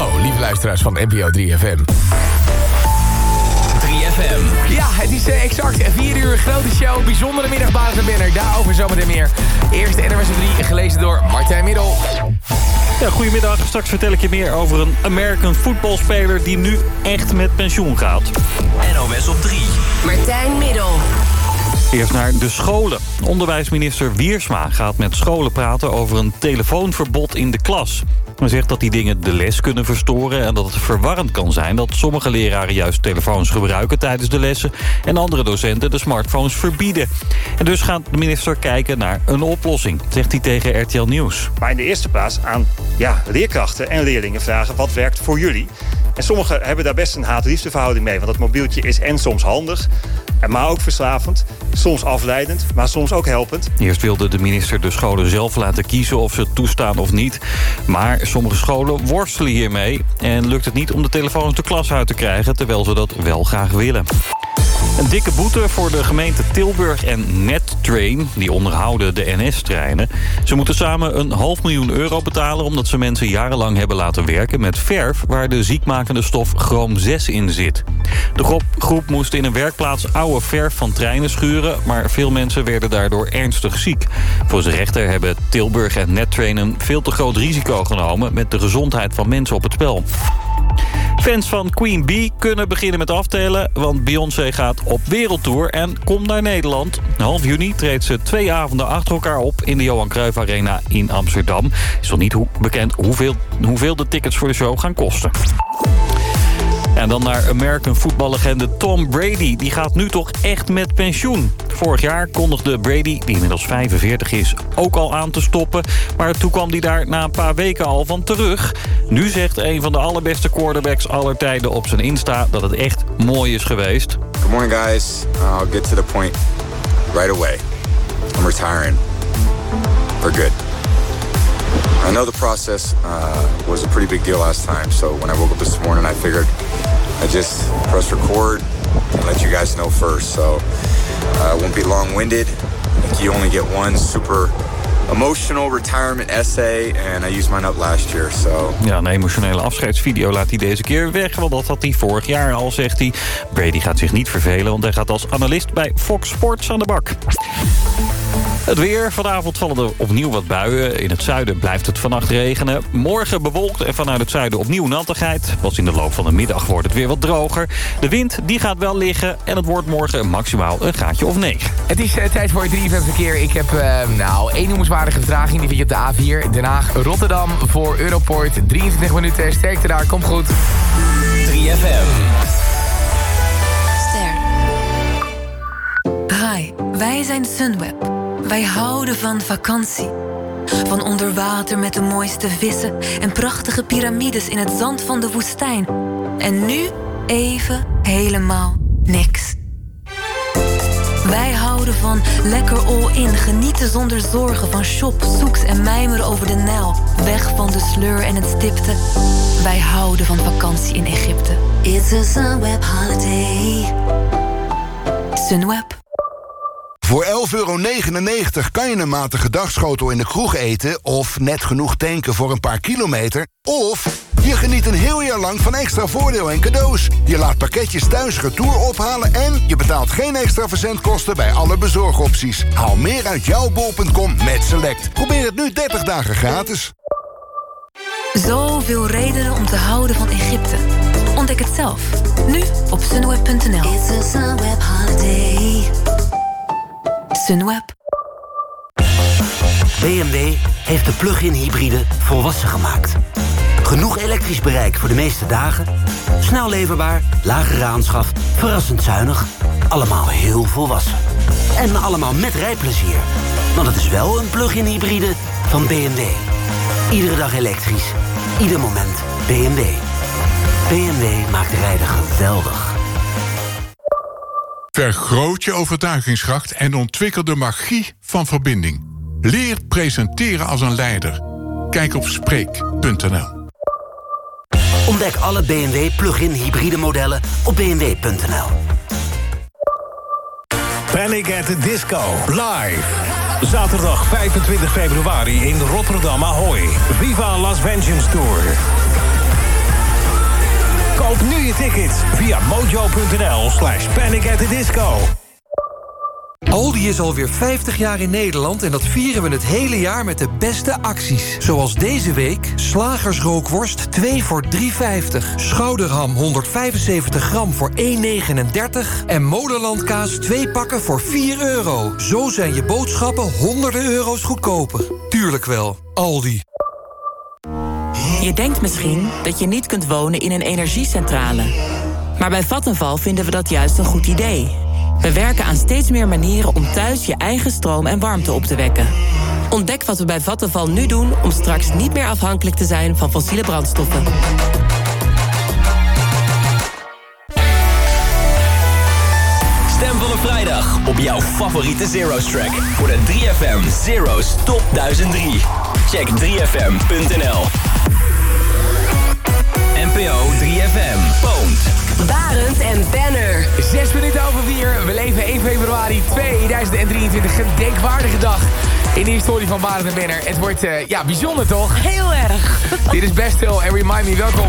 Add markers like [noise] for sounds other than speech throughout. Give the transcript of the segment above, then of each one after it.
Hallo, lieve luisteraars van NPO 3FM. 3FM. Ja, het is uh, exact 4 uur grote show. Bijzondere middagbaas en banner. Daarover zometeen meer. Eerst NRS 3, gelezen door Martijn Middel. Ja, goedemiddag. Straks vertel ik je meer over een American voetbalspeler... die nu echt met pensioen gaat. NOS op 3. Martijn Middel. Eerst naar de scholen. Onderwijsminister Wiersma gaat met scholen praten over een telefoonverbod in de klas. Hij zegt dat die dingen de les kunnen verstoren... en dat het verwarrend kan zijn dat sommige leraren juist telefoons gebruiken tijdens de lessen... en andere docenten de smartphones verbieden. En dus gaat de minister kijken naar een oplossing, zegt hij tegen RTL Nieuws. Maar in de eerste plaats aan ja, leerkrachten en leerlingen vragen... wat werkt voor jullie? En sommigen hebben daar best een haat-liefdeverhouding mee. Want dat mobieltje is en soms handig, maar ook verslavend. Soms afleidend, maar soms ook helpend. Eerst wilde de minister de scholen zelf laten kiezen of ze toestaan of niet. Maar sommige scholen worstelen hiermee. En lukt het niet om de telefoons de klas uit te krijgen... terwijl ze dat wel graag willen. Een dikke boete voor de gemeente Tilburg en NetTrain. Die onderhouden de NS-treinen. Ze moeten samen een half miljoen euro betalen... omdat ze mensen jarenlang hebben laten werken met verf... waar de ziekmakende stof chroom 6 in zit. De groep, moest in een werkplaats oude verf van treinen schuren... maar veel mensen werden daardoor ernstig ziek. Volgens de rechter hebben Tilburg en NetTrain... een veel te groot risico genomen... met de gezondheid van mensen op het spel. Fans van Queen Bee kunnen beginnen met aftellen... want Beyoncé gaat op wereldtour en komt naar Nederland. Half juni treedt ze twee avonden achter elkaar op... in de Johan Cruijff Arena in Amsterdam. Is nog niet bekend hoeveel, hoeveel de tickets voor de show gaan kosten. En dan naar American voetballegende Tom Brady. Die gaat nu toch echt met pensioen. Vorig jaar kondigde Brady, die inmiddels 45 is, ook al aan te stoppen. Maar toen kwam hij daar na een paar weken al van terug. Nu zegt een van de allerbeste quarterbacks aller tijden op zijn Insta... dat het echt mooi is geweest. Good morning, guys. I'll get to the point right away. I'm retiring for good. I know the process uh, was a pretty big deal last time, so when I woke up this morning, I figured I just press record and let you guys know first. So uh, it won't be long-winded. You only get one super emotional retirement essay and I used mine up last year, so... Ja, een emotionele afscheidsvideo laat hij deze keer weg. Want dat had hij vorig jaar al, zegt hij. Brady gaat zich niet vervelen, want hij gaat als analist bij Fox Sports aan de bak. Het weer. Vanavond vallen er opnieuw wat buien. In het zuiden blijft het vannacht regenen. Morgen bewolkt en vanuit het zuiden opnieuw nattigheid. Pas in de loop van de middag wordt het weer wat droger. De wind die gaat wel liggen en het wordt morgen maximaal een gaatje of 9. Het is uh, tijd voor het 3 verkeer. Ik heb uh, nou één noemenswaardige vertraging. Die vind je op de A4. Den Haag, Rotterdam voor Europort. 23 minuten. Sterkte daar. Komt goed. 3FM. Ster. Hi, wij zijn Sunweb. Wij houden van vakantie. Van onder water met de mooiste vissen en prachtige piramides in het zand van de woestijn. En nu even helemaal niks. Wij houden van lekker all-in, genieten zonder zorgen van shop, zoeks en mijmeren over de Nijl. Weg van de sleur en het stipte. Wij houden van vakantie in Egypte. It's a Sunweb holiday. Sunweb. Voor 11,99 euro kan je een matige dagschotel in de kroeg eten... of net genoeg tanken voor een paar kilometer... of je geniet een heel jaar lang van extra voordeel en cadeaus. Je laat pakketjes thuis retour ophalen... en je betaalt geen extra verzendkosten bij alle bezorgopties. Haal meer uit jouw bol.com met Select. Probeer het nu 30 dagen gratis. Zoveel redenen om te houden van Egypte. Ontdek het zelf. Nu op sunweb.nl. Sunweb. BMW heeft de plug-in hybride volwassen gemaakt. Genoeg elektrisch bereik voor de meeste dagen. Snel leverbaar, lage aanschaf, verrassend zuinig. Allemaal heel volwassen. En allemaal met rijplezier. Want het is wel een plug-in hybride van BMW. Iedere dag elektrisch. Ieder moment BMW. BMW maakt rijden geweldig. Vergroot je overtuigingskracht en ontwikkel de magie van verbinding. Leer presenteren als een leider. Kijk op Spreek.nl. Ontdek alle BMW plug-in hybride modellen op bmw.nl. Panic at the Disco, live. Zaterdag 25 februari in Rotterdam Ahoy. Viva Las Vengeance Tour. Tickets via mojo.nl slash panic at the disco. Aldi is alweer 50 jaar in Nederland en dat vieren we het hele jaar met de beste acties. Zoals deze week slagersrookworst 2 voor 3,50. Schouderham 175 gram voor 1,39. En molenlandkaas 2 pakken voor 4 euro. Zo zijn je boodschappen honderden euro's goedkoper. Tuurlijk wel, Aldi. Je denkt misschien dat je niet kunt wonen in een energiecentrale. Maar bij Vattenval vinden we dat juist een goed idee. We werken aan steeds meer manieren om thuis je eigen stroom en warmte op te wekken. Ontdek wat we bij Vattenval nu doen om straks niet meer afhankelijk te zijn van fossiele brandstoffen. Stemvolle vrijdag op jouw favoriete Zero's track voor de 3FM Zero's Top 1003. Check 3fm.nl. NPO 3FM Poont. Barend en Banner. Zes minuten over vier. We leven 1 februari 2023. Gedenkwaardige dag in de historie van Barend en Banner. Het wordt uh, ja, bijzonder toch? Heel erg. Dit is Best Hill en Remind Me. Welkom.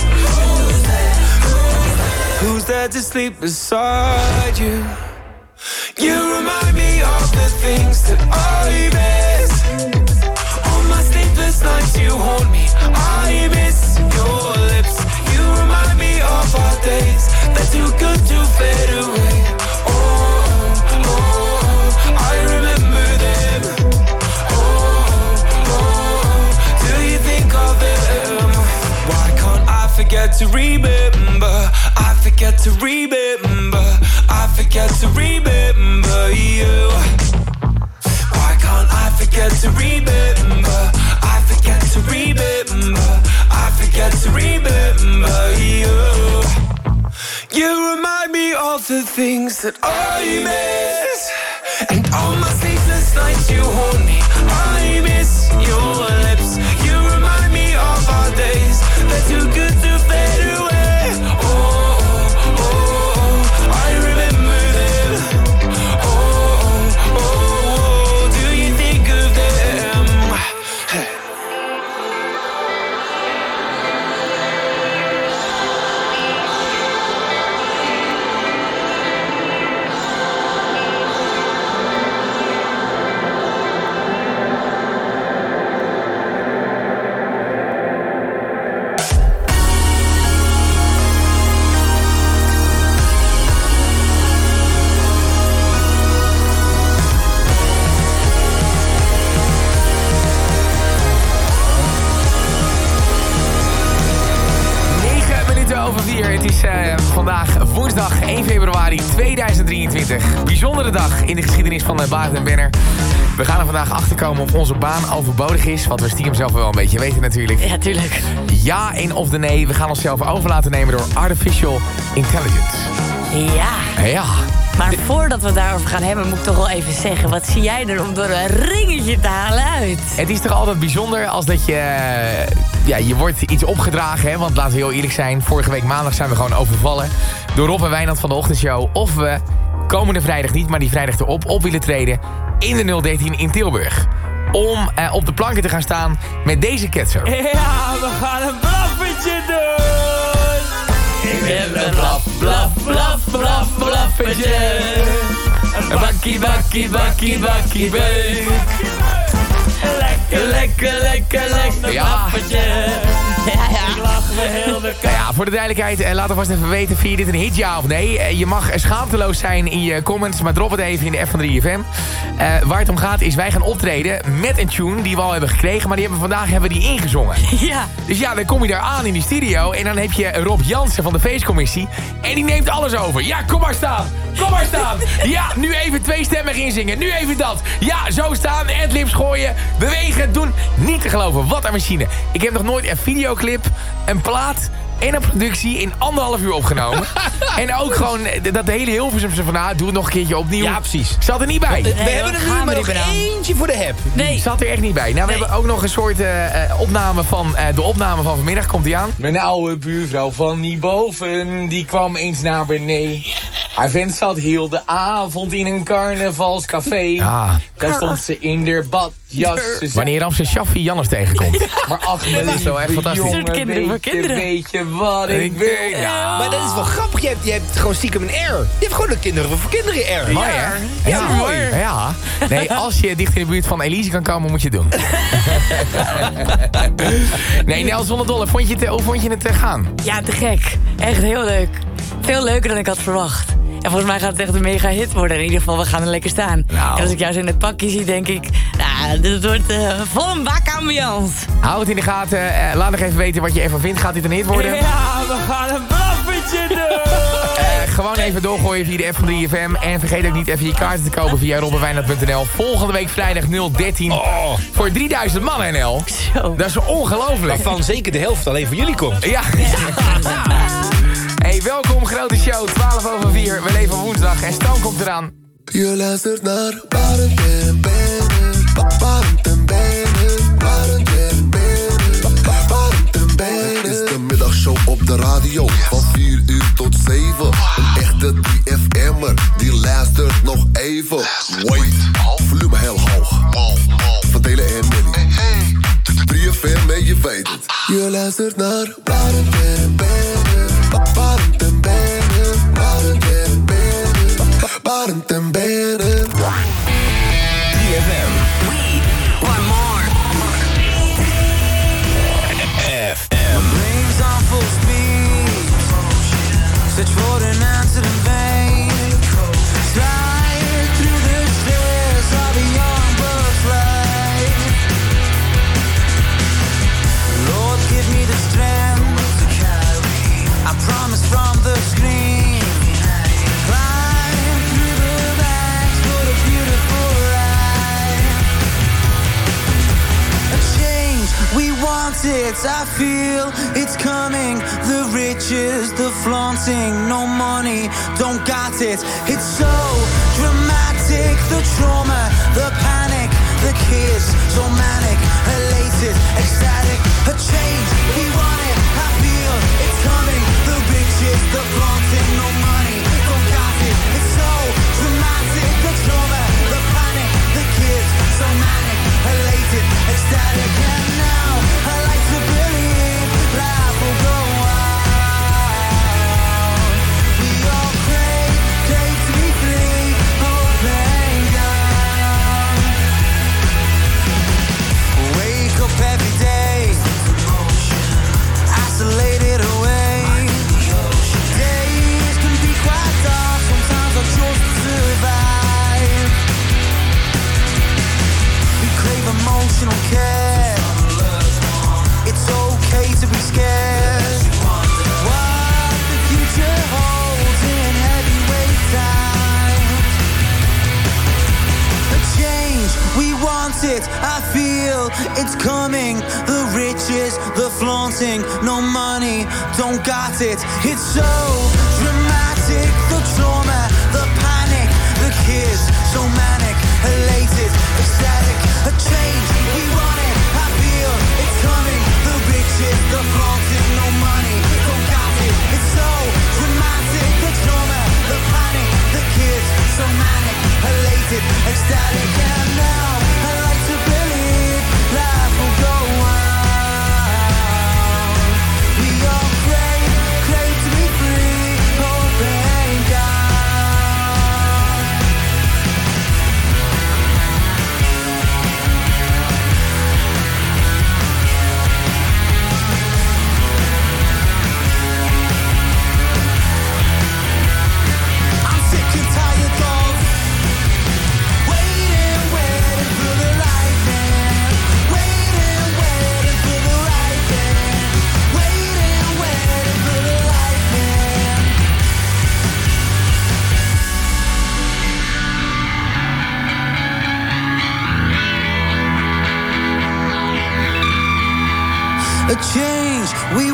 Who's there to sleep beside you? You remind me of the things that I miss. On my sleepless nights, you haunt me. I miss your lips. You remind me of our days. They're too good to fade away. Oh, oh, oh, I remember them. Oh, oh, oh, do you think of them? Why can't I forget to remember? I forget to remember. I forget to remember you. Why can't I forget to remember? I forget to remember. I forget to remember you. You remind me of the things that I miss. And on my sleepless nights, you haunt me. I miss your lips. You remind me of our days. They're too good to over vier. Het is eh, vandaag woensdag 1 februari 2023. Bijzondere dag in de geschiedenis van uh, Barend en Benner. We gaan er vandaag achterkomen of onze baan overbodig is. Wat we stiekem zelf wel een beetje weten natuurlijk. Ja, tuurlijk. Ja en of de nee. We gaan onszelf over laten nemen door Artificial Intelligence. Ja. Ja. Maar voordat we het daarover gaan hebben, moet ik toch wel even zeggen... wat zie jij er om door een ringetje te halen uit? Het is toch altijd bijzonder als dat je... ja, je wordt iets opgedragen, hè, want laten we heel eerlijk zijn... vorige week maandag zijn we gewoon overvallen door Rob en Wijnand van de ochtendshow... of we komende vrijdag niet, maar die vrijdag erop op willen treden... in de 013 in Tilburg. Om eh, op de planken te gaan staan met deze ketser. Ja, we gaan een blaffetje doen. Ik heb een blaf, blaf, blaf, blaf, blaffetje. Een bakkie, bakkie, bakkie, bakkie. Lekker, lekker, lekker, lekker Ja. Blaffetje. Ik lach me heel de Nou ja, voor de duidelijkheid, eh, laat alvast even weten... vind je dit een hit, ja of nee? Eh, je mag schaamteloos zijn in je comments... maar drop het even in de F van 3FM. Eh, waar het om gaat is, wij gaan optreden met een tune... die we al hebben gekregen, maar die hebben we vandaag hebben we die ingezongen. [laughs] Ja. Dus ja, dan kom je daar aan in die studio... en dan heb je Rob Jansen van de feestcommissie... en die neemt alles over. Ja, kom maar staan! Kom maar staan! [laughs] Ja, nu even twee stemmen inzingen. Nu even dat. Ja, zo staan, adlibs gooien, bewegen, doen. Niet te geloven, wat een machine. Ik heb nog nooit een videoclip, een plaat en een productie in anderhalf uur opgenomen. [laughs] en ook gewoon eh, dat de hele Hilversumse van... ah, doe het nog een keertje opnieuw. Ja, precies. Zat er niet bij. We hebben er nu maar nog eentje voor de heb. Nee. Zat er echt niet bij. Nou, we hebben ook nog een soort eh, eh, opname van... eh, de opname van vanmiddag komt die aan. Mijn oude buurvrouw van hierboven, die kwam eens naar beneden. Haar vent zat heel de avond in een carnavalscafé. Ja. Daar stond ze in de badjas. Wanneer Ramse Shaffi Jannes tegenkomt. maar ach, dat is zo echt fantastisch. Jongen, kinderen voor kinderen. Weet je wat ik wil? Ja. Maar dat is wel grappig. Je hebt, je hebt gewoon stiekem een R. Je hebt gewoon een kinderen voor kinderen R. Mooi, hè? Ja, mooi. Ja. Nee, als je dicht in de buurt van Elise kan komen, moet je het doen. [laughs] nee, Nel Zonnedolle, vond je het, hoe vond je het eh, gaan? Ja, te gek. Echt heel leuk. Veel leuker dan ik had verwacht. En volgens mij gaat het echt een mega hit worden. In ieder geval, we gaan er lekker staan. En als ik jou zo in het pakje zie, denk ik... Nou, dit wordt eh, vol een bak ambiance. Hou het in de gaten. eh, laat nog even weten wat je ervan vindt. Gaat dit een hit worden? Ja, we gaan een blaffetje doen. [laughs] Eh, gewoon even doorgooien via de F van 3FM. En vergeet ook niet even je kaarten te kopen via robbenwijnand.nl. Volgende week vrijdag 013. Voor 3000 man, NL. Dat is ongelooflijk. Waarvan zeker de helft alleen voor jullie komt. Ja. [laughs] Hey, welkom, grote show. 12 over 4. We leven woensdag en Stoom komt eraan. Je luistert naar Barend en. Van 4 uur tot 7. Een echte 3FM'er. Die luistert nog even. Wait. Volume heel hoog. Van Delen en Nelly. 3FM en je weet het. Je luistert naar Barend en Benen. Ba- Barend en Benen. Barend en Benen. Ba- Barend en Benen. 3FM. Search for it. I feel it's coming. The riches, the flaunting, no money, don't got it. It's so dramatic. The trauma, the panic, the kids, so manic, elated, ecstatic. A change, we want care. It's okay to be scared. What the future holds in heavyweight change, we want it. I feel it's coming. The riches, the flaunting, no money, don't got it. It's so dramatic. started now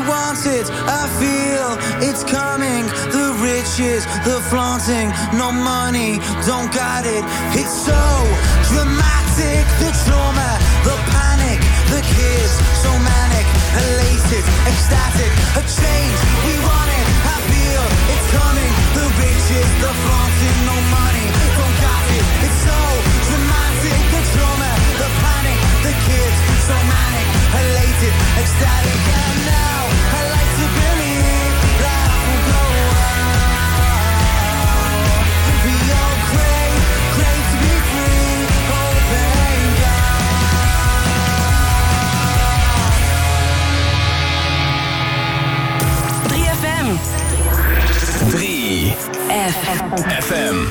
want it, I feel it's coming. The riches, the flaunting, no money, don't got it. It's so dramatic, the trauma, the panic, the kids, so manic, elated, ecstatic, a change, we want it, I feel it's coming. The riches, the flaunting, no money, don't got it. It's so dramatic, the trauma, the panic, the kids, so manic, elated, ecstatic, and now I like to believe life will go on. We all crave, crave to be free, oh thank God. 3FM. 3 FM.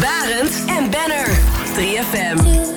Barend en Banner. 3FM.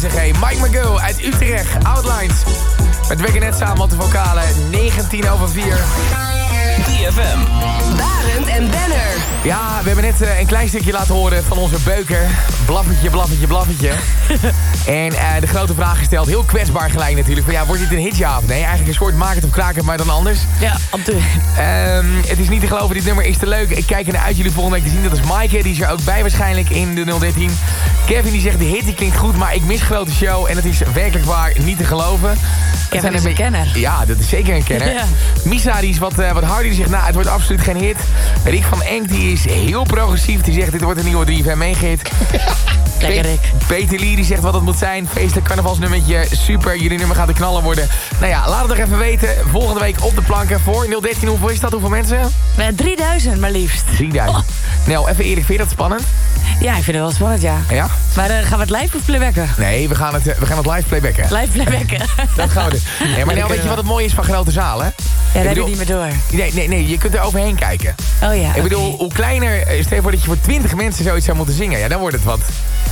Zeg, hé. Mike McGill uit Utrecht, Outlines. Met werken net samen op de vocalen. 19 over 4. 3FM. Barend en Benner. Ja, we hebben net eh, een klein stukje laten horen van onze beuker. Blaffertje, blaffertje, blaffertje. [laughs] en eh, de grote vraag gesteld, heel kwetsbaar gelijk natuurlijk. Van, ja, wordt dit een hitje ja of nee? Eigenlijk een soort maak het of kraken, maar dan anders. Ja, absoluut. Ehm, het is niet te geloven, dit nummer is te leuk. Ik kijk ernaar uit jullie volgende week te zien. Dat is Maaike, die is er ook bij waarschijnlijk in de 013. Kevin die zegt, de hit die klinkt goed, maar ik mis grote show. En het is werkelijk waar niet te geloven. Kevin is een kenner. Ja, dat is zeker een kenner. Ja. Misa die is wat, eh, wat harder. Die zegt, nou, het wordt absoluut geen hit. Rick van Enk die is heel progressief. Die zegt, dit wordt een nieuwe 3FM meegehit. [laughs] Lekker, Rick. Peter Lee die zegt wat het moet zijn. Feestelijk carnavalsnummertje. Super, jullie nummer gaat de knallen worden. Nou ja, laat het nog even weten. Volgende week op de planken voor 013. Hoeveel is dat? Hoeveel mensen? Eh, 3000 maar liefst. 3000. [laughs] Nou, even eerlijk, vind je dat spannend? Ja, ik vind het wel spannend, ja. Ja? Maar eh, gaan we het live of playbacken? Nee, we gaan het, eh, we gaan het live playbacken. Live playbacken. [laughs] Dat gaan we doen. [laughs] Nee, maar nou, weet je wat het mooie is van grote zalen? Ja, daar heb je niet meer door. Nee, nee, nee, je kunt er overheen kijken. Oh ja, Ik bedoel, hoe kleiner... eh, Stel je voor dat je voor 20 mensen zoiets zou moeten zingen. Ja, dan wordt het wat...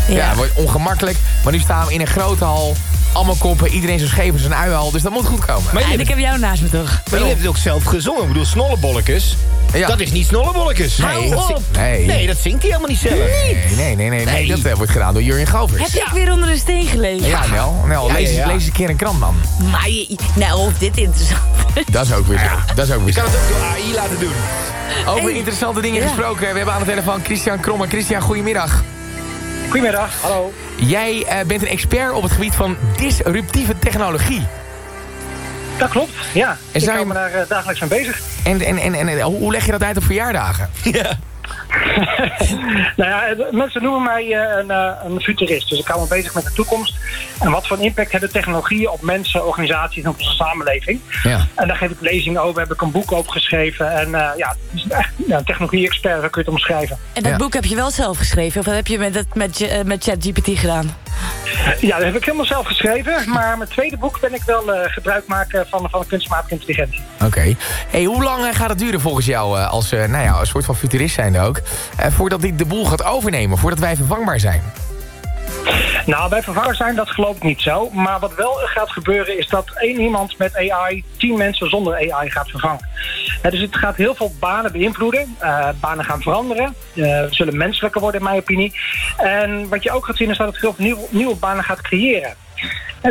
Ja, Ja. wordt ongemakkelijk. Maar nu staan we in een grote hal. allemaal koppen, iedereen zijn scheef en zijn uienhal. Dus dat moet goed komen. Maar Ja, en ik heb jou naast me toch? Maar je hebt het ook zelf gezongen. Ik bedoel, snollebolletjes. Ja. Dat is niet snollebolletjes. Nee, Hou op. nee. nee, dat zingt hij helemaal niet zelf. Nee, nee, nee, nee. nee. Dat eh, wordt gedaan door Jurjen Govers. Heb ik weer onder een steen gelegen? Ja, Nel. Nel, Ja, lees, ja, ja. lees eens een keer een krant, man. Maar je, nou, of dit interessant is. Dat is ook weer zo. Dat is ook weer Je zo. kan het ook door AI laten doen. Over Hey. interessante dingen Ja. gesproken. We hebben aan de telefoon Christian Kromme. Christian, goedemiddag. Goedemiddag, hallo. Jij eh, bent een expert op het gebied van disruptieve technologie. Dat klopt, ja. ik zou hou je- me daar eh, dagelijks mee bezig. En, en, en, en hoe leg je dat uit op verjaardagen? [laughs] [laughs] nou ja, mensen noemen mij eh, een, eh, een futurist. Dus ik hou me bezig met de toekomst. En wat voor impact hebben technologieën op mensen, organisaties en op onze samenleving. Ja. En daar geef ik lezingen over, heb ik een boek over geschreven. En eh, ja, het is echt ja, een technologie-expert, zo kun je het omschrijven. En dat Ja. boek heb je wel zelf geschreven? Of heb je met, dat, met, je- eh, met ChatGPT gedaan? Ja, dat heb ik helemaal zelf geschreven. Maar mijn tweede boek ben ik wel eh, gebruik maken van, van kunstmatige intelligentie. Oké. Hey, hoe lang gaat het duren volgens jou eh, als eh, nou ja, een soort van futurist zijnde ook... voordat dit de boel gaat overnemen, voordat wij vervangbaar zijn? Nou, bij vervangen zijn, dat geloof ik niet zo. Maar wat wel gaat gebeuren is dat één iemand met AI tien mensen zonder AI gaat vervangen. Dus het gaat heel veel banen beïnvloeden. Eh, banen gaan veranderen. We zullen menselijker worden in mijn opinie. En wat je ook gaat zien is dat het heel veel nieuw- nieuwe banen gaat creëren.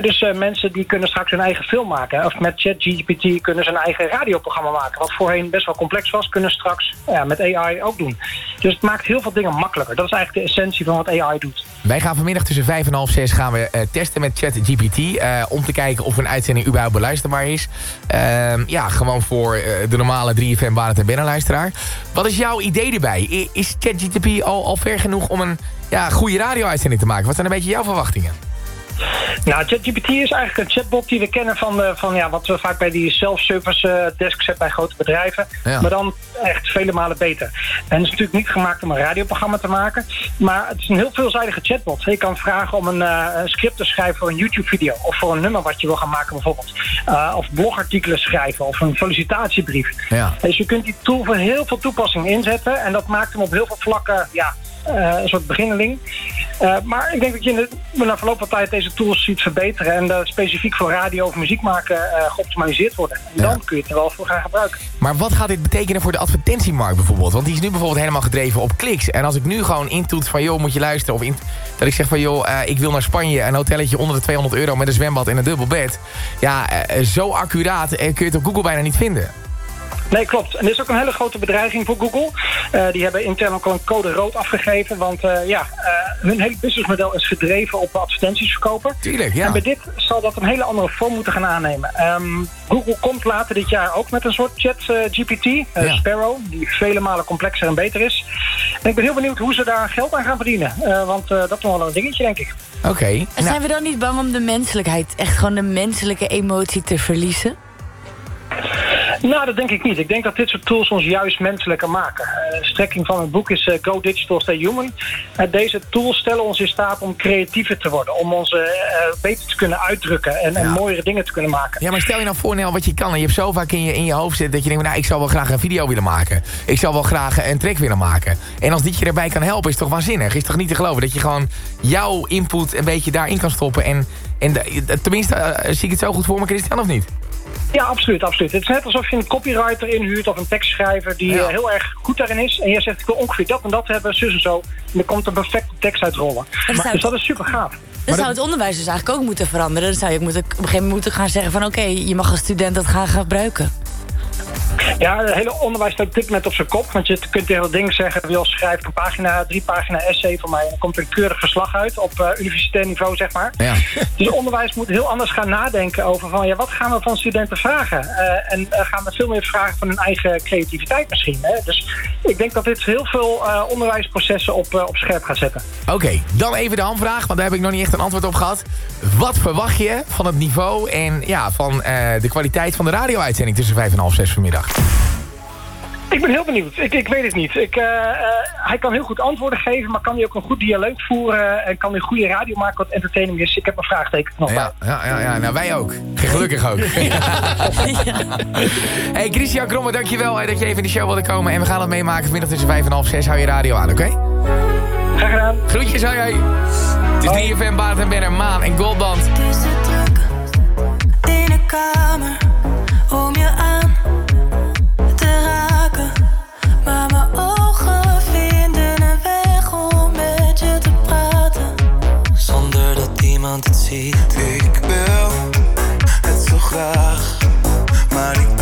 Dus eh, mensen die kunnen straks hun eigen film maken. Of met ChatGPT kunnen ze een eigen radioprogramma maken. Wat voorheen best wel complex was, kunnen straks ja, met AI ook doen. Dus het maakt heel veel dingen makkelijker. Dat is eigenlijk de essentie van wat AI doet. Wij gaan vanmiddag tussen 5 en half 6 gaan we eh, testen met ChatGPT. eh om te kijken of een uitzending überhaupt beluisterbaar is. Ehm, ja, gewoon voor eh, de normale 3FM Barend en. Wat is jouw idee erbij? Is ChatGPT al, al ver genoeg om een ja, goede radio-uitzending te maken? Wat zijn een beetje jouw verwachtingen? Nou, ChatGPT is eigenlijk een chatbot die we kennen van, de, van ja, wat we vaak bij die self-service eh, desks hebben bij grote bedrijven. Ja. Maar dan echt vele malen beter. En het is natuurlijk niet gemaakt om een radioprogramma te maken. Maar het is een heel veelzijdige chatbot. Je kan vragen om een, eh, een script te schrijven voor een YouTube-video. Of voor een nummer wat je wil gaan maken bijvoorbeeld. Eh, of blogartikelen schrijven. Of een sollicitatiebrief. Ja. Dus je kunt die tool voor heel veel toepassingen inzetten. En dat maakt hem op heel veel vlakken ja, eh, een soort beginneling. Eh, maar ik denk dat je in de, na verloop van tijd deze tools ziet verbeteren. En eh, specifiek voor radio of muziek maken eh, geoptimaliseerd worden. En dan kun je het er wel voor gaan gebruiken. Maar wat gaat dit betekenen voor de advertentiemarkt bijvoorbeeld? Want die is nu bijvoorbeeld helemaal gedreven op kliks. En als ik nu gewoon intoets van, joh, moet je luisteren. Of in, dat ik zeg van, joh, ik wil naar Spanje. Een hotelletje onder de 200 euro met een zwembad en een dubbel bed. Ja, zo accuraat kun je het op Google bijna niet vinden. Nee, klopt. En dit is ook een hele grote bedreiging voor Google. Eh, die hebben intern ook al een code rood afgegeven. Want eh, ja, eh, hun hele businessmodel is gedreven op advertenties verkopen. Tuurlijk, ja. En bij dit zal dat een hele andere vorm moeten gaan aannemen. Ehm, Google komt later dit jaar ook met een soort chat GPT, Ja. Sparrow, die vele malen complexer en beter is. En ik ben heel benieuwd hoe ze daar geld aan gaan verdienen. Eh, want eh, dat is nog wel een dingetje, denk ik. Oké. En nou, zijn we dan niet bang om de menselijkheid, echt gewoon de menselijke emotie te verliezen? Nou, dat denk ik niet. Ik denk dat dit soort tools ons juist menselijker maken. Eh, De strekking van het boek is eh, Go Digital, Stay Human. Eh, deze tools stellen ons in staat om creatiever te worden. Om ons beter te kunnen uitdrukken en, en mooiere dingen te kunnen maken. Ja, maar stel je nou voor, Nel, wat je kan. En je hebt zo vaak in je, in je hoofd zitten dat je denkt... nou, ik zou wel graag een video willen maken. Ik zou wel graag een track willen maken. En als dit je erbij kan helpen, is toch waanzinnig? Is toch niet te geloven dat je gewoon jouw input een beetje daarin kan stoppen... en, en tenminste, zie ik het zo goed voor me, Christian, of niet? Ja, absoluut, absoluut. Het is net alsof je een copywriter inhuurt of een tekstschrijver die eh, heel erg goed daarin is. En jij zegt, ik wil ongeveer dat en dat hebben, zus en zo. En er komt een perfecte tekst uitrollen. zou dus dat is super gaaf. Dan zou het onderwijs dus eigenlijk ook moeten veranderen. Dan zou je ook moeten, op een gegeven moment moeten gaan zeggen van... oké, je mag als student dat gaan gebruiken. Ja, het hele onderwijs staat op dit moment op zijn kop. Want je kunt tegen dat ding zeggen, wil schrijf een pagina, drie pagina essay van mij. En dan komt er een keurig verslag uit op eh, universitair niveau, zeg maar. Ja. [laughs] Dus onderwijs moet heel anders gaan nadenken over van, ja, wat gaan we van studenten vragen? Eh, en eh, gaan we veel meer vragen van hun eigen creativiteit misschien. Hè? Dus ik denk dat dit heel veel onderwijsprocessen op, op scherp gaat zetten. Oké, dan even de handvraag, want daar heb ik nog niet echt een antwoord op gehad. Wat verwacht je van het niveau en ja, van de kwaliteit van de radio-uitzending tussen 5 en half 6 vanmiddag? Ik ben heel benieuwd. Ik, ik weet het niet. Ik, eh, eh, hij kan heel goed antwoorden geven, maar kan hij ook een goed dialoog voeren en kan hij goede radio maken wat entertaining is. Ik heb een vraagteken nog. Ja, ja, ja, ja, nou wij ook. Gelukkig ook. [laughs] hey, Christian Kromme, dankjewel dat je even in de show wilde komen. En we gaan het meemaken vanmiddag tussen 5 en half 6. Hou je radio aan, oké? Graag gedaan. Groetjes, hoi hoi. Het is 3FM, Baat en Benner, Maan en Goldband. Tussen kamer om je aan te raken. Maar mijn ogen vinden een weg om met je te praten. Zonder dat iemand het ziet. Ik wil het zo graag, maar ik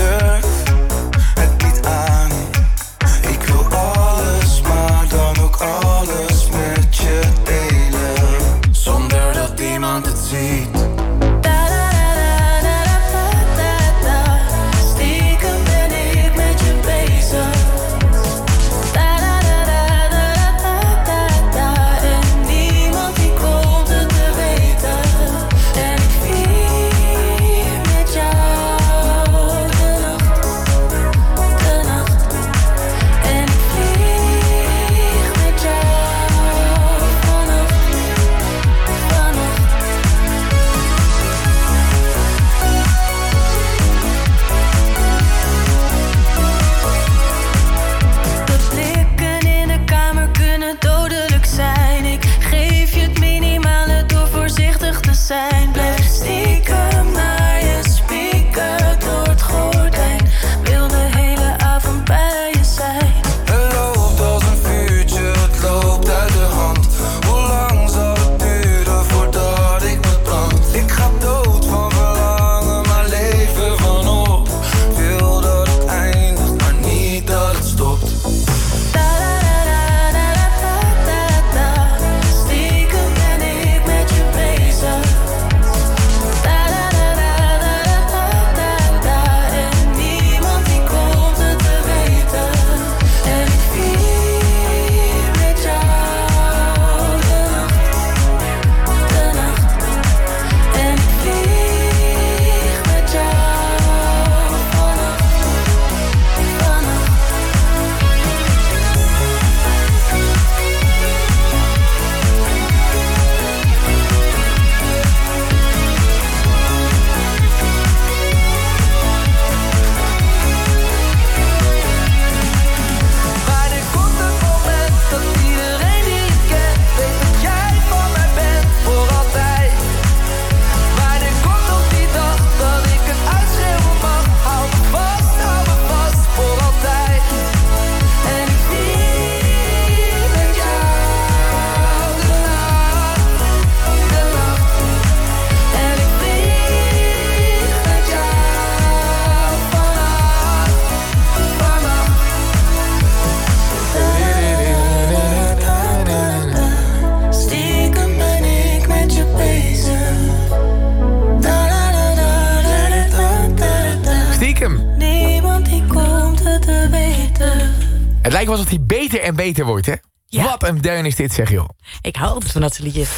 Wel alsof hij beter en beter wordt, hè? Wat een deun is dit, zeg joh. Ik hou altijd van dat soort liedjes.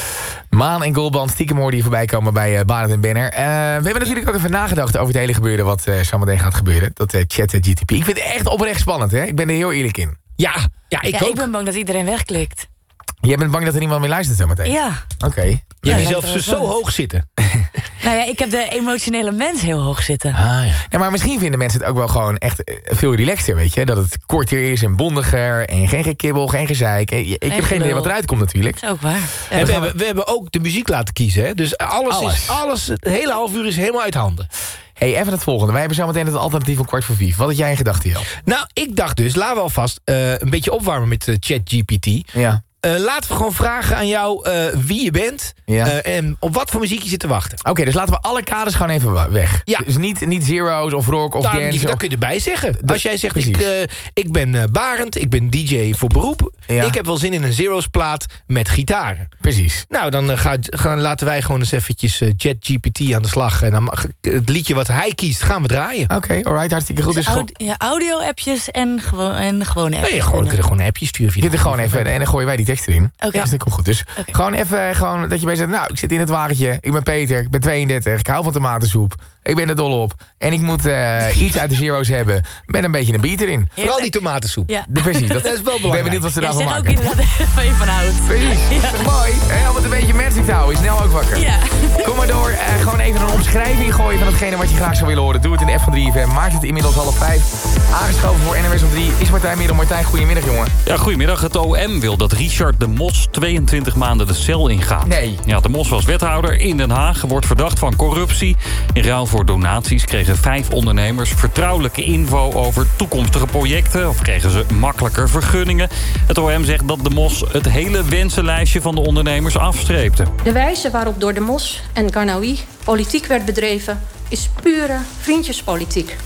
Maan en Goldband stiekem hoorde je voorbij komen bij uh, Barend en Benner. Eh, we hebben natuurlijk ook even nagedacht over het hele gebeuren... wat uh, zometeen gaat gebeuren. Dat uh, chat GTP. Ik vind het echt oprecht spannend, hè? Ik ben er heel eerlijk in. Ja, ja ik ja, ook. Ik ben bang dat iedereen wegklikt. Jij bent bang dat er niemand meer luistert zometeen? Ja. Oké. Okay. Je Ja, hebt lijkt jezelf er zo wel hoog zitten. [laughs] Nou ja, ik heb de emotionele mens heel hoog zitten. Ah, ja. Ja, maar misschien vinden mensen het ook wel gewoon echt eh, veel relaxter, weet je? Dat het korter is en bondiger en geen gekibbel, geen gezeik. Eh, Ik heb geen idee wat eruit komt natuurlijk. Dat is ook waar. Ja, En we hebben, we hebben ook de muziek laten kiezen. Hè? Dus alles, Alles. Is, alles, het hele half uur is helemaal uit handen. hey, even het volgende. Wij hebben zometeen het alternatief van kwart voor vijf. Wat had jij in gedachten, Jel? Nou, ik dacht dus, laten we alvast eh, een beetje opwarmen met uh, ChatGPT. Ja. Eh, laten we gewoon vragen aan jou eh, wie je bent Ja. eh, en op wat voor muziek je zit te wachten. Oké, dus laten we alle kaders gewoon even weg. Ja. Dus niet, niet zero's of rock of Nou, dance. dat of- kun je erbij zeggen. Als jij zegt, ik, ik ben Barend, ik ben DJ voor beroep. Ja. Ik heb wel zin in een Zero's plaat met gitaren. Precies. Nou, dan eh, gaan, laten wij gewoon eens eventjes eh, ChatGPT aan de slag. En dan mag, het liedje wat hij kiest, gaan we draaien. Oké, alright, hartstikke goed. Dus Dus aud- ja, audio-appjes en, gewoon en gewone appjes. Nee, gewoon, kunnen gewoon een appje sturen. via Dit er gewoon even en dan gooien wij die tekst erin. Oké. Ja, dus dat komt goed. Dus gewoon even eh, gewoon dat je bij zegt, nou, ik zit in het wagentje. Ik ben Peter, ik ben 32, ik hou van tomatensoep. Ik ben er dol op. En ik moet eh, iets uit de zero's hebben met een beetje een beat erin. Vooral die tomatensoep. Ja. De, precies, dat, [laughs] Dat is wel Ik ben belangrijk. benieuwd wat ze daarvan zegt ook maken. inderdaad [laughs] waar je van houdt. Precies, mooi. Hè, om het een beetje mensen te houden. Snel ook wakker. Ja. Kom maar door. eh, gewoon even een omschrijving gooien van hetgene wat je graag zou willen horen. Doe het in de F van 3FM. Maak het inmiddels half vijf. Aangeschoven voor NWS op 3 is Martijn Middel. Martijn, goedemiddag jongen. Ja, goedemiddag. Het OM wil dat Richard de Mos 22 maanden de cel ingaat. Nee. Ja, de Mos was wethouder in Den Haag. Wordt verdacht van corruptie. In ruil voor donaties kregen vijf ondernemers vertrouwelijke info over toekomstige projecten. Of kregen ze makkelijker vergunningen. Het OM zegt dat de Mos het hele wensenlijstje van de ondernemers afstreepte. De wijze waarop door de Mos en Garnaoui politiek werd bedreven... is pure vriendjespolitiek.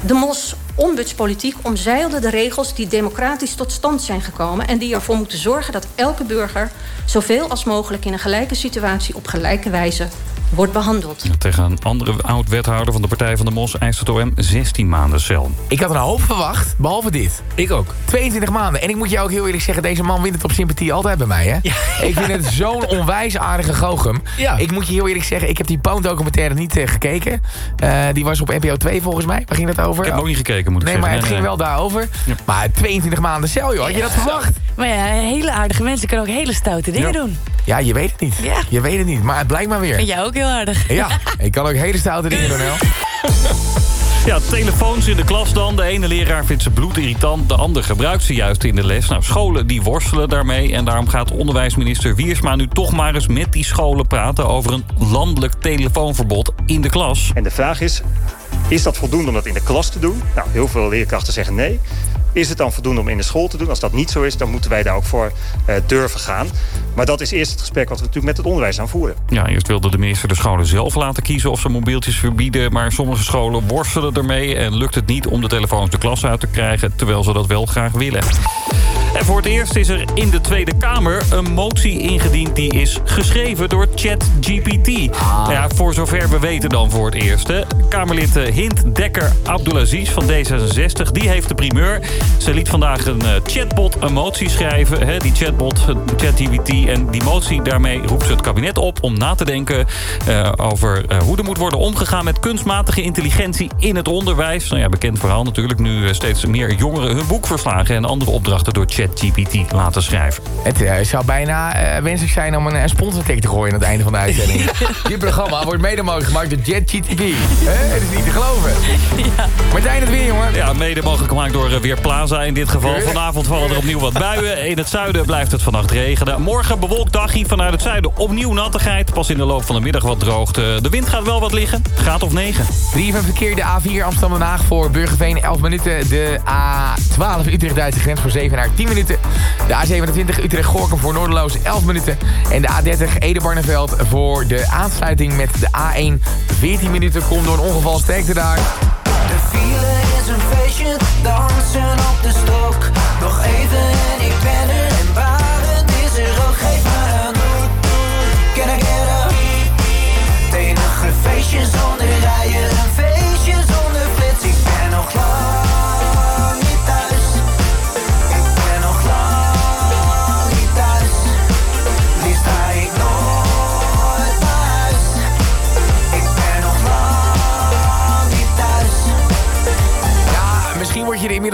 De Mos ombudspolitiek omzeilde de regels die democratisch tot stand zijn gekomen... en die ervoor moeten zorgen dat elke burger... zoveel als mogelijk in een gelijke situatie op gelijke wijze wordt behandeld. Tegen een andere oud-wethouder van de Partij van de Mos eist het OM 16 maanden cel. Ik had een hoop verwacht, behalve dit. Ik ook. 22 maanden. En ik moet jou ook heel eerlijk zeggen, deze man wint het op sympathie altijd bij mij, hè? Ik vind het zo'n [laughs] onwijs aardige goochem. Ja. Ik moet je heel eerlijk zeggen, ik heb die Poon-documentaire niet eh, gekeken. Eh, die was op NPO 2 volgens mij. Waar ging dat over? Ik heb ook niet gekeken, moet ik Nee, zeggen. maar het ging wel daarover. Maar 22 maanden cel, joh. Had je dat verwacht? Maar ja, hele aardige mensen kunnen ook hele stoute dingen Ja. doen. Ja, je weet het niet. Ja. Je weet het niet, maar het blijkt maar weer. Vind jij ook heel aardig. Ja, ik kan ook hele stoute dingen doen. [laughs] Ja, telefoons in de klas dan. De ene leraar vindt ze bloedirritant, de ander gebruikt ze juist in de les. Nou, scholen die worstelen daarmee. En daarom gaat onderwijsminister Wiersma nu toch maar eens met die scholen praten... over een landelijk telefoonverbod in de klas. En de vraag is, is dat voldoende om dat in de klas te doen? Nou, heel veel leerkrachten zeggen nee. Is het dan voldoende om in de school te doen? Als dat niet zo is, dan moeten wij daar ook voor eh, durven gaan. Maar dat is eerst het gesprek wat we natuurlijk met het onderwijs aan voeren. Ja, eerst wilde de minister de scholen zelf laten kiezen of ze mobieltjes verbieden. Maar sommige scholen worstelen ermee en lukt het niet om de telefoons de klas uit te krijgen. Terwijl ze dat wel graag willen. En voor het eerst is er in de Tweede Kamer een motie ingediend... die is geschreven door ChatGPT. Ah. Ja, voor zover we weten dan voor het eerst. Kamerlid Hint Dekker Abdulaziz van D66, die heeft de primeur. Ze liet vandaag een eh, chatbot een motie schrijven. Hè, die chatbot, eh, ChatGPT. En die motie, daarmee roept ze het kabinet op... om na te denken eh, over hoe er moet worden omgegaan... met kunstmatige intelligentie in het onderwijs. Nou ja, bekend verhaal natuurlijk. Nu steeds meer jongeren hun boekverslagen... en andere opdrachten door ChatGPT laten schrijven. Het zou bijna wenselijk zijn om een, een sponsortek te gooien aan het einde van de uitzending. [laughs] Dit programma wordt mede mogelijk gemaakt door JetGTP. Hè? Het is niet te geloven. [laughs] Martijn, het weer, jongen. Ja, mede mogelijk gemaakt door eh, Weerplaza in dit geval. Vanavond vallen er opnieuw wat buien. In het zuiden blijft het vannacht regenen. Morgen bewolkt dagje vanuit het zuiden opnieuw nattigheid. Pas in de loop van de middag wat droogt. De wind gaat wel wat liggen. Graad of 9. 3 van verkeer, de A4 Amsterdam-Den Haag voor Burgerveen 11 minuten. De A12 Utrecht-Duitse grens voor 7 naar 10 minuten. De A27 Utrecht-Gorkum voor Noorderloos 11 minuten. En de A30 Ede-Barneveld voor de aansluiting met de A1 14 minuten. Komt door een ongeval sterkte daar. De file is een feestje, dansen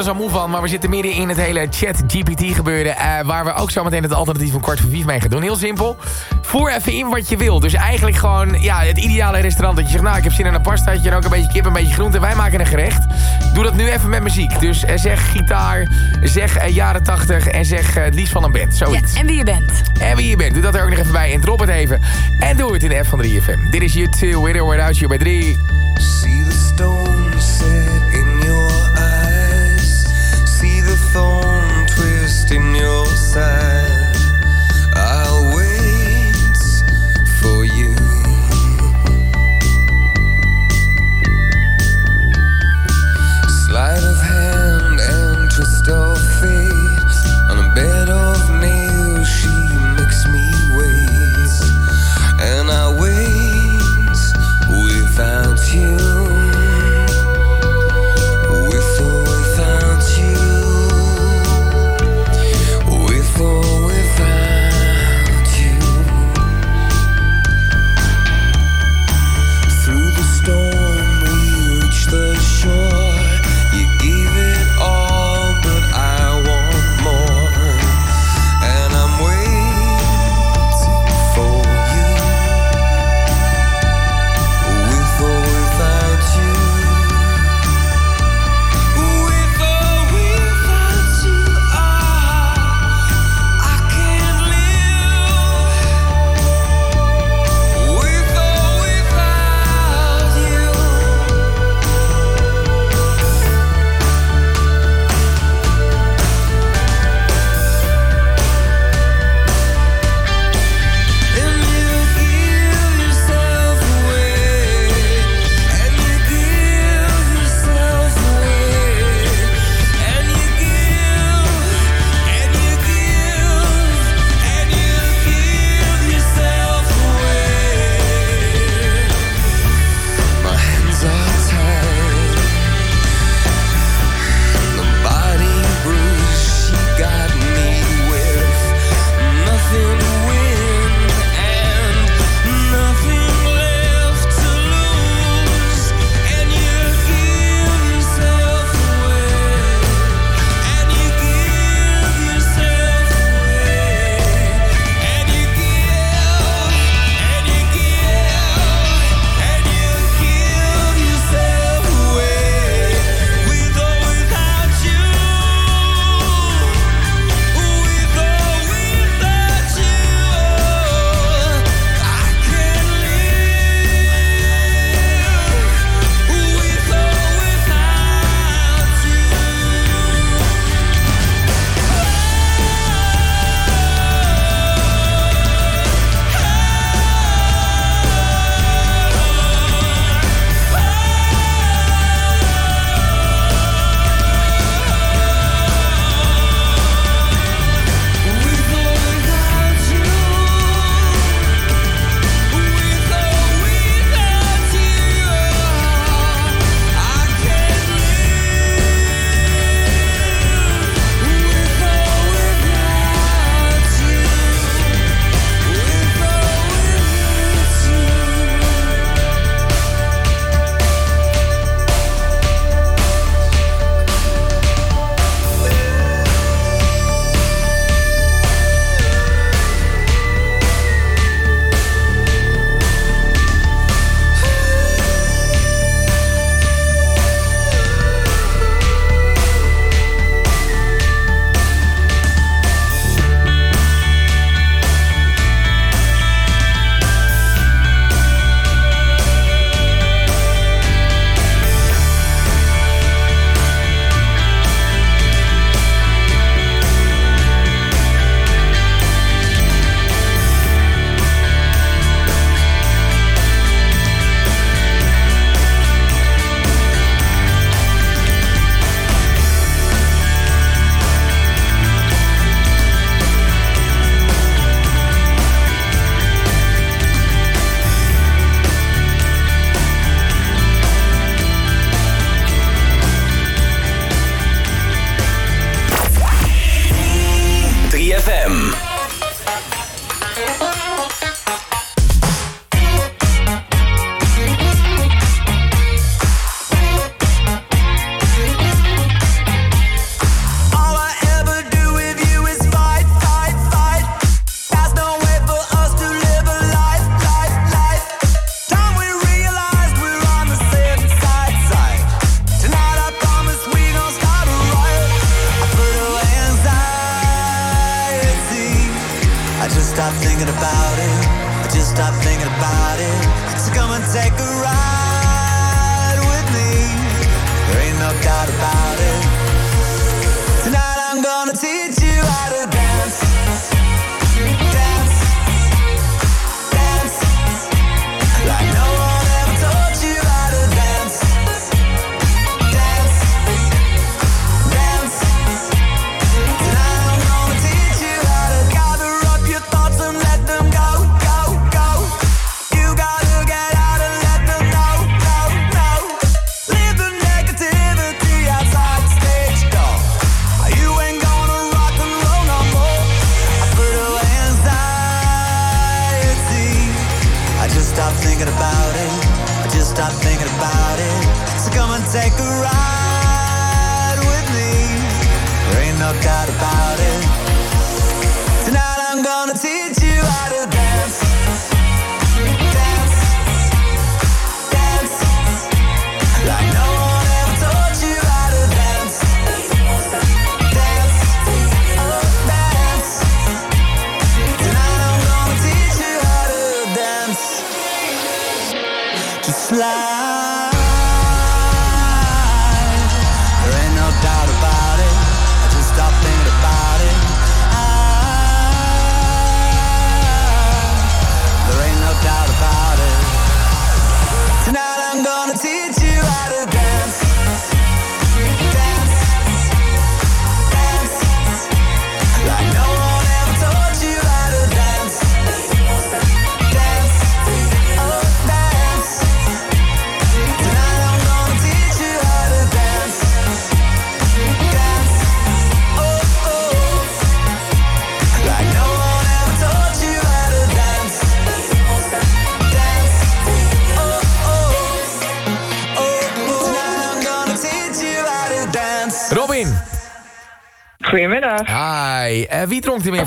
er al moe van, maar we zitten midden in het hele chat-GPT gebeuren. eh, waar we ook zo meteen het alternatief van kwart voor vijf mee gaan doen. Heel simpel. Voer even in wat je wil. Dus eigenlijk gewoon ja, het ideale restaurant. Dat je zegt, nou ik heb zin in een pastaatje en ook een beetje kip, een beetje groente. Wij maken een gerecht. Doe dat nu even met muziek. Dus eh, zeg gitaar, zeg eh, jaren tachtig en zeg eh, het liefst van een band. Zoiets. Ja, en wie je bent. En wie je bent, doe dat er ook nog even bij en drop het even. En doe het in de app van 3FM. Dit is YouTube, With or Without You bij 3. Side.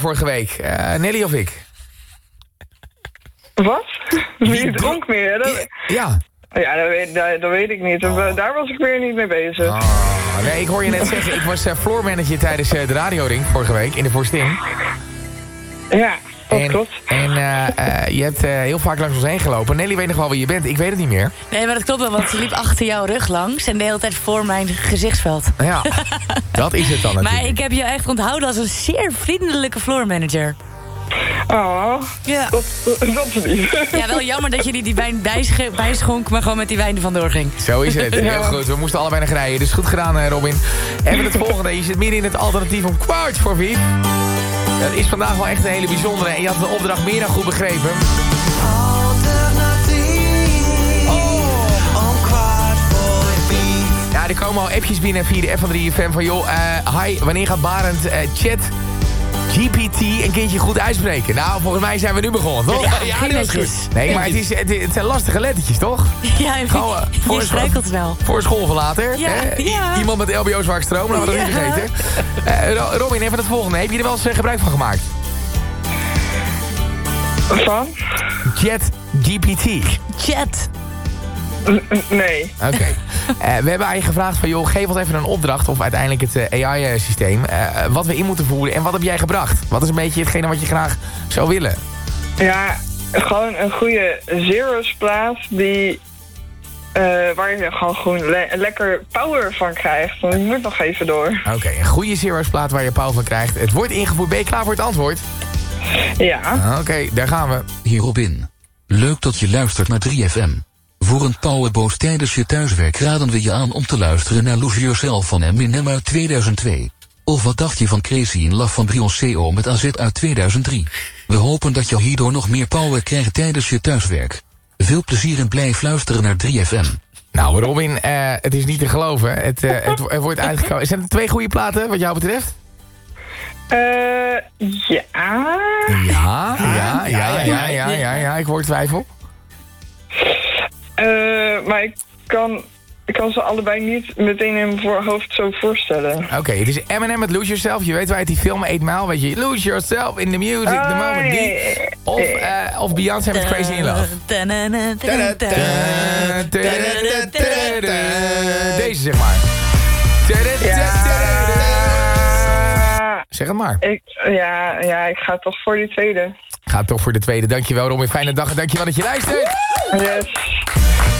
Vorige week? Eh, Nelly of ik? Wat? Wie dronk meer? Dat... Ja. Ja, dat weet, dat, dat weet ik niet. Daar was ik weer niet mee bezig. Oh, nee, ik hoor je net zeggen, ik was uh, floormanager tijdens uh, de radioring vorige week in de Voorstin. Ja, dat en, klopt. En uh, je hebt heel vaak langs ons heen gelopen. Nelly weet nog wel wie je bent, ik weet het niet meer. Nee, maar dat klopt wel, want ze liep achter jouw rug langs... en de hele tijd voor mijn gezichtsveld. Ja, dat is het dan [laughs] natuurlijk. Maar ik heb je echt onthouden als een zeer vriendelijke floormanager. Oh, ja. dat, dat is lief. Ja, wel jammer dat je die, die wijn bijschonk, maar gewoon met die wijn er vandoor ging. Zo is het. Heel goed. We moesten allebei nog rijden. Dus goed gedaan, Robin. En het volgende. Je zit midden in het alternatief om kwart voor vier. Dat is vandaag wel echt een hele bijzondere. En je had de opdracht meer dan goed begrepen. Ja, er komen al appjes binnen via de F van 3FM van... joh, uh, hi, wanneer gaat Barend uh, chat GPT een keertje goed uitspreken. Nou, volgens mij zijn we nu begonnen, toch? Ja, ja dat is goed. Nee, maar het, is, het, het, zijn lastige lettertjes, toch? Ja, Gewoon, je, je struikelt wel. Voor schoolverlater. Ja, hè? ja. Iemand met LBO zwak stroom, laten we dat niet vergeten. Uh, Robin, even het volgende. Heb je er wel eens gebruik van gemaakt? Van? Chat GPT. Chat. [laughs] Nee. Oké. Okay. uh, we hebben aan je gevraagd van, joh, geef ons even een opdracht... of uiteindelijk het uh, AI-systeem, uh, wat we in moeten voeren... en wat heb jij gebracht? Wat is een beetje hetgene wat je graag zou willen? Ja, gewoon een goede zeros-plaat die... waar je gewoon, gewoon le lekker power van krijgt. Want ik moet nog even door. Oké, okay, een goede zeros-plaat waar je power van krijgt. Het wordt ingevoerd. Ben je klaar voor het antwoord? Ja. Oké, okay, daar gaan we. Hier Robin. Leuk dat je luistert naar 3FM. Voor een powerboot tijdens je thuiswerk raden we je aan om te luisteren naar Lose Yourself van Eminem uit 2002. Of wat dacht je van Crazy in Love van Beyoncé met AZ uit 2003? We hopen dat je hierdoor nog meer power krijgt tijdens je thuiswerk. Veel plezier en blijf luisteren naar 3FM. Nou Robin, uh, het is niet te geloven. Het, uh, het, het wordt uitgekomen. Zijn het twee goede platen wat jou betreft? Uh, ja. Ja, ja, ja, ja, ja, ja, ja, ja, ik word twijfel. Uh, maar ik kan, ik kan ze allebei niet meteen in mijn hoofd zo voorstellen. Oké, okay, het is Eminem met Lose Yourself. Je weet waar het die film 8 Mile, weet je. Lose Yourself in the music, the moment. Die. Of, uh, of Beyoncé met Crazy in Love. Deze zeg maar. Ja. Zeg het maar. Ik, ja, ja, ik ga toch voor die tweede. Ga toch voor de tweede. Dankjewel Robin, fijne dag en dankjewel dat je luistert. Yes.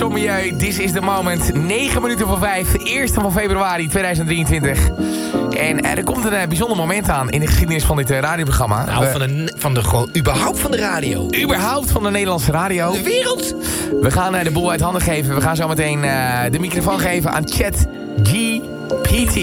Sommelieu. This is the moment. 9 minuten voor 5. De 1 van februari 2023. En eh, er komt een eh, bijzonder moment aan in de geschiedenis van dit eh, radioprogramma. Nou, We- van de, van de, gewoon, überhaupt van de radio. überhaupt van de Nederlandse radio. De wereld. We gaan de boel uit handen geven. We gaan zo meteen eh, de microfoon geven aan Chat GPT.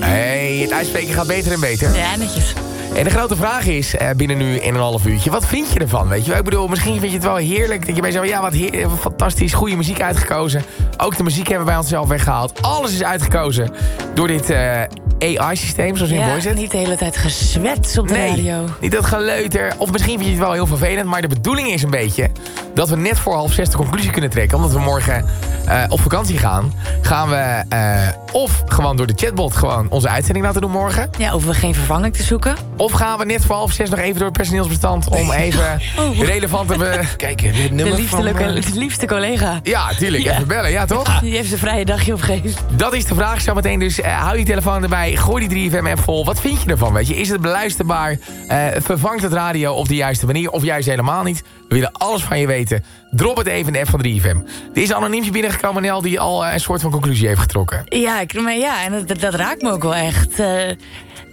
Hey, het uitspreken gaat beter en beter. Ja, netjes. En de grote vraag is, eh, binnen nu in een half uurtje... wat vind je ervan, weet je wel? Ik bedoel, misschien vind je het wel heerlijk... dat je bij zo, ja, wat heer- wat fantastisch, goede muziek uitgekozen. Ook de muziek hebben wij onszelf weggehaald. Alles is uitgekozen door dit eh, AI-systeem, zoals in Ja, Voice. niet de hele tijd gezwets op de Nee, radio. niet dat geleuter. Of misschien vind je het wel heel vervelend. Maar de bedoeling is een beetje dat we net voor half zes de conclusie kunnen trekken. Omdat we morgen eh, op vakantie gaan. Gaan we eh, of gewoon door de chatbot gewoon onze uitzending laten doen morgen. Ja, hoeven we geen vervanging te zoeken. Of gaan we net voor half zes nog even door het personeelsbestand... om even [laughs] Oh. relevante... Be [laughs] Kijk, dit De nummer liefste, van... leuke- eh, de liefste collega. ja, tuurlijk. Ja. Even bellen. Ja, toch? Die heeft een vrije dagje opgegeven. Dat is de vraag zometeen. Dus hou je telefoon erbij. Gooi die 3FM-app vol. Wat vind je ervan? Weet je? Is het beluisterbaar? Eh, vervangt het radio op de juiste manier? Of juist helemaal niet? We willen alles van je weten. Drop het even in de app van 3FM. Er is een anoniemtje binnengekomen, Nel... die al eh, een soort van conclusie heeft getrokken. Ja, ik, maar ja en dat, dat raakt me ook wel echt. Eh,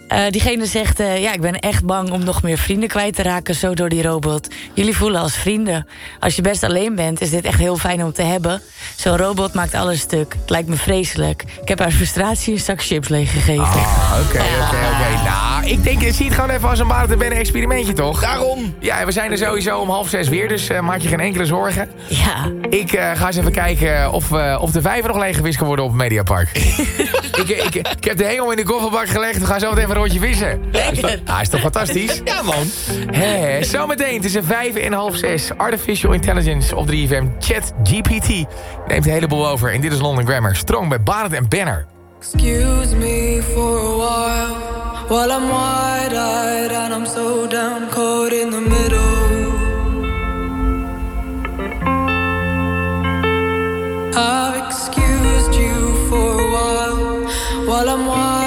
eh, diegene zegt, eh, ja, ik ben echt bang om nog meer vrienden kwijt te raken... zo door die robot. Jullie voelen als vrienden. Als je best alleen bent, is dit echt heel fijn om te hebben. Zo'n robot maakt alles stuk. Het lijkt me vreselijk. Ik heb haar frustratie een zak chips leeggegeven. Ah, oké, oké, oké. Nou, ik denk, zie het gewoon even als een Barend en Benne experimentje, toch? Daarom. Ja, we zijn er sowieso om half zes weer, dus eh, maak je geen enkele zorgen. Ja. Ik eh, ga eens even kijken of, eh, of de vijver nog leeggewist kan worden op het Mediapark. [laughs] ik, ik, ik heb de hengel in de kofferbak gelegd. We gaan zo meteen een rondje vissen. Is dat- Ah, is toch fantastisch? [laughs] Ja, man. Hé, zometeen tussen vijf en half zes. Artificial Intelligence op 3FM. Chat GPT neemt een heleboel over. En dit is London Grammar. Strong bij Barend en Banner. Excuse me for a while while I'm wide eyed and I'm so down caught in the middle. I've excused you for a while while I'm wide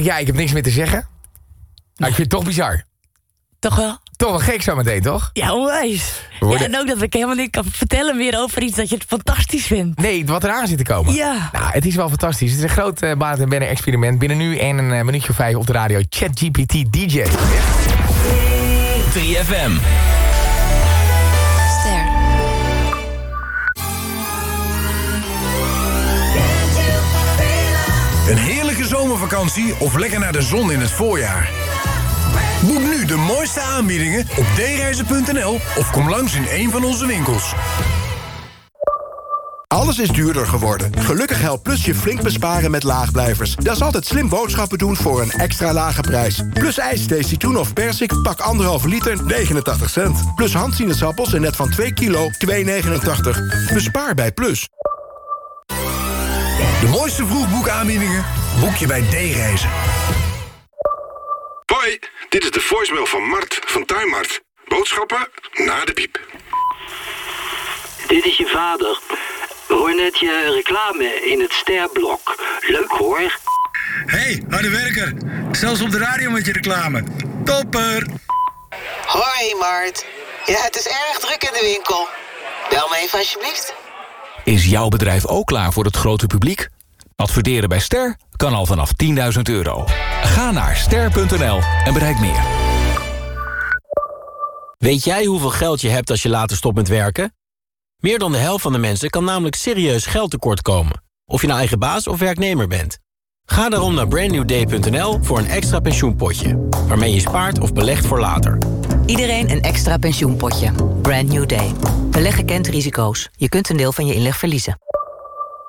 Ik ja, ik heb niks meer te zeggen. Maar ik vind het toch bizar. Toch wel? Toch wel gek zo meteen, toch? Ja, onwijs. Worden- Ja, en ook dat ik helemaal niet kan vertellen meer over iets dat je het fantastisch vindt. Nee, wat eraan zit te komen. Ja. Nou, het is wel fantastisch. Het is een groot uh, Baat en Benner experiment. Binnen nu en een eh, minuutje of vijf op de radio. ChatGPT DJ. 3FM. Zomervakantie of lekker naar de zon in het voorjaar. Boek nu de mooiste aanbiedingen op dereizen.nl of kom langs in een van onze winkels. Alles is duurder geworden. Gelukkig helpt Plus je flink besparen met laagblijvers. Dat is altijd slim boodschappen doen voor een extra lage prijs. Plus ijsthee, citroen of persik, pak anderhalve liter, 89 cent. Plus handsinaasappels en net van 2 kilo, 2,89. Bespaar bij Plus. De mooiste vroegboekaanbiedingen boek je bij D-reizen. Hoi, dit is de voicemail van Mart van Tuinmart. Boodschappen na de piep. Dit is je vader. Horen net je reclame in het sterblok. Leuk hoor. hey, harde werker. Zelfs op de radio met je reclame. Topper! Hoi Mart. Ja, het is erg druk in de winkel. Bel me even alsjeblieft. Is jouw bedrijf ook klaar voor het grote publiek? Adverteren bij Ster kan al vanaf 10.000 euro. Ga naar ster.nl en bereik meer. Weet jij hoeveel geld je hebt als je later stopt met werken? Meer dan de helft van de mensen kan namelijk serieus geld tekort komen. Of je nou eigen baas of werknemer bent. Ga daarom naar brandnewday.nl voor een extra pensioenpotje. Waarmee je spaart of belegt voor later. Iedereen een extra pensioenpotje. Brand New Day. Beleggen kent risico's. Je kunt een deel van je inleg verliezen.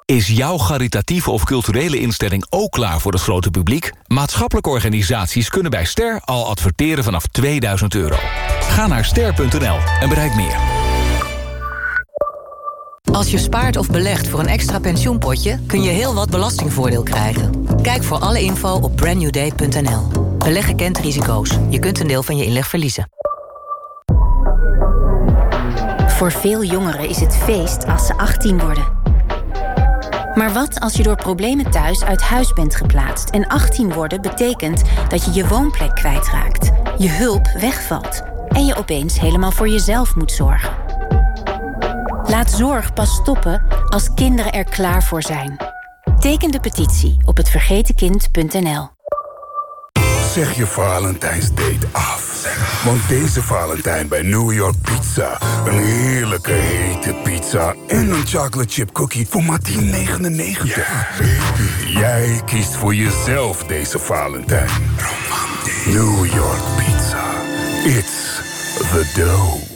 Is jouw caritatieve of culturele instelling ook klaar voor het grote publiek? Maatschappelijke organisaties kunnen bij Ster al adverteren vanaf 2000 euro. Ga naar ster.nl en bereik meer. Als je spaart of belegt voor een extra pensioenpotje... kun je heel wat belastingvoordeel krijgen. Kijk voor alle info op brandnewday.nl. Beleggen kent risico's. Je kunt een deel van je inleg verliezen. Voor veel jongeren is het feest als ze 18 worden. Maar wat als je door problemen thuis uit huis bent geplaatst en 18 worden betekent dat je je woonplek kwijtraakt, je hulp wegvalt en je opeens helemaal voor jezelf moet zorgen? Laat zorg pas stoppen als kinderen er klaar voor zijn. Teken de petitie op hetvergetenkind.nl. Zeg je Valentijnsdate af. Want deze Valentijn bij New York Pizza. Een heerlijke hete pizza en een chocolate chip cookie voor maar 10,99. Jij kiest voor jezelf deze Valentijn. New York Pizza. It's the dough.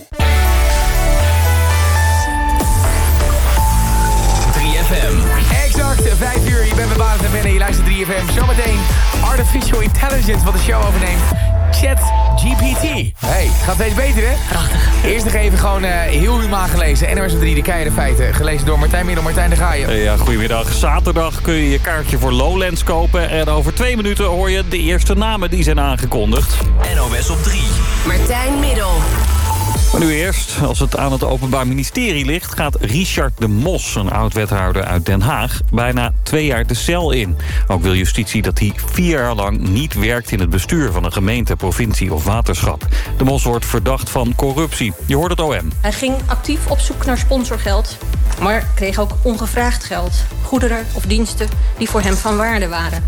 3FM. Exact, 5 uur. Je bent bij Baas en Benne. Je luistert 3FM. Zometeen Artificial Intelligence wat de show overneemt. Chat GPT. Hey, gaat steeds beter, hè? Prachtig. Eerst nog even gewoon eh, heel humaan gelezen. NOS op 3, de keiharde feiten. Gelezen door Martijn Middel, Martijn de Gaaien. Eh, Ja, goedemiddag. Zaterdag kun je je kaartje voor Lowlands kopen. En over twee minuten hoor je de eerste namen die zijn aangekondigd. NOS op 3. Martijn Middel. Nu eerst, als het aan het Openbaar Ministerie ligt... gaat Richard de Mos, een oud-wethouder uit Den Haag... bijna twee jaar de cel in. Ook wil justitie dat hij vier jaar lang niet werkt... in het bestuur van een gemeente, provincie of waterschap. De Mos wordt verdacht van corruptie. Je hoort het OM. Hij ging actief op zoek naar sponsorgeld, maar kreeg ook ongevraagd geld. Goederen of diensten die voor hem van waarde waren.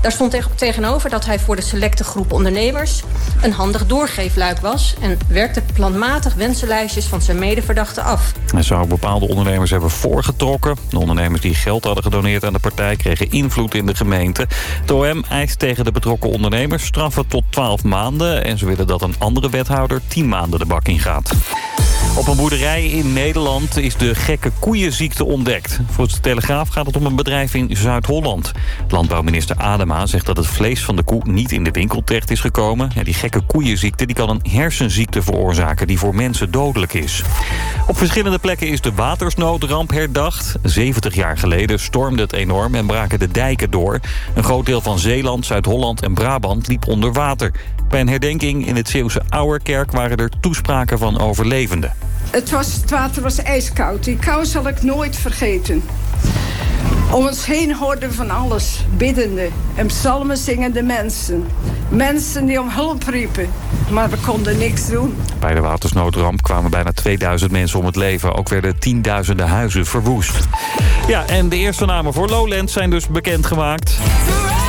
Daar stond teg- tegenover dat hij voor de selecte groep ondernemers een handig doorgeefluik was en werkte planmatig wensenlijstjes van zijn medeverdachten af. Hij zou bepaalde ondernemers hebben voorgetrokken. De ondernemers die geld hadden gedoneerd aan de partij... kregen invloed in de gemeente. Het OM eist tegen de betrokken ondernemers straffen tot 12 maanden... en ze willen dat een andere wethouder 10 maanden de bak ingaat. Op een boerderij in Nederland is de gekke koeienziekte ontdekt. Volgens de Telegraaf gaat het om een bedrijf in Zuid-Holland. Landbouwminister Adema zegt dat het vlees van de koe niet in de winkel terecht is gekomen. Die gekke koeienziekte die kan een hersenziekte veroorzaken die voor mensen dodelijk is. Op verschillende plekken is de watersnoodramp herdacht. 70 jaar geleden stormde het enorm en braken de dijken door. Een groot deel van Zeeland, Zuid-Holland en Brabant liep onder water. Bij een herdenking in het Zeeuwse Ouwerkerk waren er toespraken van overlevenden. Het, was, het water was ijskoud. Die kou zal ik nooit vergeten. Om ons heen hoorden we van alles. Biddende en psalmen zingende mensen. Mensen die om hulp riepen, maar we konden niks doen. Bij de watersnoodramp kwamen bijna 2000 mensen om het leven. Ook werden tienduizenden huizen verwoest. Ja, en de eerste namen voor Lowlands zijn dus bekendgemaakt. everything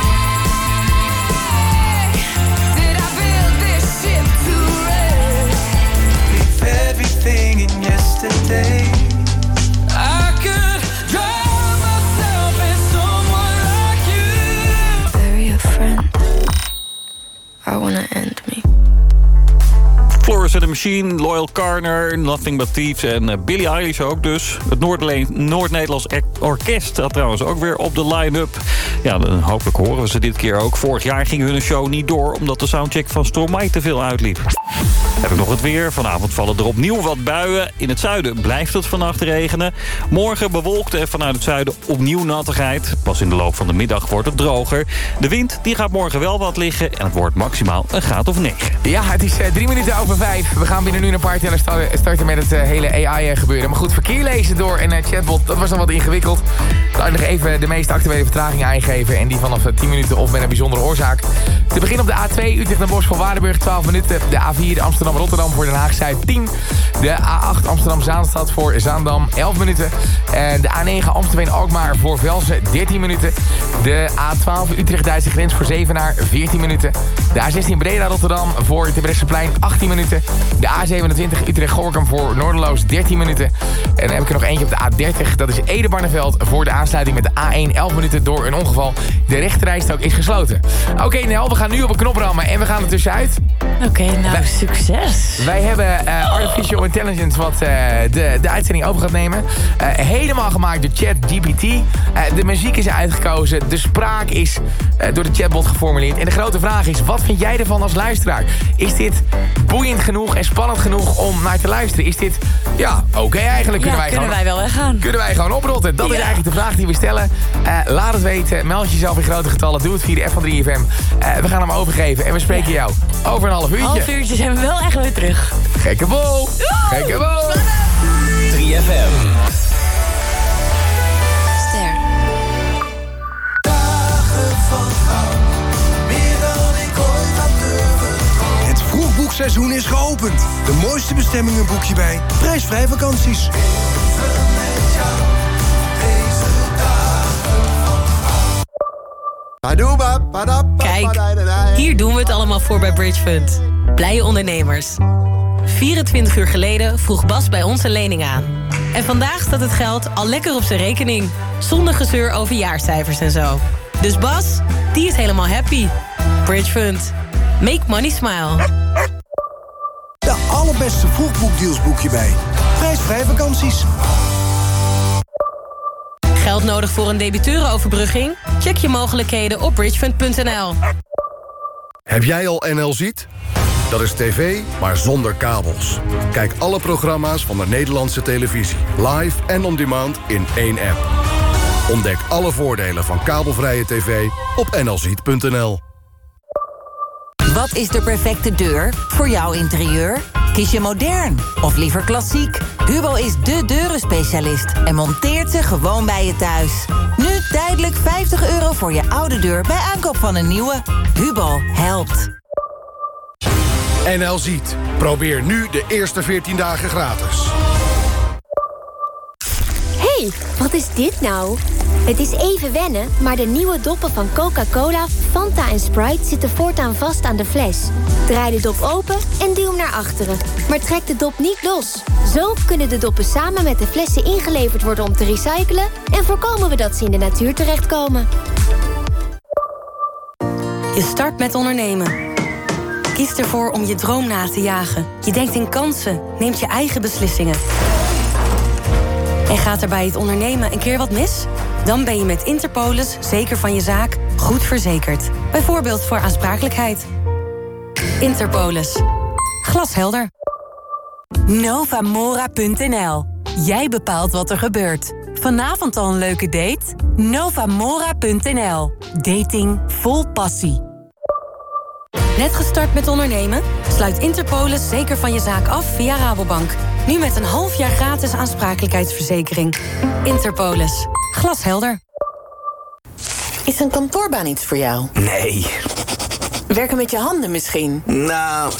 Flores and the Machine, Loyal Carner, Nothing But Thieves en eh, Billie Eilish ook dus. Het Noord- Noord-Nederlands Or- Orkest staat trouwens ook weer op de line-up. Ja, dan hopelijk horen we ze dit keer ook. Vorig jaar ging hun show niet door omdat de soundcheck van Stromae te veel uitliep. Heb ik nog het weer. Vanavond vallen er opnieuw wat buien. In het zuiden blijft het vannacht regenen. Morgen bewolkt en vanuit het zuiden opnieuw nattigheid. Pas in de loop van de middag wordt het droger. De wind die gaat morgen wel wat liggen en het wordt maximaal een graad of 9. Ja, het is eh, drie minuten over vijf. We gaan binnen nu een paar tellen sta- starten met het eh, hele AI-gebeuren. Maar goed, verkeer lezen door eh, chatbot, dat was dan wat ingewikkeld. Ik zal nog even de meest actuele vertraging aangeven. En die vanaf eh, 10 minuten of met een bijzondere oorzaak. Te beginnen op de A2 Utrecht naar Bos van Waardenburg 12 minuten. De A4 Amsterdam-Rotterdam voor Den Haag-Zuid 10. De A8 Amsterdam-Zaanstad voor Zaandam 11 minuten. En de A9 Amstelveen-Alkmaar voor Velsen 13 minuten. De A12 Utrecht-Duitse grens voor Zevenaar 14 minuten. De A16 Breda-Rotterdam voor Terbrechtseplein 18 minuten. De A27 Utrecht-Gorkum voor Noorderloos 13 minuten. En dan heb ik er nog eentje op de A30. Dat is Ede-Barneveld voor de aansluiting met de A1 11 minuten door een ongeval. De rechterrijstrook is gesloten. Oké Nel, we gaan nu op een knop rammen en we gaan er tussenuit. Oké, nou, succes. Wij hebben eh, Artificial Intelligence wat eh, de, de uitzending over gaat nemen. Eh, helemaal gemaakt door ChatGPT. De muziek is uitgekozen. De spraak is door de chatbot geformuleerd. En de grote vraag is, wat vind jij ervan als luisteraar? Is dit boeiend genoeg en spannend genoeg om naar te luisteren? Is dit, ja, oké eigenlijk? Kunnen, Ja, wij, kunnen gewoon, wij wel weggaan. Kunnen wij gewoon oprotten? Dat is eigenlijk de vraag die we stellen. Laat het weten. Meld jezelf in grote getallen. Doe het via de F van 3FM. Eh, we gaan hem overgeven. En we spreken jou over een half uurtje. Half uurtje zijn we wel echt weer terug. Gekke bol. Gekke bol. 3FM. Ster. Het vroegboekseizoen is geopend. De mooiste bestemmingen boek je bij prijsvrij vakanties. Kijk, hier doen we het allemaal voor bij Bridge Fund. Blije ondernemers. 24 uur geleden vroeg Bas bij ons een lening aan. En vandaag staat het geld al lekker op zijn rekening. Zonder gezeur over jaarcijfers en zo. Dus Bas, die is helemaal happy. Bridge Fund. Make money smile. De allerbeste vroegboekdeals boek je bij prijsvrij vakanties. Geld nodig voor een debiteurenoverbrugging? Check je mogelijkheden op bridgefund.nl. Heb jij al NL Ziet? Dat is tv, maar zonder kabels. Kijk alle programma's van de Nederlandse televisie. Live en on demand in één app. Ontdek alle voordelen van kabelvrije tv op nlziet.nl. Wat is de perfecte deur voor jouw interieur? Kies je modern of liever klassiek? Hubo is de deurenspecialist en monteert ze gewoon bij je thuis. Nu tijdelijk 50 euro voor je oude deur bij aankoop van een nieuwe. Hubo helpt. NL Ziet. Probeer nu de eerste 14 dagen gratis. hey, wat is dit nou? Het is even wennen, maar de nieuwe doppen van Coca-Cola, Fanta en Sprite zitten voortaan vast aan de fles. Draai de dop open en duw hem naar achteren. Maar trek de dop niet los. Zo kunnen de doppen samen met de flessen ingeleverd worden om te recyclen... en voorkomen we dat ze in de natuur terechtkomen. Je start met ondernemen. Kies ervoor om je droom na te jagen. Je denkt in kansen, neemt je eigen beslissingen. En gaat er bij het ondernemen een keer wat mis? Dan ben je met Interpolis zeker van je zaak goed verzekerd. Bijvoorbeeld voor aansprakelijkheid. Interpolis. Glashelder. Novamora.nl. Jij bepaalt wat er gebeurt. Vanavond al een leuke date? Novamora.nl. Dating vol passie. Net gestart met ondernemen? Sluit Interpolis zeker van je zaak af via Rabobank. Nu met een half jaar gratis aansprakelijkheidsverzekering. Interpolis. Glashelder. Is een kantoorbaan iets voor jou? Nee. Werken met je handen misschien? Nou,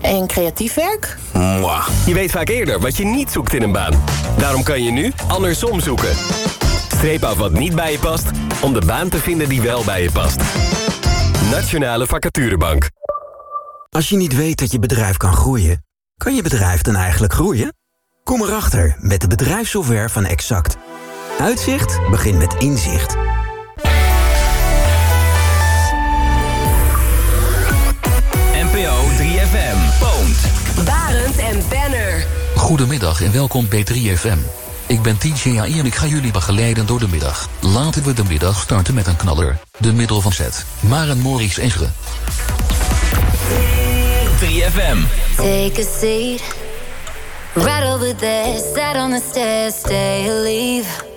En creatief werk? moi. Je weet vaak eerder wat je niet zoekt in een baan. Daarom kan je nu andersom zoeken. Streep af wat niet bij je past, om de baan te vinden die wel bij je past. Nationale Vacaturebank. Als je niet weet dat je bedrijf kan groeien, kan je bedrijf dan eigenlijk groeien? Kom erachter met de bedrijfssoftware van Exact. Uitzicht begint met inzicht. NPO 3FM. Poont. Barend en Benner. Goedemiddag en welkom bij 3FM. Ik ben TJ AI en ik ga jullie begeleiden door de middag. Laten we de middag starten met een knaller. De middel van zet. Maren Morris Engelen. 3FM. Take a seat. Right over there, sat on the stairs, stay or leave.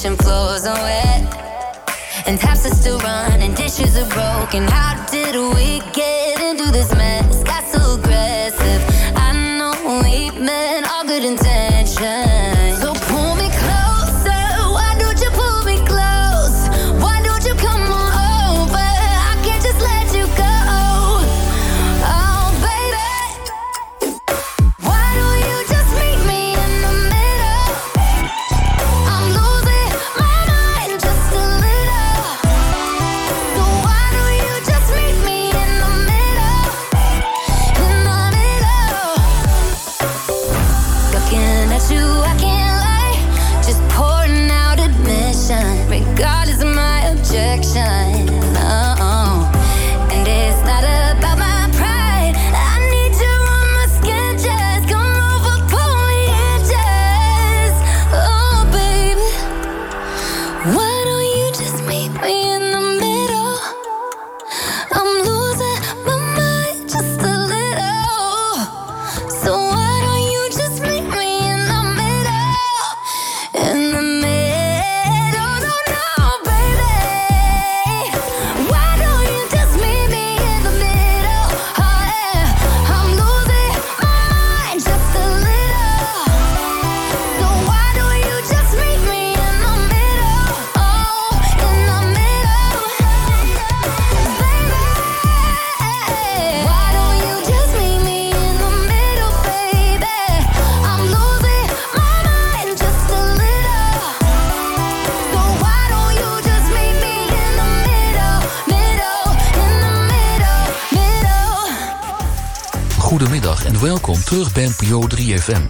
kitchen. Floors are wet, and taps are still running. Dishes are broken. How did we get terug bij NPO 3FM.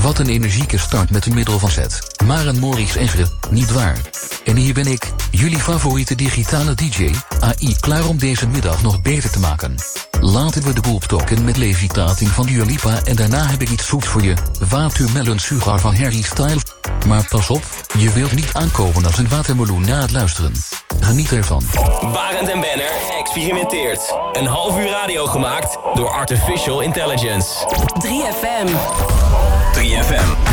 Wat een energieke start met een middel van zet. Maren Morris Engelen, niet waar. En hier ben ik, jullie favoriete digitale DJ, AI, klaar om deze middag nog beter te maken. Laten we de boel opstokken met levitating van Dua Lipa en daarna heb ik iets zoets voor je. Watermelon Sugar van Harry Styles. Maar pas op, je wilt niet aankomen als een watermeloen na het luisteren. Geniet ervan. Barend en Benner experimenteert. Een half uur radio gemaakt door Artificial Intelligence. 3FM. 3FM.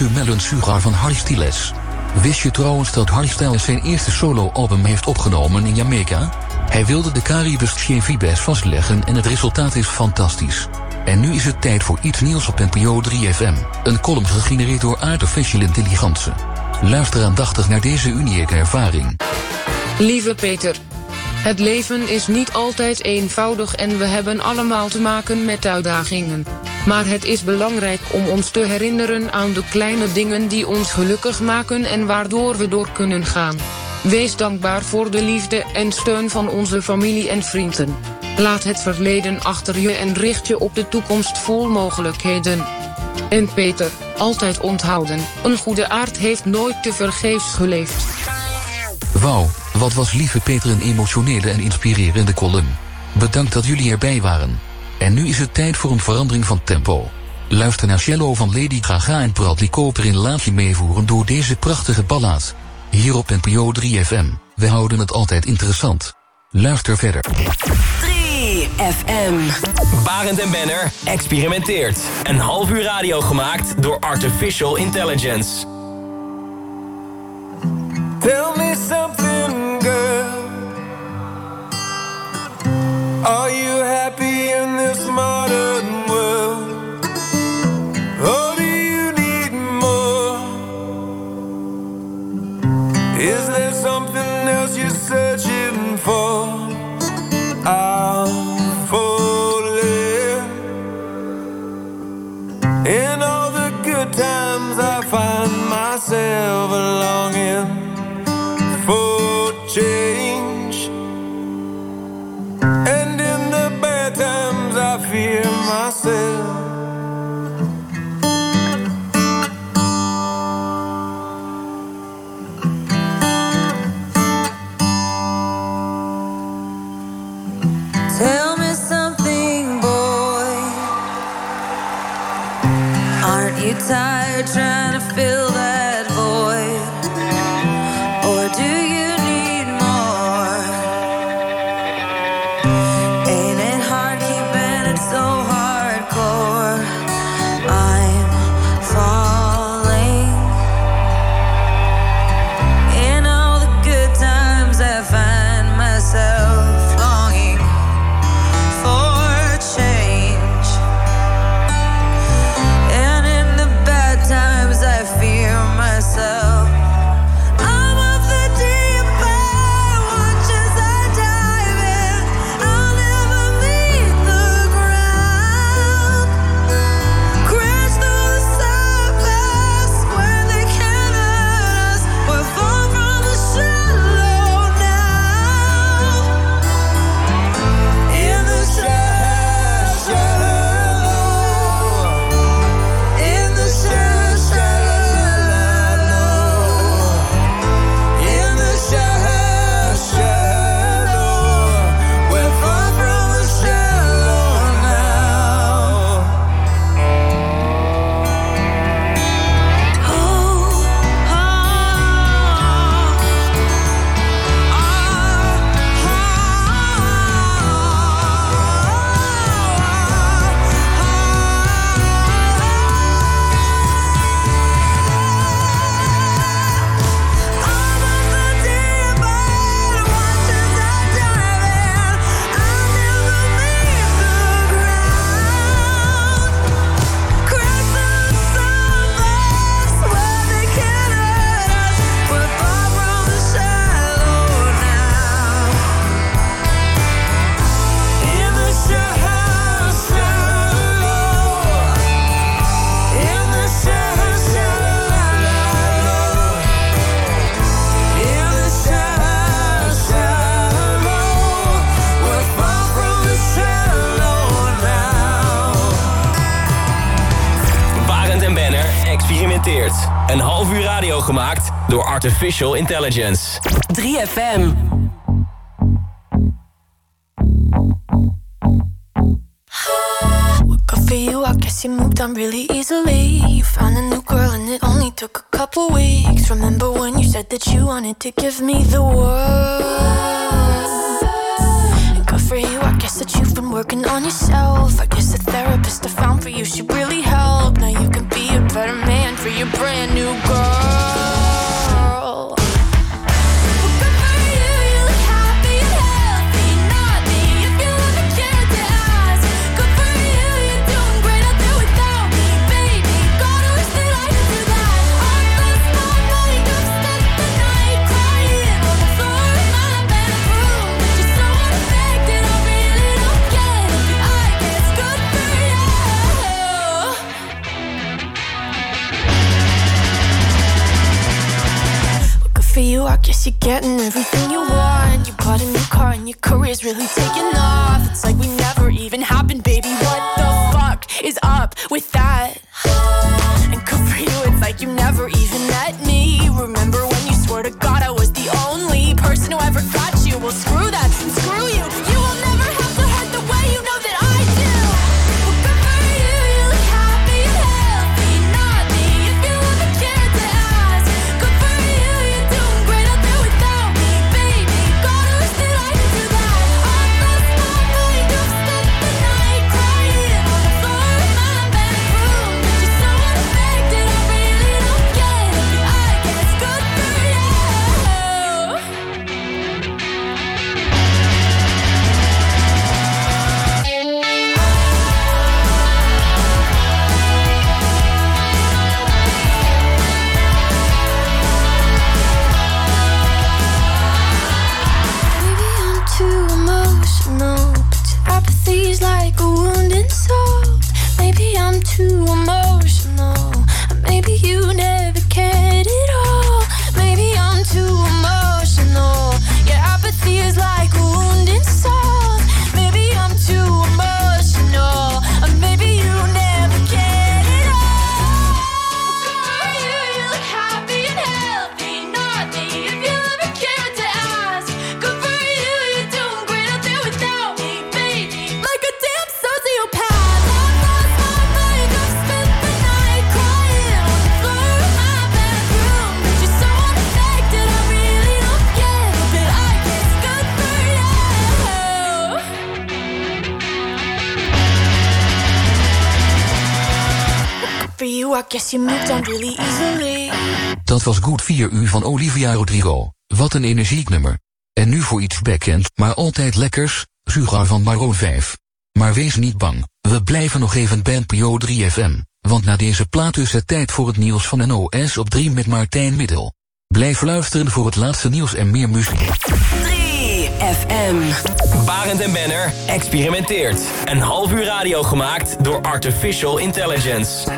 Watermelon Sugar van Harry Styles. Wist je trouwens dat Harry Styles zijn eerste solo-album heeft opgenomen in Jamaica? Hij wilde de Caribus Vibes vastleggen en het resultaat is fantastisch. En nu is het tijd voor iets nieuws op NPO 3FM. Een column gegenereerd door Artificial Intelligence. Luister aandachtig naar deze unieke ervaring. Lieve Peter, het leven is niet altijd eenvoudig en we hebben allemaal te maken met uitdagingen. Maar het is belangrijk om ons te herinneren aan de kleine dingen die ons gelukkig maken en waardoor we door kunnen gaan. Wees dankbaar voor de liefde en steun van onze familie en vrienden. Laat het verleden achter je en richt je op de toekomst vol mogelijkheden. En Peter, altijd onthouden, een goede aard heeft nooit te vergeefs geleefd. Wauw, wat was lieve Peter een emotionele en inspirerende column. Bedankt dat jullie erbij waren. En nu is het tijd voor een verandering van tempo. Luister naar Cello van Lady Gaga en Bradley Cooper in Laat je meevoeren door deze prachtige ballad. Hier op NPO 3FM, we houden het altijd interessant. Luister verder. 3FM. Barend en Benner experimenteert. Een half uur radio gemaakt door Artificial Intelligence. Tell me something, girl. Are you happy in this modern? Artificial Intelligence. 3FM. For you, I guess you moved on really easily. You found a new girl, and it only took a couple weeks. Remember when you said that you wanted to give me the world? Good for you, I guess that you've been working on yourself. I guess the therapist I found for you, she really helped. Now you can be a better man for your brand new girl. you're getting everything you want. You bought a new car and your career's really taking off. It's like we never. van Olivia Rodrigo. Wat een energiek nummer. En nu voor iets bekend, maar altijd lekkers, Sugar van Maroon 5. Maar wees niet bang, we blijven nog even bij PO 3FM, want na deze plaat is het tijd voor het nieuws van NOS op 3 met Martijn Middel. Blijf luisteren voor het laatste nieuws en meer muziek. 3FM. Barend en Benner experimenteert. Een half uur radio gemaakt door Artificial Intelligence.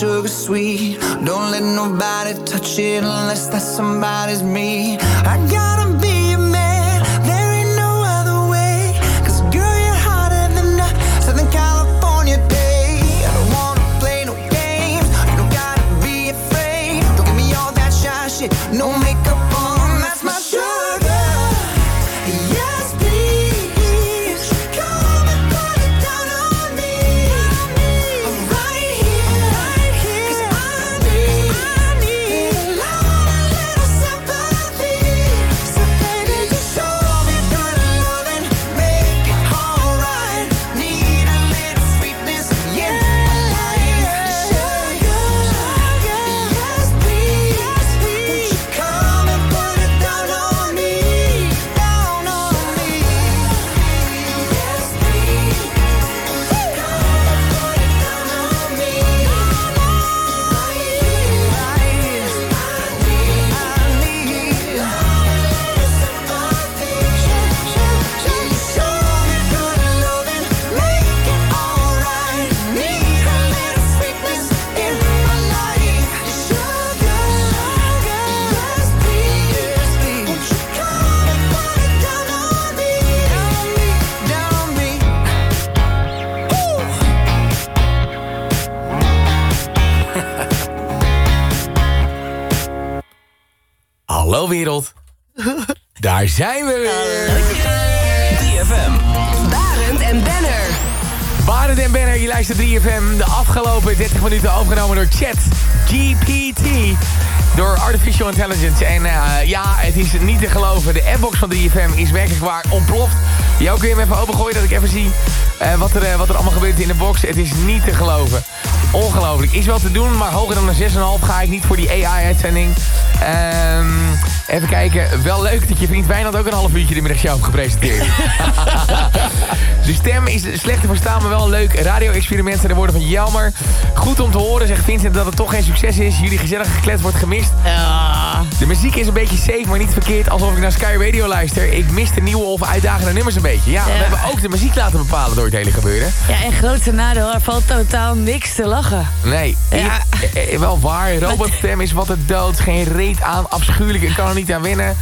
sugar sweet. Don't let nobody touch it unless that somebody's me. I got Hallo wereld. [laughs] Daar zijn we weer. 3FM. Barend en Benner. Barend en Benner, je luistert 3FM. De afgelopen 30 minuten overgenomen door Chat GPT. Door Artificial Intelligence. En eh, ja, het is niet te geloven. De appbox van 3FM is werkelijk waar ontploft. Jou kun je hem even opengooien dat ik even zie eh, wat, er, eh, wat er allemaal gebeurt in de box. Het is niet te geloven. Ongelooflijk. Is wel te doen, maar hoger dan een 6,5 ga ik niet voor die AI-uitzending. Ehm, even kijken. Wel leuk dat je vriend Wijnand ook een half uurtje de middagshow heeft gepresenteerd. [laughs] de stem is slecht te verstaan, maar wel een leuk radio-experiment. En de woorden van Jelmer. Goed om te horen, zegt Vincent, dat het toch geen succes is. Jullie gezellige geklet wordt gemist. De muziek is een beetje safe, maar niet verkeerd. Alsof ik naar Sky Radio luister. Ik mis de nieuwe of uitdagende nummers een beetje. Ja, we hebben ook de muziek laten bepalen door het hele gebeuren. Ja, en grootste nadeel, er valt totaal niks te lachen. Nee, Ja. eh, eh, wel waar. Robotstem is wat het dood. Geen reet aan. Afschuwelijk. Ik kan er niet aan winnen.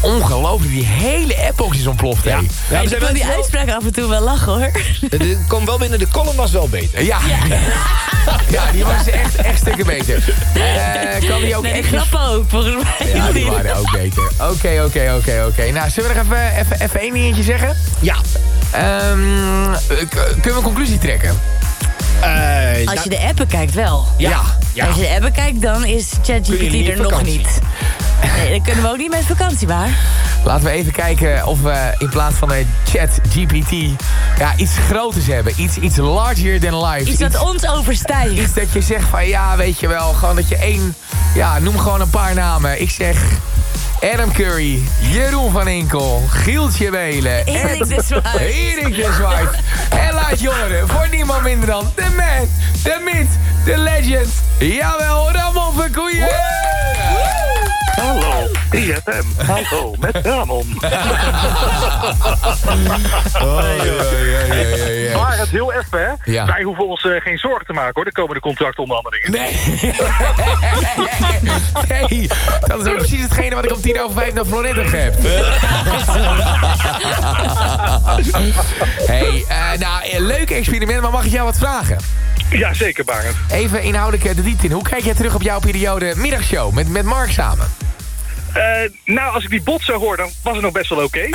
Ongelooflijk. Die hele appbox is ontploft, hè. Ja, ik wil die uitspraak af en toe wel lachen, hoor. De kom wel binnen, de column was wel beter. Ja. [laughs] Ja, die was echt, echt stukken beter. Eh kan die ook Nee, echt... grappen ook, volgens mij. Ja, die [laughs] waren ook beter. Oké, oké, oké, oké. Nou, zullen we nog even, even, even één dingetje zeggen? Ja. Ehm, eh, k- kunnen we een conclusie trekken? Als je de appen kijkt wel. Ja. Ja. Als je de kijkt, dan is ChatGPT er nog niet. Nee, dan kunnen we ook niet met vakantie, waar? Laten we even kijken of we in plaats van een chat GPT ja, iets groters hebben. Iets, iets larger than life. Iets dat ons overstijgt. Iets dat je zegt van ja, weet je wel. Gewoon dat je één... Ja, noem gewoon een paar namen. Ik zeg... Adam Curry, Jeroen van Inkel, Gieltje Welen... Erik de Zwart. Erik de Zwart. en laat je horen, voor niemand minder dan de man, de myth, de legend. Jawel, Ramon Verkoeien! Hallo, 3FM. Hallo, met Ramon. Maar het heel even, hè? Ja. Wij hoeven ons eh, geen zorgen te maken, hoor. De komende contractonderhandelingen. Nee. [laughs] nee, dat is ook precies hetgene wat ik om tien over vijf naar Florida heb. [laughs] hey, eh, nou, leuk experiment, maar mag ik jou wat vragen? Ja, zeker, Barend. Even inhoudelijk eh, de diepte in. Hoe kijk jij terug op jouw periode middagshow met, met Mark samen? Eh, nou, als ik die bot zo hoor, dan was het nog best wel oké. [laughs]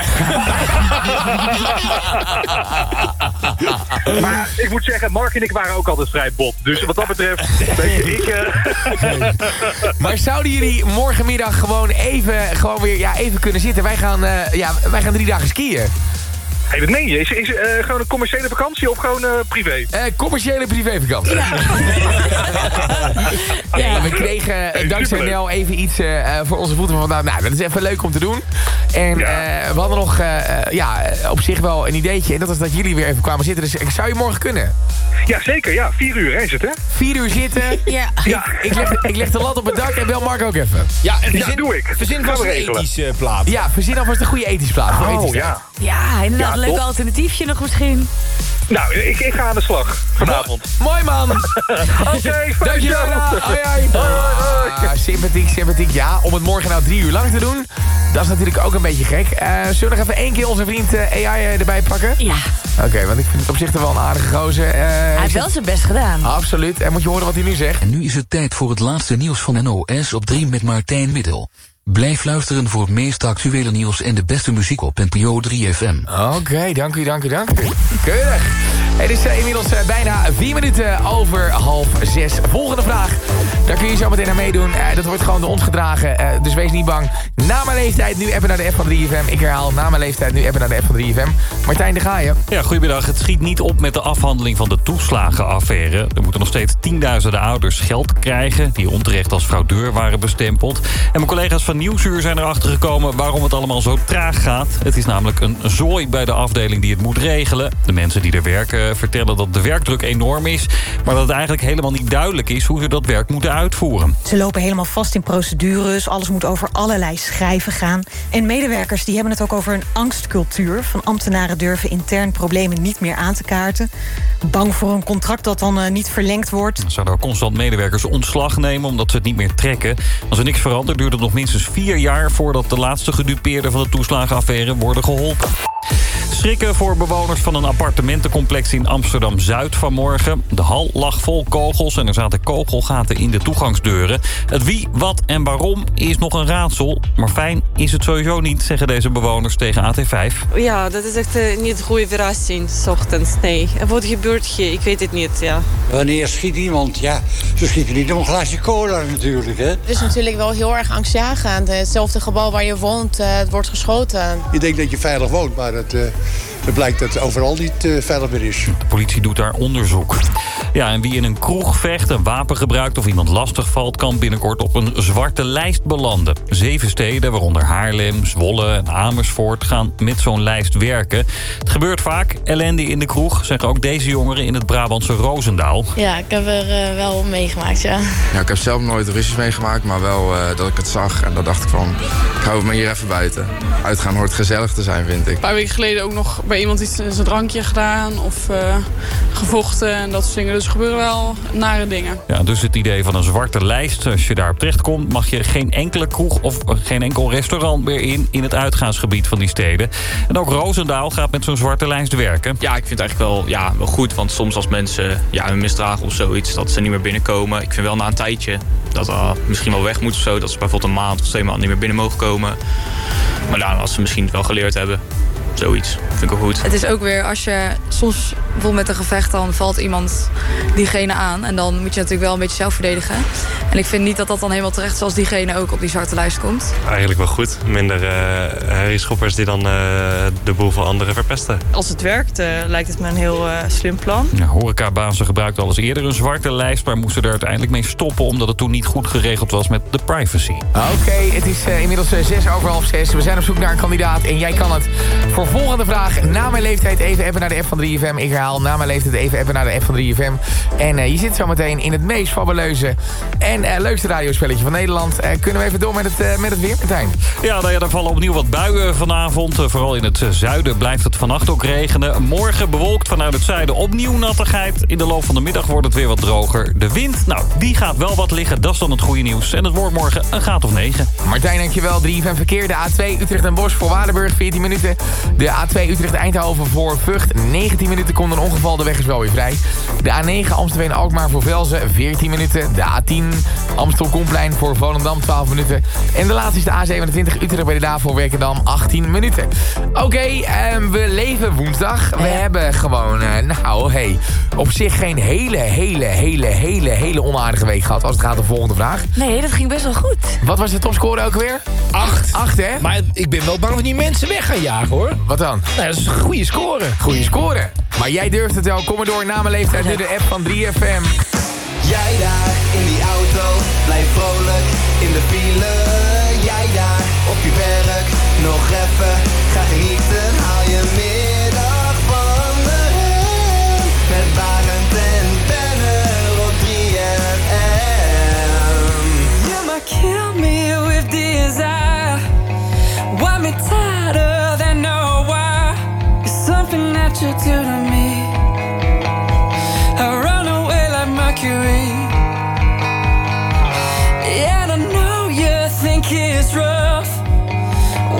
maar ik moet zeggen, Mark en ik waren ook altijd vrij bot. Dus wat dat betreft, weet je, ik... eh, [laughs] Maar zouden jullie morgenmiddag gewoon even, gewoon weer ja, even kunnen zitten? Wij gaan, ja, wij gaan drie dagen skiën. Hey, dat meen je? Is, is eh, gewoon een commerciële vakantie of gewoon eh, privé? Eh, commerciële privévakantie. Ja. [laughs] we kregen eh, dankzij superleuk. Nel even iets voor onze voeten. Van, nou, nou, dat is even leuk om te doen. En eh, we hadden nog ja, op zich wel een ideetje. En dat was dat jullie weer even kwamen zitten. Dus ik zou je morgen kunnen. Ja, zeker. Ja, vier uur hè, is het, hè? Vier uur zitten. Ja. Ik, ik, leg, ik leg de lat op het dak en bel Mark ook even. Ja, en Ja, verzin, doe ik. verzin vast we een ethische plaat. Ja, verzin alvast een goede ethisch plaat. voor Oh, ethisch ja. Ja, inderdaad. Ja, een leuk top. alternatiefje nog misschien. Nou, ik, ik ga aan de slag vanavond. Mooi man. [laughs] Oké, Dankjewel. Hoi, hoi. Ah, sympathiek, sympathiek. Ja, om het morgen nou drie uur lang te doen, dat is natuurlijk ook een beetje gek. Eh, zullen we nog even één keer onze vriend eh, AI erbij pakken? Ja. Oké, want ik vind het op zich toch wel een aardige gozer. Eh, Hij heeft wel zijn best gedaan. Absoluut. En moet je horen wat hij nu zegt? En nu is het tijd voor het laatste nieuws van NOS op 3 met Martijn Middel. Blijf luisteren voor het meest actuele nieuws en de beste muziek op NPO 3FM. Oké, dank u, dank u, dank u. Keurig. Het is eh, inmiddels eh, bijna vier minuten over half zes. Volgende vraag. Daar kun je zo meteen aan meedoen. Eh, dat wordt gewoon door ons gedragen. eh, dus wees niet bang. Na mijn leeftijd nu appen naar de F van 3FM. Ik herhaal, na mijn leeftijd nu appen naar de F van 3FM. Martijn, daar ga je. Ja, goedemiddag. Het schiet niet op met de afhandeling van de toeslagenaffaire. Er moeten nog steeds tienduizenden ouders geld krijgen... die onterecht als fraudeur waren bestempeld. En mijn collega's van Nieuwsuur zijn erachter gekomen... waarom het allemaal zo traag gaat. Het is namelijk een zooi bij de afdeling die het moet regelen. De mensen die er werken vertellen dat de werkdruk enorm is... maar dat het eigenlijk helemaal niet duidelijk is... hoe ze dat werk moeten uitvoeren. Ze lopen helemaal vast in procedures. Alles moet over allerlei schrijven gaan. En medewerkers die hebben het ook over een angstcultuur. Van ambtenaren durven intern problemen niet meer aan te kaarten. Bang voor een contract dat dan eh, niet verlengd wordt. Zouden ook constant medewerkers ontslag nemen omdat ze het niet meer trekken. Als er niks verandert duurt het nog minstens vier jaar... voordat de laatste gedupeerden van de toeslagenaffaire worden geholpen. Schrikken voor bewoners van een appartementencomplex in Amsterdam-Zuid vanmorgen. De hal lag vol kogels en er zaten kogelgaten in de toegangsdeuren. Het wie, wat en waarom is nog een raadsel. Maar fijn is het sowieso niet, zeggen deze bewoners tegen AT5. Ja, dat is echt eh, niet een goede verrassing, s ochtends. Nee. En wat gebeurt hier? Ik weet het niet, ja. Wanneer schiet iemand? Ja, ze schieten niet om een glaasje cola natuurlijk, hè? Het is natuurlijk wel heel erg Hetzelfde gebouw waar je woont, eh, het wordt geschoten. Je denkt dat je veilig woont, maar het, eh, het blijkt dat het overal niet eh, veilig meer is. De politie doet daar onderzoek. Ja, en wie in een kroeg vecht, een wapen gebruikt of iemand lastig valt... kan binnenkort op een zwarte lijst belanden. Zeven steden, waaronder Haarlem, Zwolle en Amersfoort... gaan met zo'n lijst werken. Het gebeurt vaak, ellende in de kroeg... zeggen ook deze jongeren in het Brabantse Roosendaal. Ja, ik heb er eh, wel meegemaakt, ja. Ja, ik heb zelf nooit ruzies meegemaakt, maar wel eh, dat ik het zag. En dan dacht ik van, ik hou me hier even buiten. Uitgaan hoort gezellig te zijn, vind ik. Een paar weken geleden ook nog bij iemand iets zijn drankje gedaan of eh, gevochten en dat soort dingen. Dus er gebeuren wel nare dingen. Ja, dus het idee van een zwarte lijst. Als je daar terechtkomt, mag je geen enkele kroeg of geen enkel restaurant meer in... in het uitgaansgebied van die steden. En ook Roosendaal gaat met zo'n zwarte lijst werken. Ja, ik vind het eigenlijk wel, ja, wel goed. Want soms als mensen ja, hun misdragen of zoiets, dat ze niet meer binnenkomen. Ik vind wel na een tijdje dat dat misschien wel weg moet of zo. Dat ze bijvoorbeeld een maand of twee maanden niet meer binnen mogen komen. Maar nou, als ze misschien het wel geleerd hebben, zoiets. Vind ik wel goed. Het is ook weer als je soms bijvoorbeeld met een gevecht dan valt iemand diegene aan. En dan moet je natuurlijk wel een beetje zelf verdedigen. En ik vind niet dat dat dan helemaal terecht is als diegene ook op die zwarte lijst komt. Eigenlijk wel goed. Minder uh, herrieschoppers die dan uh, de boel van anderen verpesten. Als het werkt, uh, lijkt het me een heel slim plan. Ja, horecabazen gebruikten al eens eerder een zwarte lijst... maar moesten er uiteindelijk mee stoppen... omdat het toen niet goed geregeld was met de privacy. Oké, het is inmiddels zes over half zes. We zijn op zoek naar een kandidaat en jij kan het voor volgende vraag... na mijn leeftijd even appen naar de F van 3FM. Ik herhaal, na mijn leeftijd even appen naar de F van 3FM. En je zit zo meteen in het meest fabuleuze en leukste radiospelletje van Nederland. kunnen we even door met het, met het weer, Martijn? Ja, nou ja, er vallen opnieuw wat buien vanavond. vooral in het zuiden blijft het vannacht ook regenen. Morgen bewolkt vanuit het zuiden opnieuw nattigheid. In de loop van de middag wordt het weer wat droger. De wind, nou, die gaat wel wat liggen. Dat is dan het goede nieuws. En het wordt morgen een graad of 9. Martijn, dankjewel. 3 van verkeer. De A2 Utrecht en Bos voor Waardenburg, 14 minuten. De A2 Utrecht-Eindhoven voor Vught, 19 minuten. Komt een ongeval, de weg is wel weer vrij. De A9 Amstelveen-Alkmaar voor Velzen, 14 minuten. De A10 Amstel-Komplein voor Volendam, 12 minuten. En de laatste is de A27 Utrecht bij de Daan voor Werkendam, 18 minuten. Oké, okay, we leven woensdag. We hebben gewoon, uh, nou, hey, op zich geen hele, hele, hele, hele, hele onaardige week gehad... als het gaat om de volgende vraag. Nee, dat ging best wel goed. Wat was de topscore ook weer? Acht. Acht, hè? Maar ik ben wel bang dat die mensen weg gaan jagen, hoor. Wat dan? Nou, dat is een goede score. Goede score. Maar jij durft het wel. Kom maar door, na mijn leeftijd nu de app van 3FM. Jij daar in die auto, blijf vrolijk in de file. Jij daar op je werk, nog even, ga genieten. Haal je middag van de rem. Met Barend en Benner op 3FM. You might kill me with desire. Want me tighter that you do to me. I run away like Mercury. And I know you think it's rough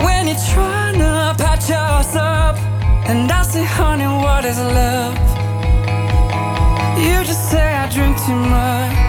when you're trying to patch us up. And I say, honey, what is love? You just say I drink too much.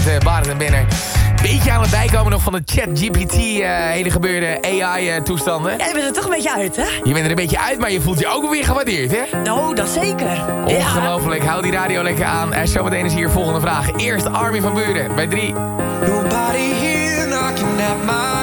3FM. Je luistert uh, Barend en Benner. Beetje aan het bijkomen nog van de chat-GPT eh, hele gebeurde AI-toestanden. Ja, je bent er toch een beetje uit, hè? Je bent er een beetje uit, maar je voelt je ook weer gewaardeerd, hè? Nou, dat zeker. Ongelooflijk. Hou die radio lekker aan. En zometeen is hier volgende vraag. Eerst Armin van Buren bij 3. Nobody here knocking at my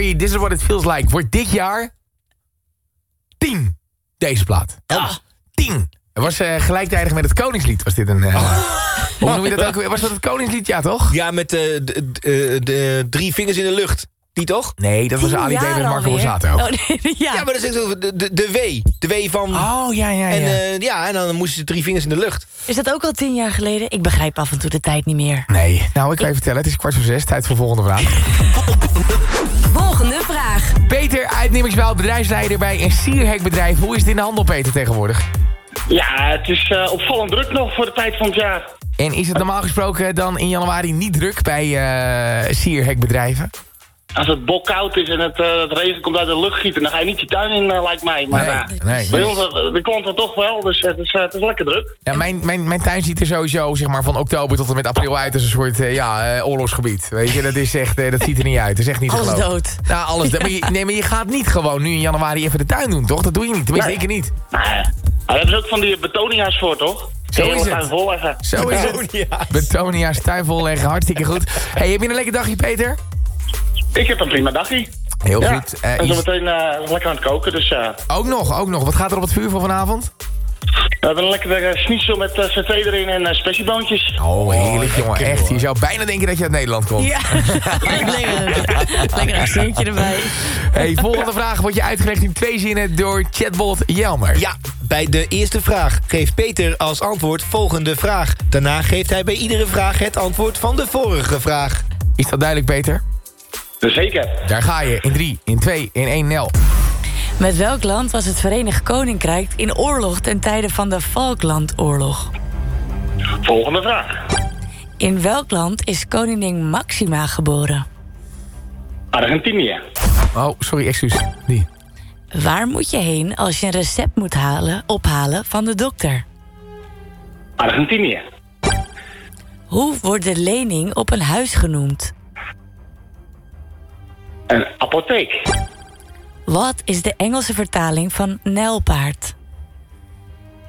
This is what it feels like. Wordt dit jaar 10. Deze plaat. Ja. 10. Het was eh, gelijktijdig met het Koningslied. Was dit een... eh, [laughs] Hoe noem je dat ook? Was dat het Koningslied? Ja, toch? Ja, met de, de, de drie vingers in de lucht. Die toch? Nee, dat was Ali B met Marco Borsato. Oh, nee, [laughs] ja. Ja, maar dat is de, de, de W. De W van... Oh, ja, ja, En, ja. eh, ja, en dan moesten ze drie vingers in de lucht. Is dat ook al tien jaar geleden? Ik begrijp af en toe de tijd niet meer. Nee, nou, ik ga je vertellen. Het is kwart voor zes. Tijd voor de volgende vraag. [laughs] Volgende vraag. Peter uit Nimmerswaal, bedrijfsleider bij een sierhekbedrijf. Hoe is het in de handel, Peter, tegenwoordig? Ja, het is eh, opvallend druk nog voor de tijd van het jaar. En is het normaal gesproken dan in januari niet druk bij eh sierhekbedrijven? Als het bokkoud is en het, eh, het regen komt uit de lucht gieten, dan ga je niet je tuin in, eh, lijkt mij. Maar Nee, eh, nee. bij ons, de klanten toch wel, dus het is, eh, het is lekker druk. Ja, mijn, mijn, mijn tuin ziet er sowieso zeg maar, van oktober tot en met april uit als een soort eh, ja, eh, oorlogsgebied. Weet je, dat, is echt, eh, dat ziet er niet uit. Dat is echt niet te Alles dood. Nou, alles [laughs] dood. Maar je, nee, maar je gaat niet gewoon nu in januari even de tuin doen, toch? Dat doe je niet. Tenminste, Nee. ik niet. Nou, ja. Maar daar hebben ze ook van die betonia's voor, toch? Zo is het. tuin volleggen. Zo is het. Betonia's tuin volleggen, hartstikke goed. Hey, heb je een lekker dagje, Peter? Ik heb een prima dagje. Heel Ja, goed. Eh, en zo is- meteen eh, lekker aan het koken, dus ja. Ook nog, ook nog. Wat gaat er op het vuur voor vanavond? We hebben een lekkere eh, schnitzel met uh, saté erin en uh, spessieboontjes. Oh, heerlijk jongen. Echt. Je zou bijna denken dat je uit Nederland komt. Ja, lekker, [laughs] lekker accentje erbij. Hey, volgende vraag wordt je uitgelegd in twee zinnen door chatbot Jelmer. Ja, bij de eerste vraag geeft Peter als antwoord volgende vraag. Daarna geeft hij bij iedere vraag het antwoord van de vorige vraag. Is dat duidelijk, Peter? Zeker. Daar ga je. In 3, in 2, in 1, nel. Met welk land was het Verenigd Koninkrijk in oorlog ten tijde van de Falklandoorlog? Volgende vraag. In welk land is koningin Maxima geboren? Argentinië. Oh, sorry, excuus. Die. Waar moet je heen als je een recept moet halen, ophalen van de dokter? Argentinië. Hoe wordt de lening op een huis genoemd? Een apotheek. Wat is de Engelse vertaling van nijlpaard?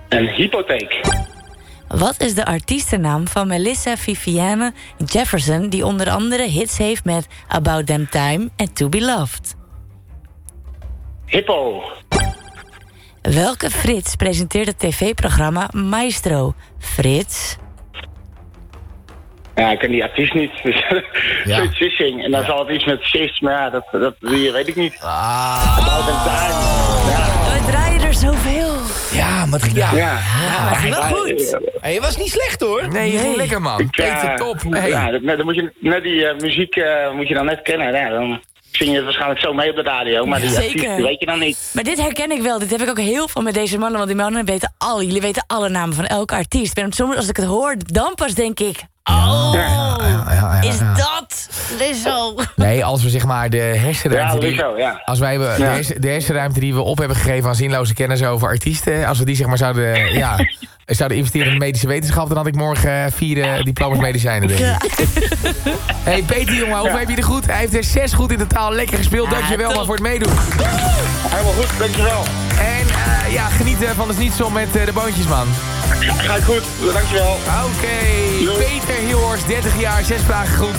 Een hypotheek. Wat is de artiestennaam van Melissa Viviane Jefferson... die onder andere hits heeft met About Them Time en To Be Loved? Hippo. Welke Frits presenteert het tv-programma Maestro? Frits? Ja, ik ken die artiest niet. Dus [laughs] Ja. En dan zal het iets met vis, maar ja, dat, dat die weet ik niet. Ah. About time. Ja. We draaien er zoveel. Ja, maar het, ja. Ja. Ja, maar ging wel goed. Hey, je was niet slecht hoor. Nee, je ging lekker, man. Peter, top. Hey. Ja, dat- dan moet je net die eh, muziek eh, moet je dan net kennen. Ja, dan zing je het waarschijnlijk zo mee op de radio. Maar die Zeker. artiest die weet je dan niet. Maar dit herken ik wel. Dit heb ik ook heel veel met deze mannen. Want die mannen weten al. Jullie weten alle namen van elke artiest. En soms als ik het hoor, dan pas denk ik... Oh, Ja, ja, ja, is ja. dat Lizzo? Nee, als we zeg maar de hersenruimte... Die, Lizzo, ja. Als wij we- de, Ja. hersen- de hersenruimte die we op hebben gegeven aan zinloze kennis over artiesten... als we die zeg maar zouden, ja, [laughs] zouden investeren in medische wetenschap... dan had ik morgen vier eh, diploma's medicijnen, denk ik. hey, Peter, jongen, hoeveel heb je er goed? Hij heeft er zes goed in totaal. Lekker gespeeld. Dankjewel top. maar voor het meedoen. Helemaal goed, dankjewel. En eh, ja, geniet eh, van de schnitzel met eh, de boontjes, man. Gaat goed, dankjewel. Oké, Peter Hilhorst, 30 jaar, zes vragen goed.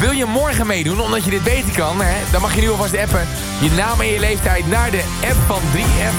Wil je morgen meedoen, omdat je dit beter kan, hè, dan mag je nu alvast appen. Je naam en je leeftijd naar de app van 3FM.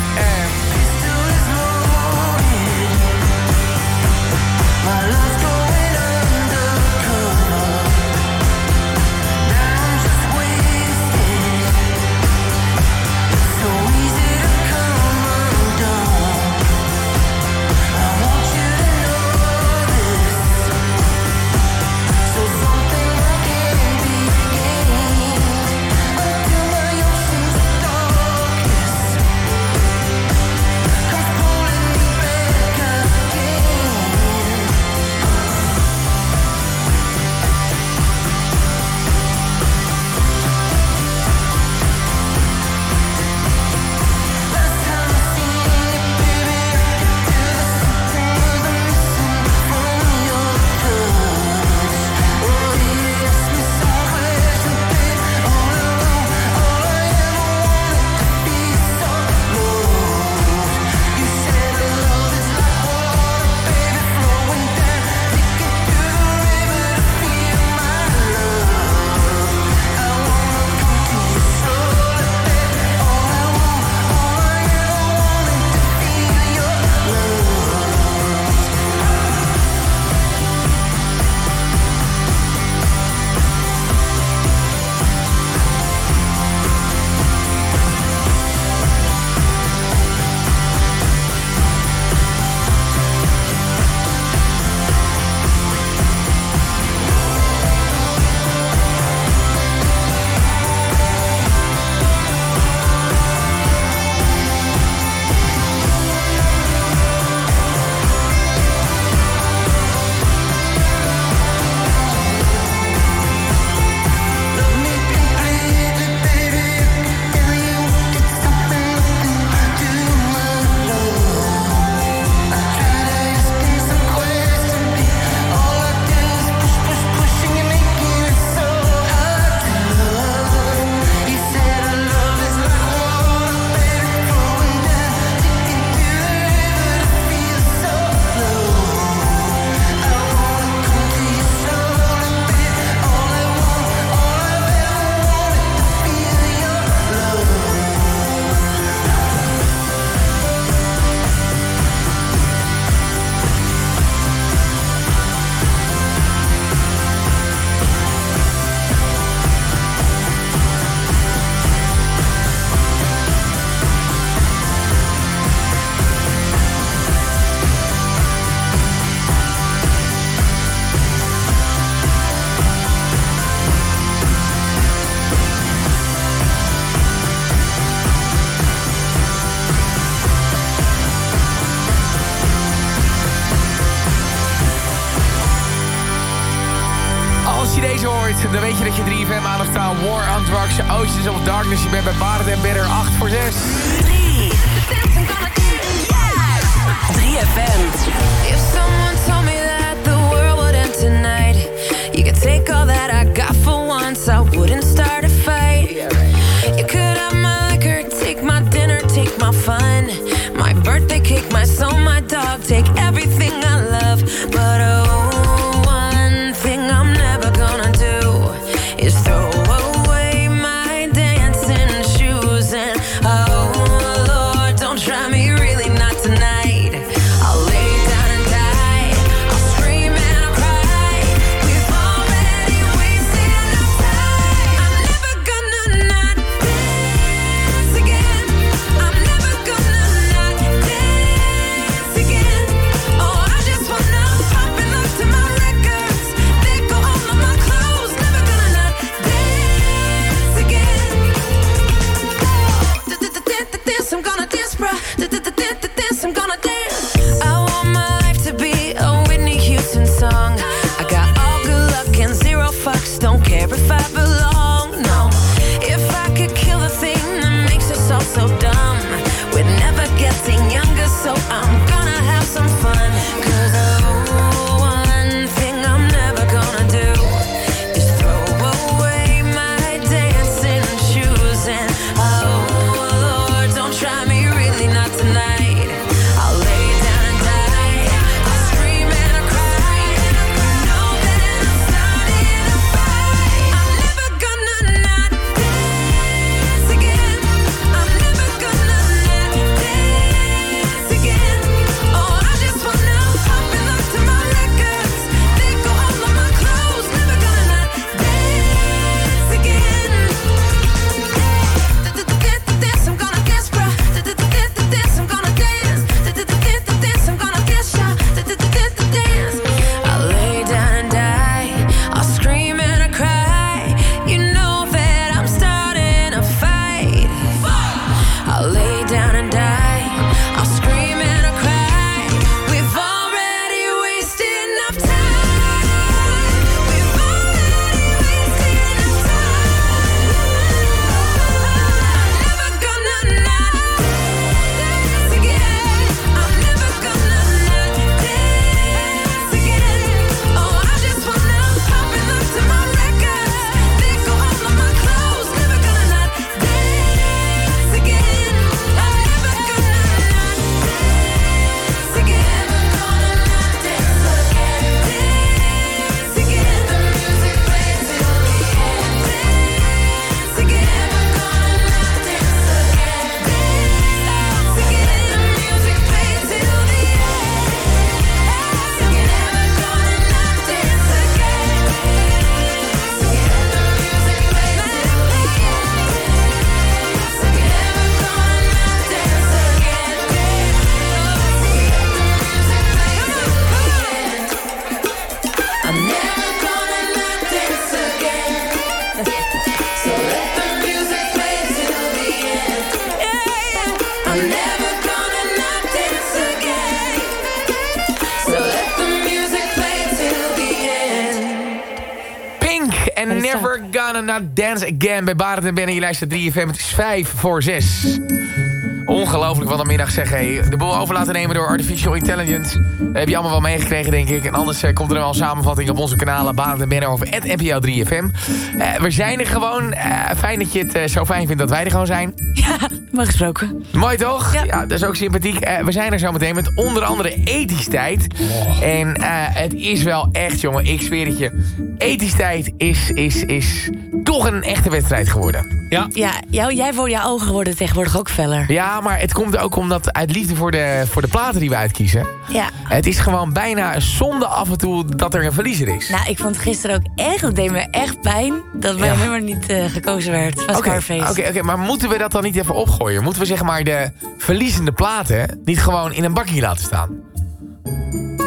Dance Again bij Barend en Ben. En je luistert 3FM. Het is 5 voor 6. Ongelooflijk wat een middag zeg. Hey. De boel over laten nemen door Artificial Intelligence. Dat heb je allemaal wel meegekregen, denk ik. En anders eh, komt er wel een samenvatting op onze kanalen. Barend en Ben over NPO 3FM. Eh, we zijn er gewoon. Eh, fijn dat je het zo fijn vindt dat wij er gewoon zijn. Maar gesproken. Mooi toch? Ja. dat is ook sympathiek. We zijn er zo meteen met onder andere ethisch tijd. En eh, het is wel echt, jongen, ik zweer het je. Ethisch tijd is, is, is toch een echte wedstrijd geworden. Ja. Ja, jou, jij voor jouw ogen worden tegenwoordig ook feller. Ja, maar het komt ook omdat uit liefde voor de, voor de platen die we uitkiezen. Ja. Het is gewoon bijna een zonde af en toe dat er een verliezer is. Nou, ik vond gisteren ook echt, het deed me echt pijn dat mijn Ja. nummer niet eh, gekozen werd van Oké, Scarface. oké, oké, maar moeten we dat dan niet even opgooien? Moeten we zeg maar de verliezende platen niet gewoon in een bakje laten staan?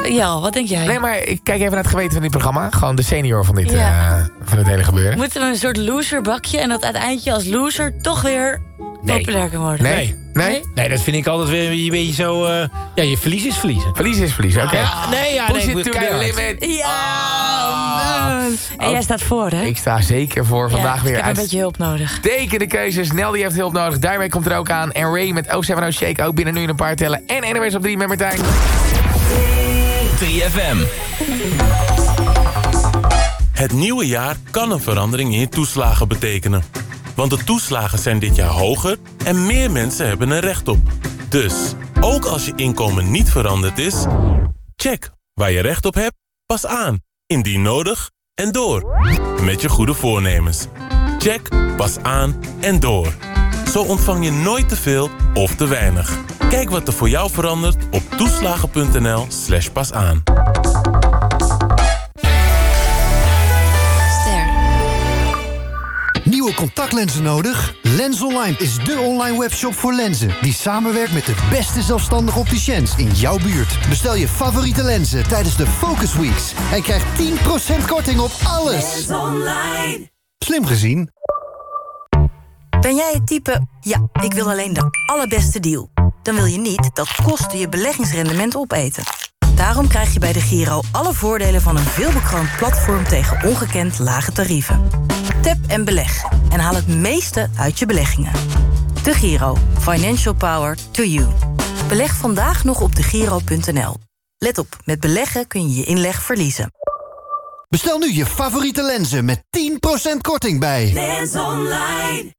Ja, wat denk jij? Nee, maar ik kijk even naar het geweten van dit programma. Gewoon de senior van dit, Ja. eh, van het hele gebeuren. Moeten we een soort loser bakje en dat uiteindelijk als loser toch weer populair kan worden? Nee. Nee? Nee, dat vind ik altijd weer een beetje zo... eh, ja, je verlies is verliezen. Verlies is verliezen, oké. Nee, ja, Push nee, it to the keihard. limit. Ja! En jij staat voor, hè? Ik sta zeker voor vandaag Ja, weer Ik heb uit. een beetje hulp nodig. Tekende keuzes. Nel die heeft hulp nodig. Daarmee komt er ook aan. En Ray met 070 Shake ook binnen nu in een paar tellen. En NOS op 3 met Martijn. 3FM. Het nieuwe jaar kan een verandering in je toeslagen betekenen. Want de toeslagen zijn dit jaar hoger en meer mensen hebben er recht op. Dus, ook als je inkomen niet veranderd is... check waar je recht op hebt, pas aan, indien nodig en door. Met je goede voornemens. Check, pas aan en door. Zo ontvang je nooit te veel of te weinig. Kijk wat er voor jou verandert op toeslagen.nl slash pas aan. Nieuwe contactlenzen nodig? Lens Online is de online webshop voor lenzen... die samenwerkt met de beste zelfstandige opticiens in jouw buurt. Bestel je favoriete lenzen tijdens de Focus Weeks... en krijg 10% korting op alles. Slim gezien. Ben jij het type, ja, ik wil alleen de allerbeste deal? Dan wil je niet dat kosten je beleggingsrendement opeten. Daarom krijg je bij de Giro alle voordelen van een veelbekroond platform tegen ongekend lage tarieven. Tap en beleg en haal het meeste uit je beleggingen. De Giro. Financial power to you. Beleg vandaag nog op degiro.nl. Let op, met beleggen kun je je inleg verliezen. Bestel nu je favoriete lenzen met 10% korting bij... Lens Online.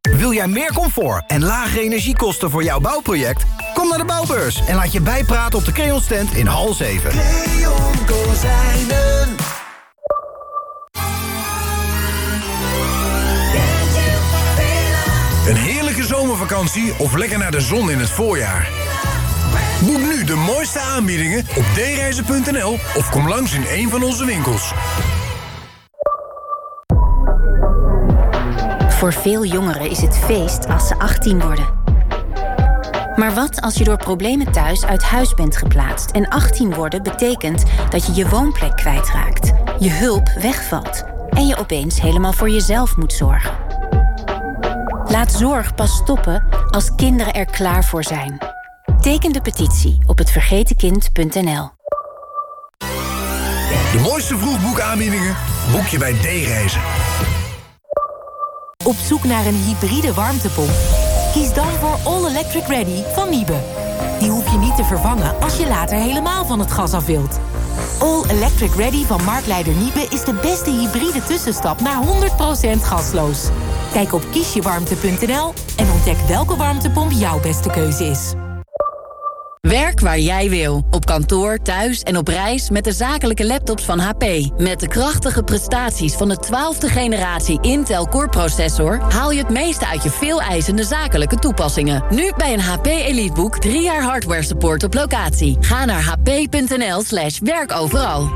Wil jij meer comfort en lagere energiekosten voor jouw bouwproject? Kom naar de Bouwbeurs en laat je bijpraten op de Creon stand in hal 7. Kozijnen. Een heerlijke zomervakantie of lekker naar de zon in het voorjaar. Boek nu de mooiste aanbiedingen op dereizen.nl of kom langs in een van onze winkels. Voor veel jongeren is het feest als ze 18 worden. Maar wat als je door problemen thuis uit huis bent geplaatst... en 18 worden betekent dat je je woonplek kwijtraakt... je hulp wegvalt en je opeens helemaal voor jezelf moet zorgen? Laat zorg pas stoppen als kinderen er klaar voor zijn. Teken de petitie op hetvergetenkind.nl. De mooiste vroegboekaanbiedingen boek je bij D-reizen. Op zoek naar een hybride warmtepomp? Kies dan voor All Electric Ready van Niebe. Die hoef je niet te vervangen als je later helemaal van het gas af wilt. All Electric Ready van marktleider Niebe is de beste hybride tussenstap naar 100% gasloos. Kijk op kiesjewarmte.nl en ontdek welke warmtepomp jouw beste keuze is. Werk waar jij wil. Op kantoor, thuis en op reis met de zakelijke laptops van HP. Met de krachtige prestaties van de 12e generatie Intel Core processor... haal je het meeste uit je veel eisende zakelijke toepassingen. Nu bij een HP EliteBook 3 jaar hardware support op locatie. Ga naar hp.nl slash werk overal.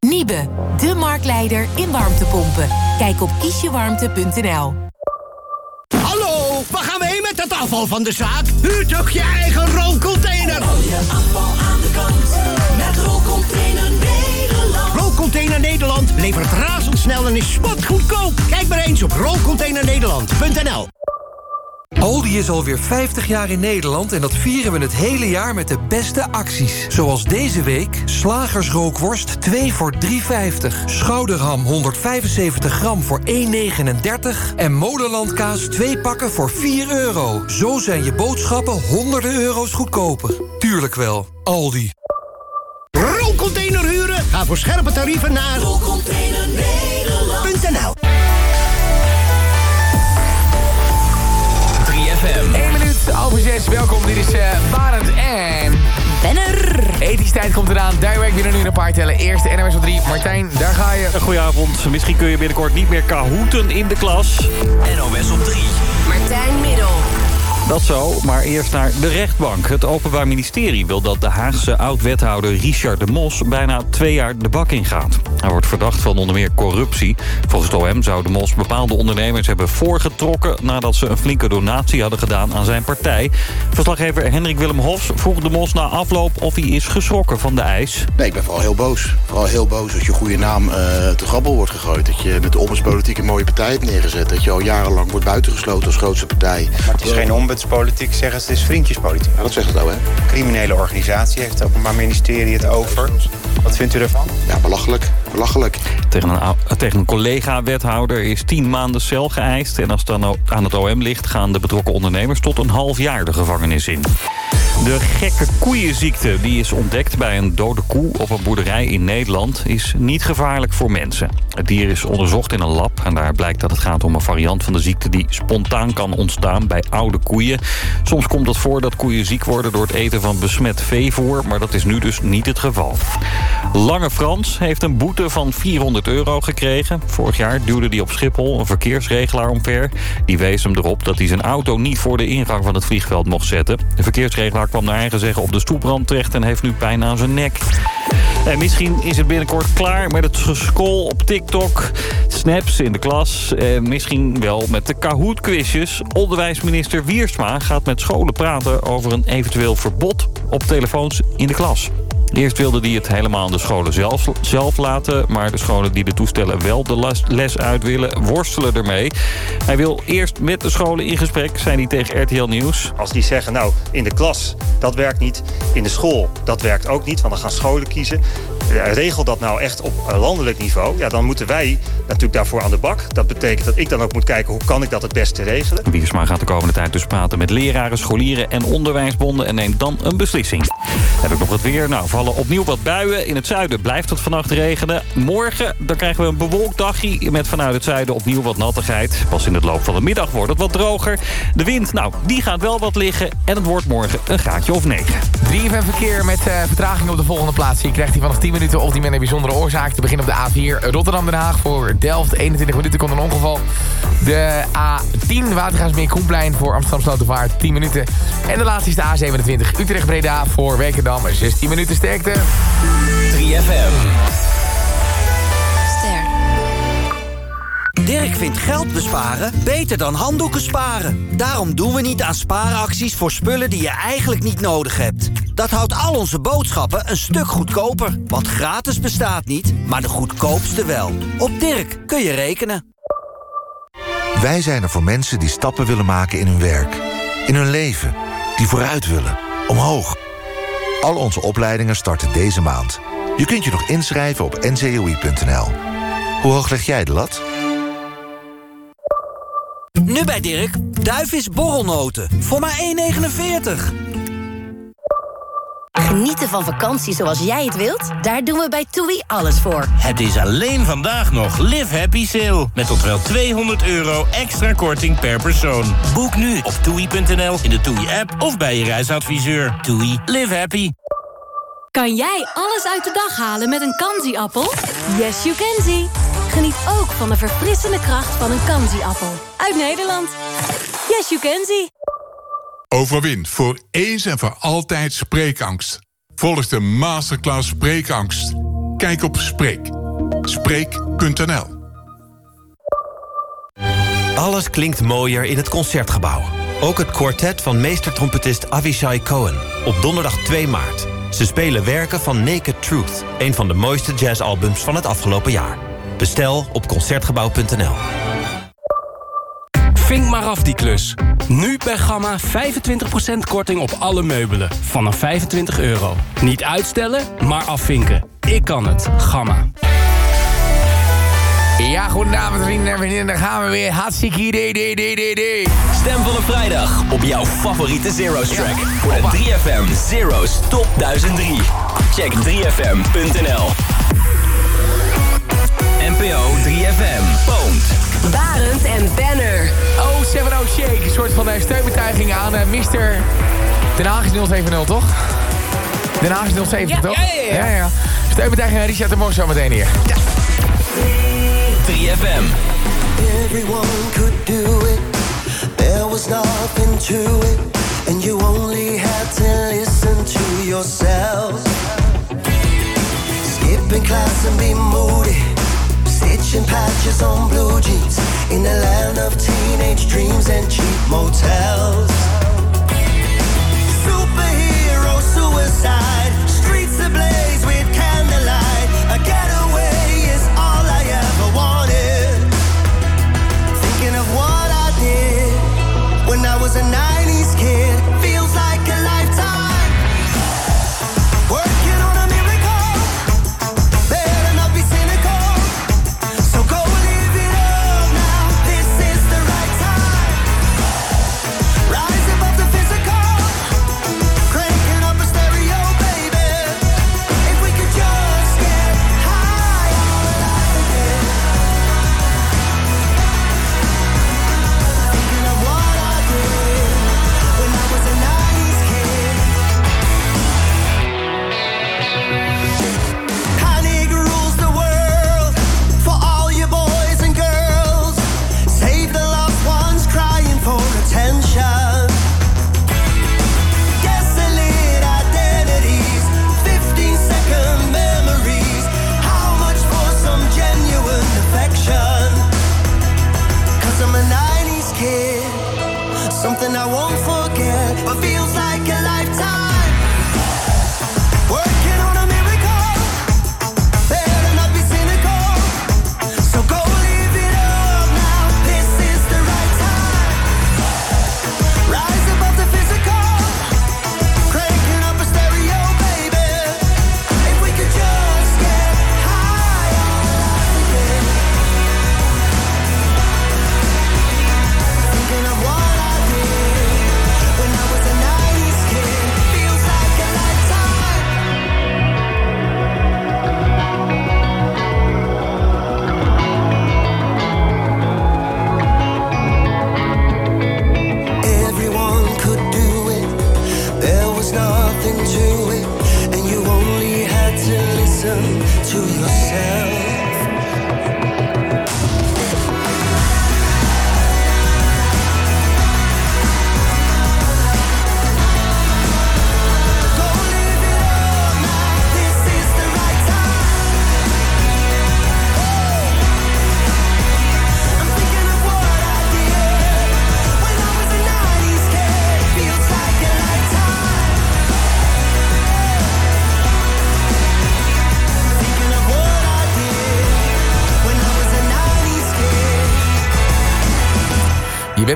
Niebe, de marktleider in warmtepompen. Kijk op kiesjewarmte.nl. het afval van de zaak? Huur toch je eigen rolcontainer? je afval aan de kant met Rolcontainer Nederland. Rolcontainer Nederland levert razendsnel en is spotgoedkoop. Kijk maar eens op rolcontainernederland.nl Aldi is alweer 50 jaar in Nederland en dat vieren we het hele jaar met de beste acties. Zoals deze week slagersrookworst 2 voor 3,50. Schouderham 175 gram voor 1,39. En molenlandkaas 2 pakken voor 4 euro. Zo zijn je boodschappen honderden euro's goedkoper. Tuurlijk wel, Aldi. Rolcontainer huren? Ga voor scherpe tarieven naar rolcontainernederland.nl 3FM. 1 minuut over 6. Welkom, dit is eh Barend en... Benner. Ethisch tijd komt eraan. Direct binnen nu een paar tellen. Eerste NMS op 3. Martijn, daar ga je. Goedenavond. Misschien kun je binnenkort niet meer kahooten in de klas. NOS op 3. Martijn Middel. Dat zo, maar eerst naar de rechtbank. Het Openbaar Ministerie wil dat de Haagse oud-wethouder Richard de Mos... bijna twee jaar de bak ingaat. Hij wordt verdacht van onder meer corruptie. Volgens het OM zou de Mos bepaalde ondernemers hebben voorgetrokken... nadat ze een flinke donatie hadden gedaan aan zijn partij. Verslaggever Hendrik Willem Hofs vroeg de Mos na afloop... of hij is geschrokken van de eis. Nee, ik ben vooral heel boos. Vooral heel boos als je goede naam eh, te grabbel wordt gegooid. Dat je met de oppospolitiek een mooie partij hebt neergezet. Dat je al jarenlang wordt buitengesloten als grootste partij. Maar het is geen onbedreigd doelwitspolitiek zeggen ze het is vriendjespolitiek. Ja, dat zegt het nou, hè? Criminele organisatie heeft het Openbaar Ministerie het over. Wat vindt u ervan? Ja, belachelijk. Belachelijk. Tegen een, ou- tegen een collega-wethouder is 10 maanden cel geëist. En als het dan aan het OM ligt, gaan de betrokken ondernemers tot een half jaar de gevangenis in. De gekke koeienziekte die is ontdekt bij een dode koe op een boerderij in Nederland... is niet gevaarlijk voor mensen. Het dier is onderzocht in een lab en daar blijkt dat het gaat om een variant van de ziekte... die spontaan kan ontstaan bij oude koeien. Soms komt het voor dat koeien ziek worden door het eten van besmet veevoer... maar dat is nu dus niet het geval. Lange Frans heeft een boete van 400 euro gekregen. Vorig jaar duwde hij op Schiphol een verkeersregelaar omver. Die wees hem erop dat hij zijn auto niet voor de ingang van het vliegveld mocht zetten. De verkeersregelaar kwam naar eigen zeggen op de stoeprand terecht... en heeft nu pijn aan zijn nek. En misschien is het binnenkort klaar met het geschol op TikTok. Snaps in de klas. En misschien wel met de Kahoot-quizjes. Onderwijsminister Gaat met scholen praten... over een eventueel verbod op telefoons in de klas. Eerst wilde hij het helemaal aan de scholen zelf, zelf laten... maar de scholen die de toestellen wel de les, uit willen, worstelen ermee. Hij wil eerst met de scholen in gesprek, zei hij tegen RTL Nieuws. Als die zeggen, nou, in de klas, dat werkt niet. In de school, dat werkt ook niet, want dan gaan scholen kiezen. Eh, Regel dat nou echt op landelijk niveau. Ja, dan moeten wij natuurlijk daarvoor aan de bak. Dat betekent dat ik dan ook moet kijken, hoe kan ik dat het beste regelen? Wiersma gaat de komende tijd dus praten met leraren, scholieren en onderwijsbonden... en neemt dan een beslissing. Heb ik nog wat weer? Nou, vallen opnieuw wat buien. In het zuiden blijft het vannacht regenen. Morgen dan krijgen we een bewolkt dagje met vanuit het zuiden opnieuw wat nattigheid. Pas in het loop van de middag wordt het wat droger. De wind, nou, die gaat wel wat liggen en het wordt morgen een graadje of 9. 3FM verkeer met eh, vertraging op de volgende plaats. Je krijgt hij vanaf 10 minuten of die met een bijzondere oorzaak. Te beginnen op de A4 Rotterdam-Den Haag voor Delft. 21 minuten komt een ongeval. De A10 Watergaasmeer Koenplein voor Amsterdam Slotervaart 10 minuten. En de laatste is de A27 Utrecht-Breda voor Werkendam 16 minuten sterkte. 3FM. Dirk vindt geld besparen beter dan handdoeken sparen. Daarom doen we niet aan spaaracties voor spullen die je eigenlijk niet nodig hebt. Dat houdt al onze boodschappen een stuk goedkoper. Want gratis bestaat niet, maar de goedkoopste wel. Op Dirk kun je rekenen. Wij zijn er voor mensen die stappen willen maken in hun werk. In hun leven. Die vooruit willen. Omhoog. Al onze opleidingen starten deze maand. Je kunt je nog inschrijven op ncoi.nl. Hoe hoog leg jij de lat? Nu bij Dirk, Duifvis borrelnoten. Voor maar 1,49. Genieten van vakantie zoals jij het wilt? Daar doen we bij TUI alles voor. Het is alleen vandaag nog Live Happy Sale. Met tot wel 200 euro extra korting per persoon. Boek nu op toei.nl, in de TUI-app of bij je reisadviseur. TUI, live happy. Kan jij alles uit de dag halen met een Kanzi-appel? Yes, you can see. Geniet ook van de verfrissende kracht van een Kanzi-appel. Uit Nederland. Yes, you can see. Overwin voor eens en voor altijd spreekangst. Volg de masterclass Spreekangst. Kijk op Spreek. Spreek.nl Alles klinkt mooier in het Concertgebouw. Ook het kwartet van meestertrompetist Avishai Cohen. Op donderdag 2 maart. Ze spelen werken van Naked Truth. Een van de mooiste jazzalbums van het afgelopen jaar. Bestel op Concertgebouw.nl. Vink maar af die klus. Nu bij Gamma 25% korting op alle meubelen. Vanaf 25 euro. Niet uitstellen, maar afvinken. Ik kan het. Gamma. Ja, goedenavond vrienden en vriendinnen. Daar gaan we weer. Hartstikke idee, idee, idee, idee, idee. Stem van een vrijdag op jouw favoriete Zero's track. Voor de 3FM Zero's Top 1003. Check 3FM.nl NPO 3FM. Poont. Barend en Banner. Oh, 7 oh Shake. Een soort van eh, steunbetuiging aan eh, Mr. Den Haag is 070, toch? Den Haag is 070, Ja, toch? ja, ja, ja. ja, ja. Steunbetuiging aan Richard de Mos zo meteen hier. 3FM. Everyone could do it. There was nothing to it. And you only had to listen to yourself. Skipping class and be moody. Stitching patches on blue jeans. In the land of teenage dreams and cheap motels. Superhero suicide. Streets ablaze with candlelight. A getaway is all I ever wanted. Thinking of what I did when I was a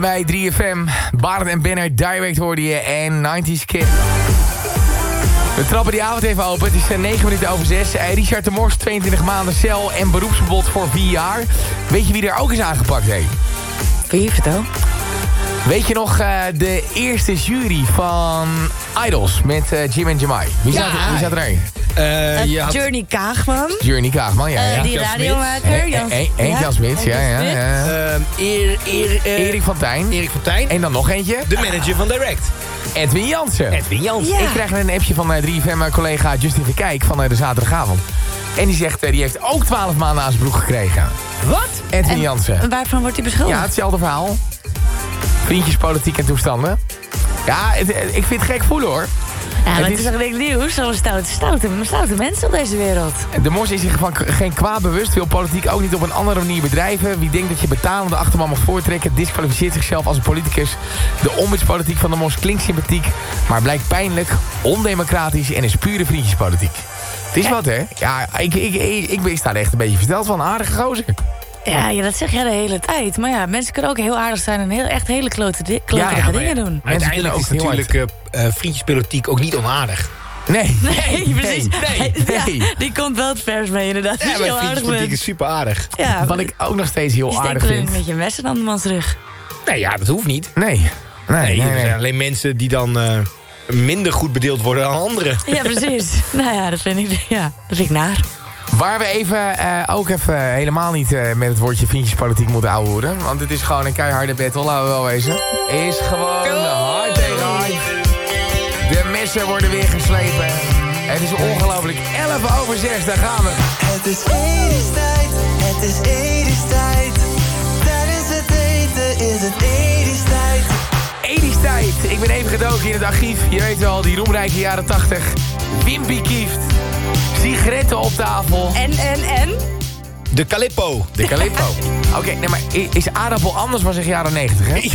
Bij 3FM. Barend en Benner, Direct hoorde je en 90s Kid. We trappen die avond even open. Het is eh, 9 minuten over 6. Eh, Richard de Mors, 22 maanden cel en beroepsverbod voor 4 jaar. Weet je wie er ook is aangepakt heeft? Wie, vertel. Weet je nog eh, de eerste jury van Idols met eh, Jim en Jamai? Wie, Ja. zat, wie zat erin? Eh, je had- Journey Kaagman. Journey Kaagman, ja. Eh, ja. die radiomaker. Eh, Jan- eh, eh, Henk ja, ja. Ehm, Eer- Eer- eh, Erik van Tijn. Erik van Tijn. En dan nog eentje. De manager van Direct. Edwin Jansen. Edwin Jansen. Ik krijg een appje van eh, 3FM-collega Justin Verkijk van eh, de zaterdagavond. En die zegt, eh, die heeft ook 12 maanden aan zijn broek gekregen. Wat? Edwin En Jansen. waarvan wordt hij beschuldigd? Ja, hetzelfde verhaal. Vriendjes, politiek en toestanden. Ja, het- eh, ik vind het gek voelen hoor. Ja, maar Het het is toch niks nieuws? Zo'n stoute, stoute, stoute mensen op deze wereld. De Mos is zich van geen kwaad bewust, wil politiek ook niet op een andere manier bedrijven. Wie denkt dat je betalende achterman mag voortrekken, disqualificeert zichzelf als een politicus. De ombudspolitiek van de Mos klinkt sympathiek, maar blijkt pijnlijk, ondemocratisch en is pure vriendjespolitiek. Het is wat, hè? Ja, ik, ik, ik, ik, ik sta er echt een beetje versteld van. Aardige gozer. Ja, ja, dat zeg jij de hele tijd. Maar ja, mensen kunnen ook heel aardig zijn en heel, echt hele klote, di klotige Ja, dingen ja. doen. Uiteindelijk is natuurlijk eh, eh, vriendjespolitiek ook niet onaardig. Nee. [laughs] Nee, precies. nee, Ja, nee. die komt wel het vers mee inderdaad. Ja, heel aardig vriendjespolitiek bent. is super aardig. Ja, Wat ik ook nog steeds heel je aardig steekt wel vind. met je mes in andermans rug. Nee, ja, dat hoeft niet. Nee. Nee, Nee, nee, er zijn alleen mensen die dan eh, minder goed bedeeld worden dan anderen. Ja, precies. [laughs] nou ja, dat vind ik, ja, dat vind ik naar. Waar we even, eh, ook even helemaal niet eh, met het woordje vriendjespolitiek moeten ouwehoeren. Want het is gewoon een keiharde battle, laten we wel wezen. Is gewoon hard tegen hard. De messen worden weer geslepen. Het is ongelooflijk. 11 over 6, daar gaan we. Het is etenstijd, het is etenstijd. Tijdens het eten is het etenstijd. Edistijd. Ik ben even gedoken in het archief. Je weet wel, die roemrijke jaren 80. Wimpy kieft. Sigaretten op tafel. En, en, en? De Calippo. De Calippo. [laughs] Oké, nee, maar is aardappel anders van zich jaren 90, hè? [laughs] [laughs]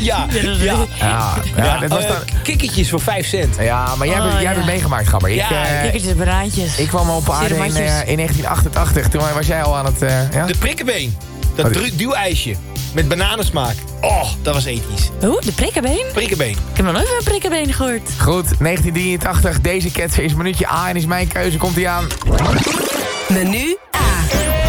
Ja, ja. Ja, ja, dat was eh, dan... Kikkertjes voor 5 cent. Ja, maar jij, Oh, hebt, jij het meegemaakt, Gabber. Ik, Ja, eh, Kikkertjes, banaantjes. ik kwam op aarde in, eh, in 1988. Toen was jij al aan het... eh, ja? De prikkenbeen. Dat duwijsje. Met bananensmaak. Oh, dat was ethisch. Oeh, de prikkenbeen? Prikkenbeen. Ik heb nog nooit van een prikkenbeen gehoord. Goed, 1983. Deze ketser is minuutje A en is mijn keuze. Komt hij aan. Menu A.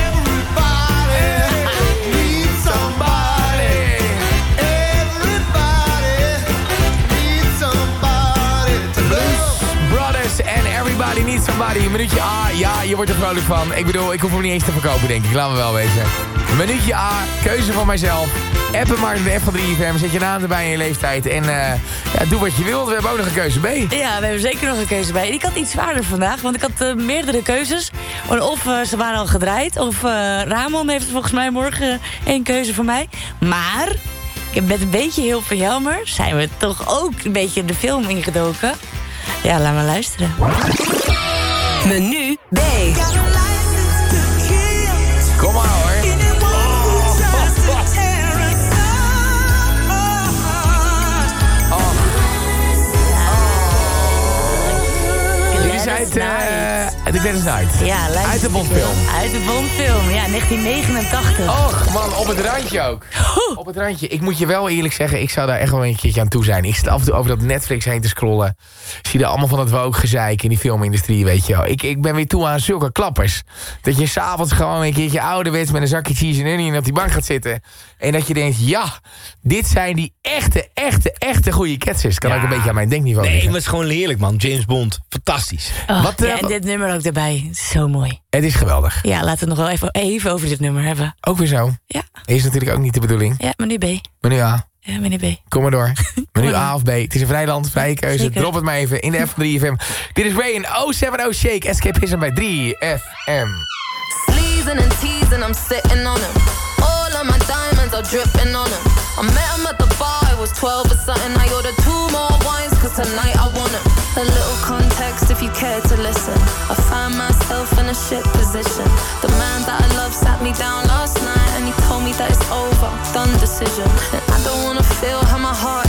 Somebody. Minuutje A, ja, je wordt er vrolijk van. Ik bedoel, ik hoef hem niet eens te verkopen, denk ik. Laten we wel wezen. Minuutje A, keuze van mijzelf. Appen maar de F van 3FM. Zet je naam erbij in je leeftijd. En eh, ja, doe wat je wilt. We hebben ook nog een keuze B. Ja, we hebben zeker nog een keuze bij. En ik had iets zwaarder vandaag, want ik had eh, meerdere keuzes. Of eh, ze waren al gedraaid, of Ramon heeft volgens mij morgen één keuze voor mij. Maar, met een beetje hulp van Jelmer... zijn we toch ook een beetje de film ingedoken. Ja, laat maar luisteren. Menu B. Kom maar hoor. Oh. Oh. Jullie zijn het uit de Gladys Knight. Ja, luister. Uit de Bondfilm. Uit de Bondfilm, ja, 1989. Och, man, op het randje ook. Op het randje. Ik moet je wel eerlijk zeggen, ik zou daar echt wel een keertje aan toe zijn. Ik zit af en toe over dat Netflix heen te scrollen. Zie daar allemaal van dat woke gezeik in die filmindustrie, weet je wel. Ik, ik ben weer toe aan zulke klappers. Dat je s'avonds gewoon een keertje ouderwets met een zakje cheese en onion op die bank gaat zitten. En dat je denkt, ja, dit zijn die echte, echte, echte goede ketsers. Kan ook een beetje aan mijn denkniveau Nee, maar het is gewoon heerlijk, man. James Bond. Fantastisch. Oh, Wat, eh, ja, en dit nummer ook erbij. Zo mooi. Het is geweldig. Ja, laten we het nog wel even, even over dit nummer hebben. Ook weer zo. Ja. Is natuurlijk ook niet de bedoeling. Ja, menu B. Menu A. Ja, menu B. Kom maar door. [laughs] Menu A of B. Het is een vrij land, vrije keuze. Zeker. Drop het maar even in de F van 3FM. Dit is Ray en 070 Shake. Escapism bij 3FM. Sleazing and teasing, I'm sitting on him. Of my diamonds are dripping on him. I met him at the bar, I was 12 or something. I ordered two more wines, cause tonight I want him. A little context if you care to listen. I find myself in a shit position. The man that I love sat me down last night and he told me that it's over, done decision. And I don't wanna feel how my heart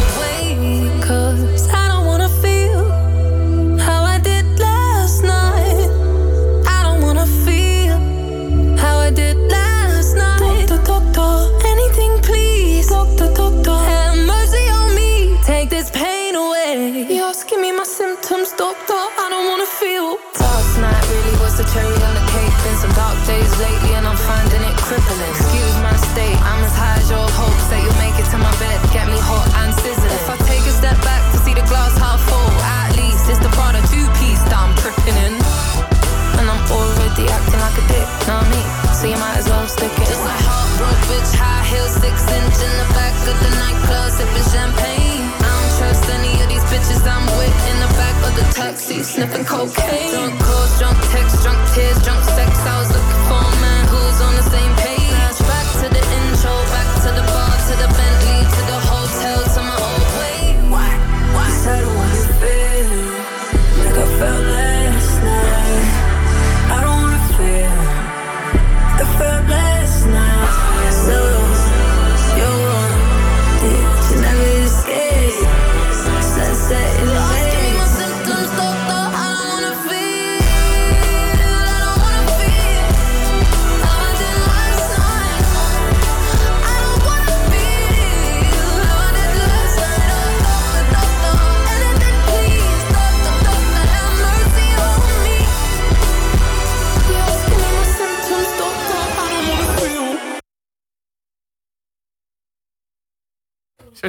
feel. Last night really was the cherry on the cake. Been some dark days lately, and I'm finding it crippling. Excuse my state, I'm as high as your hopes that you'll make it to my bed. Get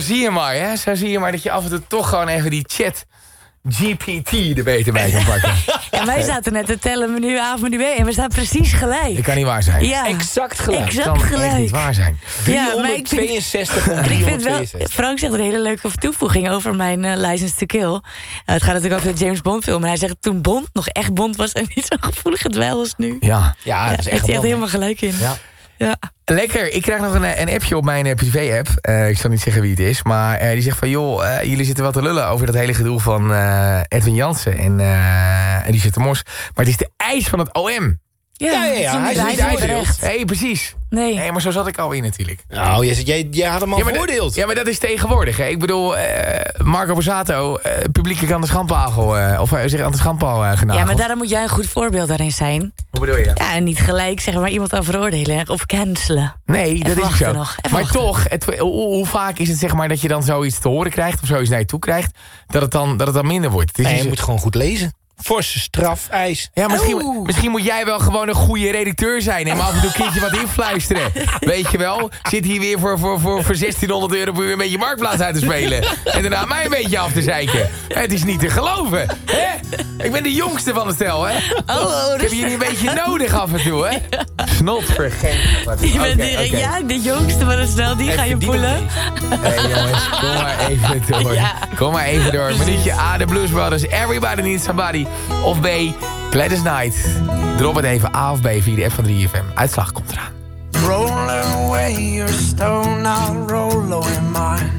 zie je maar, hè? Zo zie je maar dat je af en toe toch gewoon even die chat GPT er beter bij kan pakken. [laughs] Ja, wij zaten net te tellen menu A of menu B en we staan precies gelijk. Dat kan niet waar zijn. Ja. Exact gelijk. Exact kan echt gelijk. niet waar zijn. Ja, maar ik vind- 362 om En ik vind wel, 362. Frank zegt een hele leuke toevoeging over mijn eh, License to Kill. Uh, het gaat natuurlijk over de James Bond film. En hij zegt toen Bond nog echt Bond was en niet zo'n gevoelige dweil als nu. Ja. Ja, dat is Heeft echt hij wel. helemaal gelijk in. Ja. Ja. Lekker. Ik krijg nog een, eh, een appje op mijn eh, privé-app. Eh, ik zal niet zeggen wie het is. Maar die zegt van... joh, jullie zitten wel te lullen over dat hele gedoe van Edwin Jansen en, en die zit mos. Maar het is de eis van het OM. Ja, ja, ja, hij is niet veroordeeld. Nee, precies. Nee. Nee, maar zo zat ik al in natuurlijk. Nou, jij, jij, jij had hem al Ja, veroordeeld. ja, maar dat is tegenwoordig. Hè. Ik bedoel, eh, Marco Borsato, eh publiekelijk aan de schandpagel... eh, of zeg aan de schandpaal eh, genageld. ja, maar daarom moet jij een goed voorbeeld daarin zijn. Hoe bedoel je? Ja, en niet gelijk zeg maar iemand aan veroordelen of cancelen. Nee, Even dat is zo. nog, maar wachten. toch, het, hoe, hoe vaak is het zeg maar dat je dan zoiets te horen krijgt... of zoiets naar je toe krijgt, dat het dan, dat het dan minder wordt? Het is Nee, niet je moet gewoon goed lezen. Forse straf, eis. Ja, misschien, misschien moet jij wel gewoon een goede redacteur zijn... en maar af en toe een keertje wat influisteren. [laughs] Weet je wel? Zit hier weer voor, voor, voor, voor 1600 euro per uur een beetje marktplaats uit te spelen. [laughs] En daarna mij een beetje af te zeiken. Het is niet te geloven. Hè? Ik ben de jongste van het stel, hè? Oh, Ik heb jullie een beetje nodig af en toe, hè? Snot vergeten. Je bent direct, oké. ja, de jongste van het snel, die ga je poelen. Hey jongens, kom maar even door. [laughs] Ja. Kom maar even door. Minuutje A, de Blues Brothers. Everybody needs somebody. Of B, Gladys Knight. Drop het even A of B via de F van 3FM. Uitslag komt eraan. Roll away your stone, I'll roll away mine.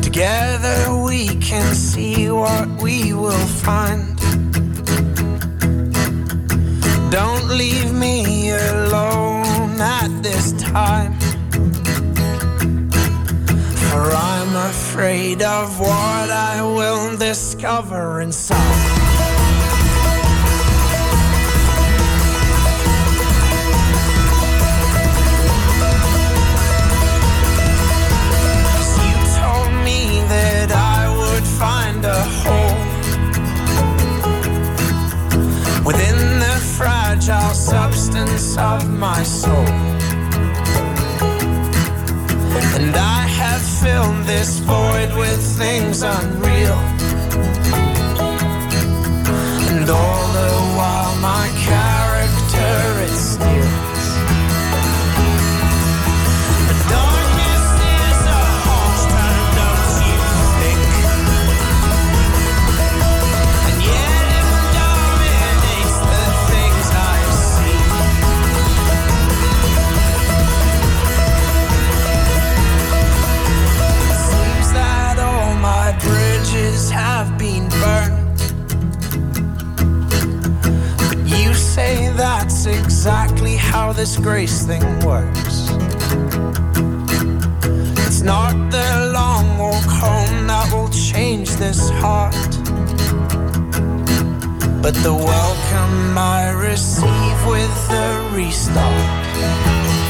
Together we can see what we will find. Don't leave me alone at this time. For I'm afraid of what I will discover inside. You told me that I would find a hole within the fragile substance of my soul. And I have filled this void with things unreal. And all the while, my character it steals. Say that's exactly how this grace thing works. It's not the long walk home that will change this heart, but the welcome I receive with the restart.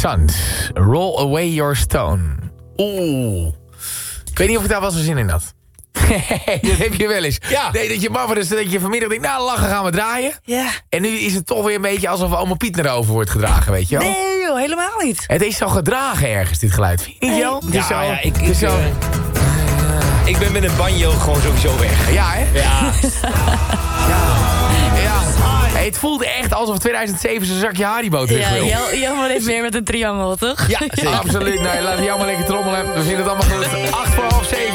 Sons. Roll Away Your Stone. Oeh. Ik weet niet of ik daar wel zo zin in had. [laughs] dat heb je wel eens. Ja. Nee, dat je Mumford dat je vanmiddag denkt, nou lachen gaan we draaien. Ja. En nu is het toch weer een beetje alsof oma Piet naar over wordt gedragen, weet je wel. Nee joh, helemaal niet. Het is zo gedragen ergens, dit geluid. Vind je niet, Ja, is zo, ja, ik, ik, is zo, eh, ik ben met een banjo gewoon sowieso weg. ja, hè? Ja. [laughs] Ja. Het voelde echt alsof 2007 zijn zakje Haribo terug Ja, wil. Jel- Jelmer heeft meer met een triangel, toch? Ja, [laughs] zeker. Absoluut. Nou, laat jou maar lekker trommelen. We vinden het allemaal goed. 8 voor half 7.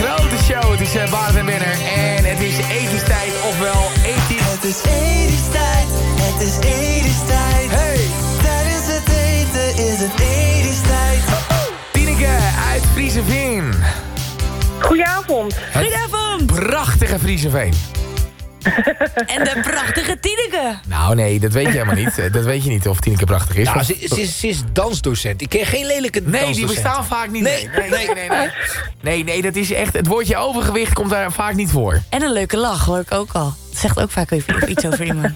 Grote show. Het is uh, Bart en Benner. En het is etenstijd, ofwel eten. Het is etenstijd, het is etenstijd. Hey! Tijdens het eten is het etenstijd. Tineke uit Frieseveen. Goedenavond. Goedenavond. Prachtige Frieseveen. [laughs] En de prachtige Tineke. Nou nee, dat weet je helemaal niet. [laughs] Dat weet je niet of Tineke prachtig is. Nou, ze, ze, is- ze is dansdocent. Ik ken geen lelijke Nee, die bestaan vaak niet. Nee, nee, nee, nee, nee. Nee, nee, dat is echt... Het woordje overgewicht komt daar vaak niet voor. En een leuke lach, hoor ik ook al. Het zegt ook vaak even [laughs] iets over iemand.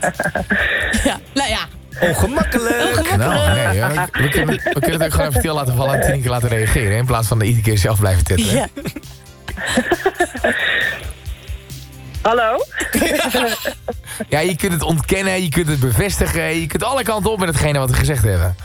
Ja, nou ja. Ongemakkelijk. Nou, nee, ja, we, we kunnen, we kunnen het ook gewoon even stil laten vallen en Tineke laten reageren. In plaats van de iedere keer zelf blijven tetteren. Ja. Hallo? [laughs] Ja, je kunt het ontkennen, je kunt het bevestigen. Je kunt alle kanten op met hetgene wat we gezegd hebben.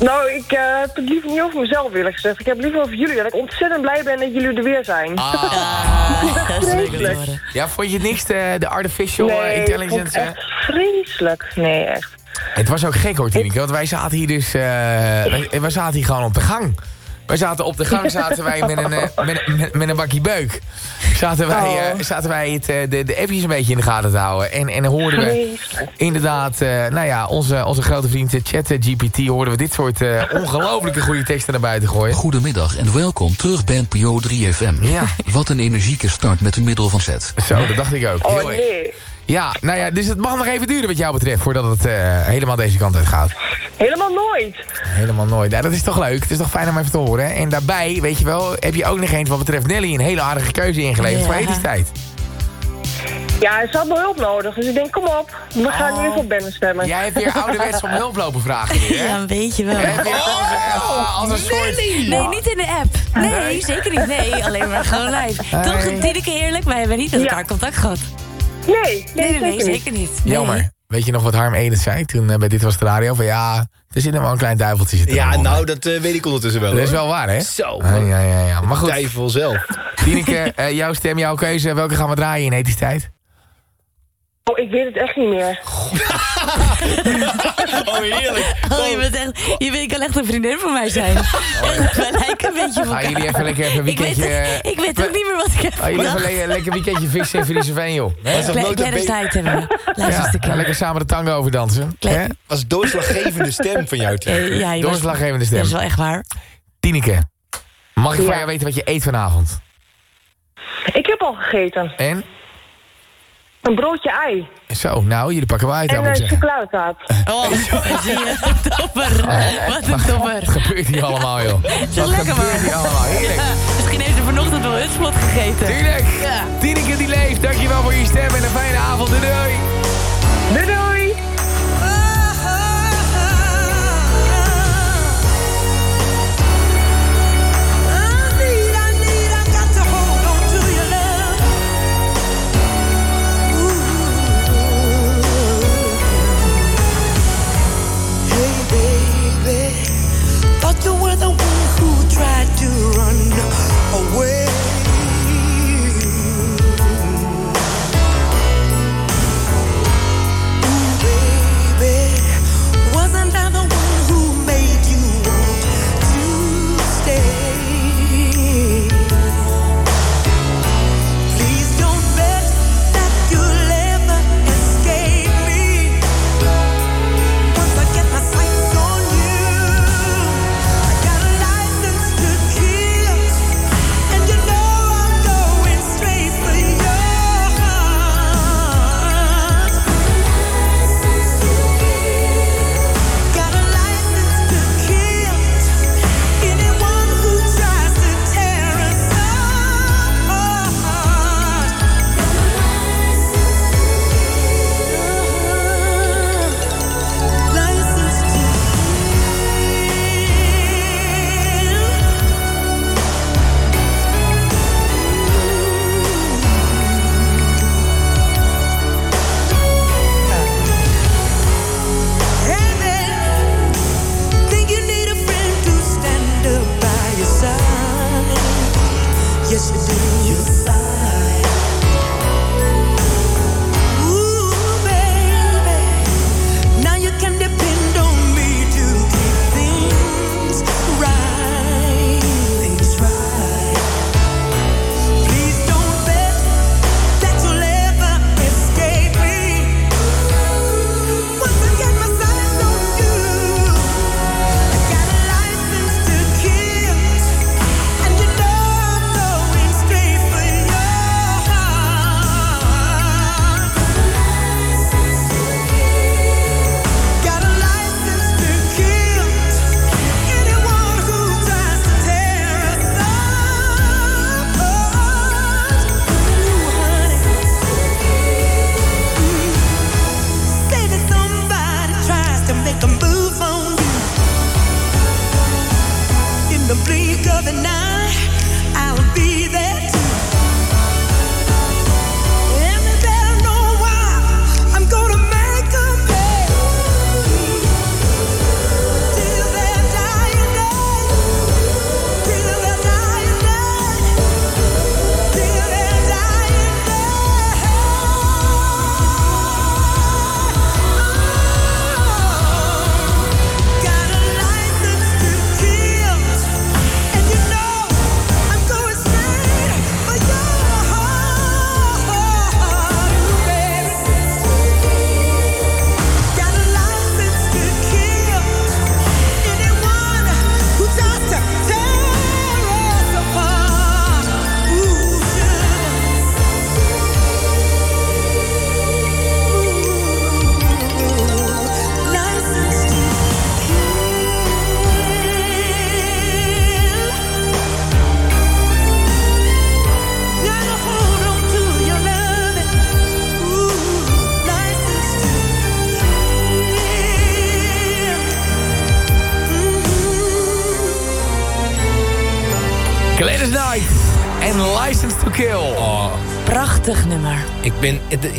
Nou, ik eh, heb het liever niet over mezelf eerlijk gezegd. Ik heb het liever over jullie. Dat ik ontzettend blij ben dat jullie er weer zijn. Ah. [laughs] dat is vreselijk. Ja, vond je het niks, de, de artificial eh, Nee, intelligence? het echt vreselijk. Nee, echt. Het was ook gek hoor, Tineke, want wij zaten hier dus... eh, wij, wij zaten hier gewoon op de gang. Wij zaten op de gang zaten wij met een, eh, met, met, met een bakje beuk. Zaten wij, eh, zaten wij het, eh, de, de appjes een beetje in de gaten te houden. En, en hoorden we inderdaad, eh, nou ja, onze, onze grote vriend ChatGPT... hoorden we dit soort eh, ongelooflijke goede teksten naar buiten gooien. Goedemiddag en welkom terug bij NPO 3FM. Ja. Wat een energieke start met een middel van zet. Zo, dat dacht ik ook. Oh Heel erg. nee. Ja, nou ja, dus het mag nog even duren wat jou betreft... voordat het eh, helemaal deze kant uit gaat. Helemaal nooit. Helemaal nooit. Ja, dat is toch leuk. Het is toch fijn om even te horen. hè? En daarbij, weet je wel, heb je ook nog eens wat betreft Nelly... een hele aardige keuze ingeleverd Ja. voor ethisch-tijd. Ja, ze had wel hulp nodig. Dus ik denk, kom op. We gaan nu even op Ben stemmen. Jij hebt weer ouderwets om hulp lopen vragen. weer, hè? Ja, een beetje wel. Je als, als een soort... Nee, niet in de app. Nee, zeker niet. Nee, alleen maar gewoon live. Toch, Nee. Tineke, eerlijk, wij hebben niet met elkaar contact gehad. Nee, nee, nee, nee, zeker niet. Nee. Jammer. Weet je nog wat Harm Edens zei toen eh, bij Dit Was de Radio? Van ja, er zit nog wel een klein duiveltje zitten. Ja, nou, dat eh, weet ik ondertussen wel. Dat is wel waar, hè? Zo. Ah, ja, ja, ja. Maar goed. Duivel zelf. Tineke, eh, jouw stem, jouw keuze. Welke gaan we draaien in ethisch tijd? Oh, ik weet het echt niet meer. [laughs] Oh, heerlijk. Oh, je, bent echt, je, bent- je kan echt een vriendin van mij zijn. Echt, Wij lijken een beetje Gaan elkaar. jullie even lekker even een Ik weet, weekendje... eh, ik weet ook niet meer wat ik heb Gaan jullie even gedacht. le lekker weekendje vissen in Frieseveen, joh. Kleine tijd hebben we. Luister eens Ja, lekker samen de tango over dansen. Hè? Als doorslaggevende stem van jou, Tineke. Eh, ja, Doorslaggevende stem. Dat is wel echt waar. Tineke, mag ik van jou weten wat je eet vanavond? Ik heb al gegeten. En? Een broodje ei. Zo, nou, jullie pakken wel uit, En dan moet een chocoladetaart. Oh, [laughs] [laughs] zie je. Topper. Wat een topper. Wat gebeurt hier allemaal, joh? Zo Wat lekker, gebeurt man. hier allemaal? Heerlijk. Ja, misschien heeft ze vanochtend wel hutspot gegeten. Tuurlijk. Ja. Tineke die leeft, dankjewel voor je stem en een fijne avond. Doei doei. Doei doei.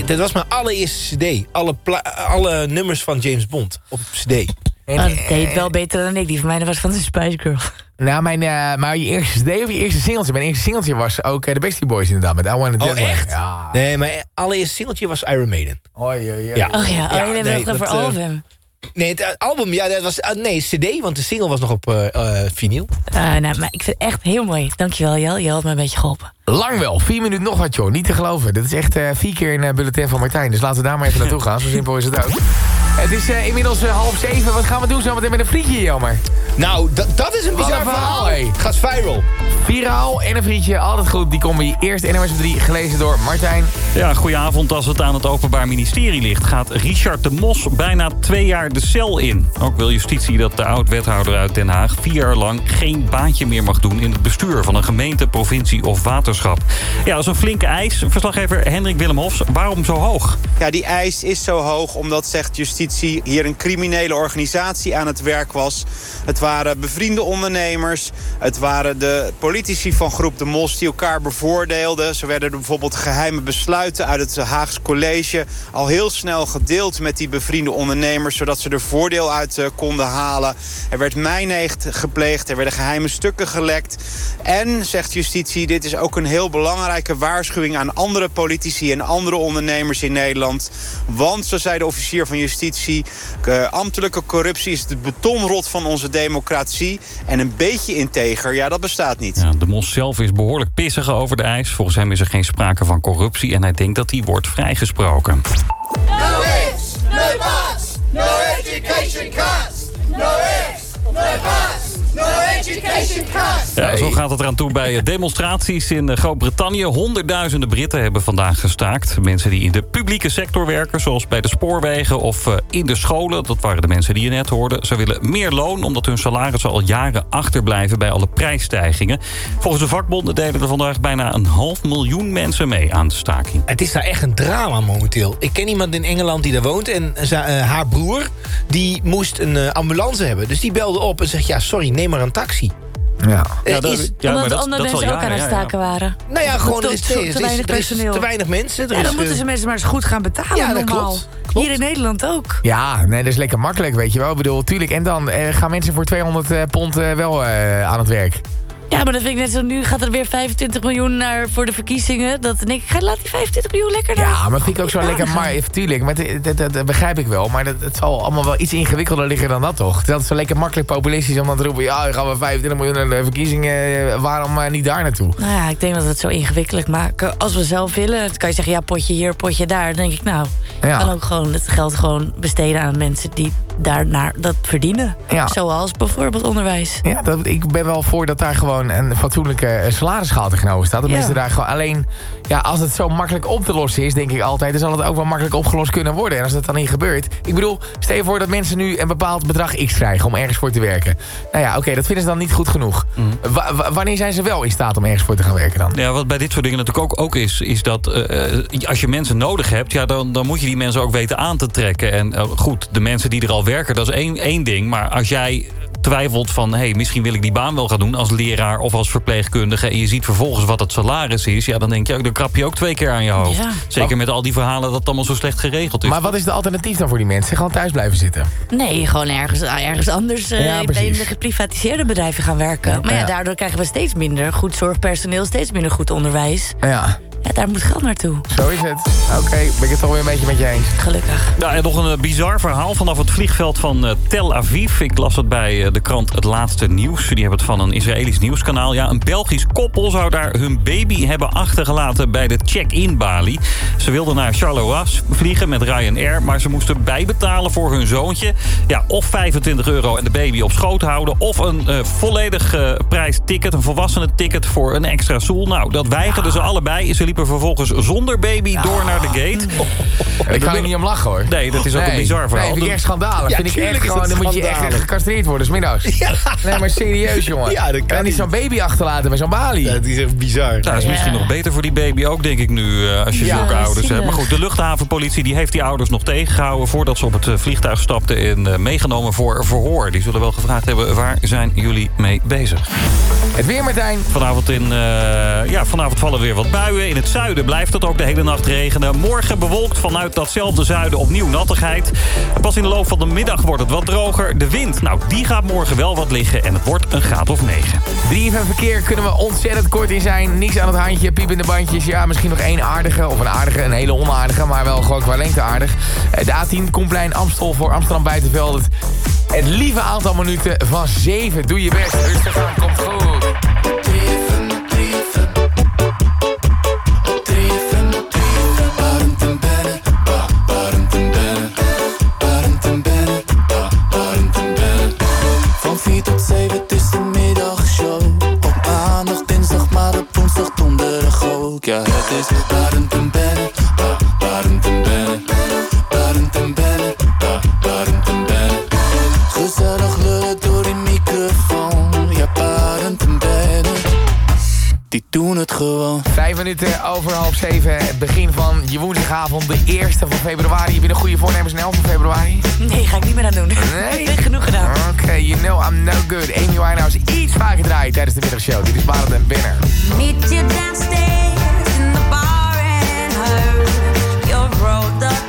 Dat was mijn allereerste cd. Alle, alle nummers van James Bond op cd. Oh, dat deed wel beter dan ik. Die van mij was van de Spice Girl. Nou, mijn, eh, maar je eerste CD of je eerste singeltje? Mijn eerste singeltje was ook eh, de Beastie Boys inderdaad, met I Wanna Oh, That Way. echt? Ja. Nee, mijn allereerste singeltje was Iron Maiden. Oei, oei. Ja. Oh ja, oh, Ja, jullie hebben nee, over dat, eh, album. Nee, het eh, album, ja, dat was... eh, nee, cd, want de single was nog op eh eh, vinyl. Eh, nou, maar ik vind het echt heel mooi. Dankjewel, Jel. Je had me een beetje geholpen. Lang wel, vier minuten nog wat joh, niet te geloven. Dit is echt eh, vier keer een bulletin van Martijn. Dus laten we daar maar even naartoe gaan, zo simpel is het ook. Het is eh, inmiddels half zeven, wat gaan we doen zometeen met een frietje, jammer? Nou, dat- is een bizar een verhaal. verhaal. Gaat viral. Viraal en een frietje, altijd goed. Die combi eerst NMS 3, gelezen door Martijn. Ja, goedenavond. Als het aan het Openbaar Ministerie ligt... gaat Richard de Mos bijna twee jaar de cel in. Ook wil justitie dat de oud-wethouder uit Den Haag... vier jaar lang geen baantje meer mag doen... in het bestuur van een gemeente, provincie of waterschap. Ja, dat is een flinke eis. Verslaggever Hendrik Willem Hofs, waarom zo hoog? Ja, die eis is zo hoog omdat, zegt justitie, hier een criminele organisatie aan het werk was. Het waren bevriende ondernemers. Het waren de politici van groep De Mos die elkaar bevoordeelden. Zo werden er bijvoorbeeld geheime besluiten uit het Haags College... al heel snel gedeeld met die bevriende ondernemers... zodat ze er voordeel uit eh, konden halen. Er werd mijnecht gepleegd, er werden geheime stukken gelekt. En, zegt justitie, dit is ook een heel belangrijke waarschuwing... aan andere politici en andere ondernemers in Nederland. Want, zo zei de officier van justitie... eh, ambtelijke corruptie is het betonrot van onze democratie. En een beetje integer, ja, dat bestaat niet. Ja, de Mos zelf is behoorlijk pissig over de eis. Volgens hem is er geen sprake van corruptie... en hij denkt dat hij wordt vrijgesproken. No ifs, no buts, no education cuts. No ifs, no buts, no education. Ja, zo gaat het eraan toe bij demonstraties in eh, Groot-Brittannië. Honderdduizenden Britten hebben vandaag gestaakt. Mensen die in de publieke sector werken, zoals bij de spoorwegen of eh, in de scholen. Dat waren de mensen die je net hoorde. Ze willen meer loon, omdat hun salarissen al jaren achterblijven bij alle prijsstijgingen. Volgens de vakbonden deden er vandaag bijna een half miljoen mensen mee aan de staking. Het is daar echt een drama momenteel. Ik ken iemand in Engeland die daar woont. En eh, haar broer die moest een eh, ambulance hebben. Dus die belde op en zegt... ja, sorry, neem maar een taxi. Ja. Eh, dat- is- ja, maar Omdat dat- andere mensen ook aan het staken waren. Nou ja, gewoon, Te- er is, te- weinig er is personeel. te weinig mensen. Er Ja, dan is, moeten eh, ze mensen maar eens goed gaan betalen. Ja, dat normaal. klopt. Hier in Nederland ook. Ja, nee, dat is lekker makkelijk, weet je wel. Ik bedoel, tuurlijk. En dan eh, gaan mensen voor 200 eh, pond eh, wel eh, aan het werk. Ja, maar dat vind ik net zo. Nu gaat er weer 25 miljoen naar voor de verkiezingen. Dat denk ik, ga, laat die 25 miljoen lekker naar. Ja, maar vind ik ook zo lekker. Maar tuurlijk, maar dat, dat, begrijp ik wel. Maar dat, het zal allemaal wel iets ingewikkelder liggen dan dat toch? Dat is zo lekker makkelijk populistisch om dan te roepen... ja, dan gaan we 25 miljoen naar de verkiezingen. eh, Waarom eh, niet daar naartoe? Nou ja, ik denk dat we het zo ingewikkelijk maken. Als we zelf willen, dan kan je zeggen, ja, potje hier, potje daar. Dan denk ik, nou, Ja. kan ook gewoon het geld gewoon besteden aan mensen die daarnaar dat verdienen. Ja. Zoals bijvoorbeeld onderwijs. Ja, dat, ik ben wel voor dat daar gewoon een fatsoenlijke eh, salarisgehalte tegenover staat. Dat mensen daar gewoon alleen... Ja, als het zo makkelijk op te lossen is, denk ik altijd... dan zal het ook wel makkelijk opgelost kunnen worden. En als dat dan niet gebeurt... Ik bedoel, stel je voor dat mensen nu een bepaald bedrag X krijgen... om ergens voor te werken. Nou ja, oké, dat vinden ze dan niet goed genoeg. Wa- wanneer zijn ze wel in staat om ergens voor te gaan werken dan? Ja, wat bij dit soort dingen natuurlijk ook, ook is... is dat eh, eh, als je mensen nodig hebt... Ja, dan, dan moet je die mensen ook weten aan te trekken. En eh, goed, de mensen die er al werken, dat is één, één ding. Maar als jij twijfelt van... hé, hey, misschien wil ik die baan wel gaan doen als leraar of als verpleegkundige... en je ziet vervolgens wat het salaris is... ja, dan denk je, dan krap je ook twee keer aan je hoofd. Ja. Zeker met al die verhalen dat het allemaal zo slecht geregeld is. Maar wat is de alternatief dan voor die mensen? Gewoon thuis blijven zitten. Nee, gewoon ergens, ergens anders eh, Ja, in de geprivatiseerde bedrijven gaan werken. Maar ja, Ja. daardoor krijgen we steeds minder goed zorgpersoneel... steeds minder goed onderwijs. Ja. Ja, daar moet geld naartoe. Zo is het. Oké, ben ik het toch weer een beetje met je eens. Gelukkig. Ja, en nog een eh, bizar verhaal vanaf het vliegveld van eh, Tel Aviv. Ik las het bij eh, de krant Het Laatste Nieuws. Die hebben het van een Israëlisch nieuwskanaal. Ja, een Belgisch koppel zou daar hun baby hebben achtergelaten bij de check-in balie. Ze wilden naar Charleroi vliegen met Ryanair... maar ze moesten bijbetalen voor hun zoontje. Ja, of 25 euro en de baby op schoot houden... of een eh, volledig eh, prijsticket, een volwassenen ticket voor een extra stoel. Nou, dat weigerden ze allebei. Ze liepen vervolgens zonder baby door naar de gate. Ik kan er niet om lachen hoor. Nee, dat is ook een bizar verhaal. Nee, vind ik echt schandalig. Ja, vind ik echt gewoon, dan moet je echt gecastreerd worden, smiddags. [laughs] Nee, maar serieus jongen. Ja, dat kan niet niet. zo'n baby achterlaten bij zo'n balie. Dat is echt bizar. Nou, dat is misschien nog beter voor die baby ook, denk ik nu, eh, als je Ja, zulke ouders hebt. Maar goed, de luchthavenpolitie die heeft die ouders nog tegengehouden... voordat ze op het eh, vliegtuig stapten en eh, meegenomen voor verhoor. Die zullen wel gevraagd hebben, waar zijn jullie mee bezig? Het weer, Martijn. Vanavond, in, eh, ja, vanavond vallen weer wat buien. In het zuiden blijft het ook de hele nacht regenen. Morgen bewolkt vanuit datzelfde zuiden opnieuw nattigheid. Pas in de loop van de middag wordt het wat droger. De wind, nou, die gaat morgen wel wat liggen en het wordt een graad of 9. 3FM verkeer kunnen we ontzettend kort in zijn. Niks aan het handje, piepende bandjes. Ja, misschien nog één aardige. Of een aardige, een hele onaardige. Maar wel gewoon qua lengte aardig. Eh, De A10 Komplein Amstel voor Amsterdam Buitenveld. Het, het lieve aantal minuten van 7. Doe je best. Rustig aan, komt goed. Tot 7, het is de middagshow. Op maandag, dinsdag, maar op woensdag, donderdag ook. Ja, het is Barend en Bennett, Ba- Barend en Bennett, Barend en Bennett, doen het gewoon. Vijf minuten over half zeven. Het begin van je woensdagavond, de eerste van februari. Heb je nog goede voornemens in 11 van februari? Nee, ga ik niet meer aan doen. Nee? [laughs] Ik heb genoeg gedaan. Oké, you know I'm no good. Amy Winehouse iets vaker draaien tijdens de middagshow. Dit is Barend en Benner. Meet you downstairs in the bar and her. Your rolled up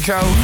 het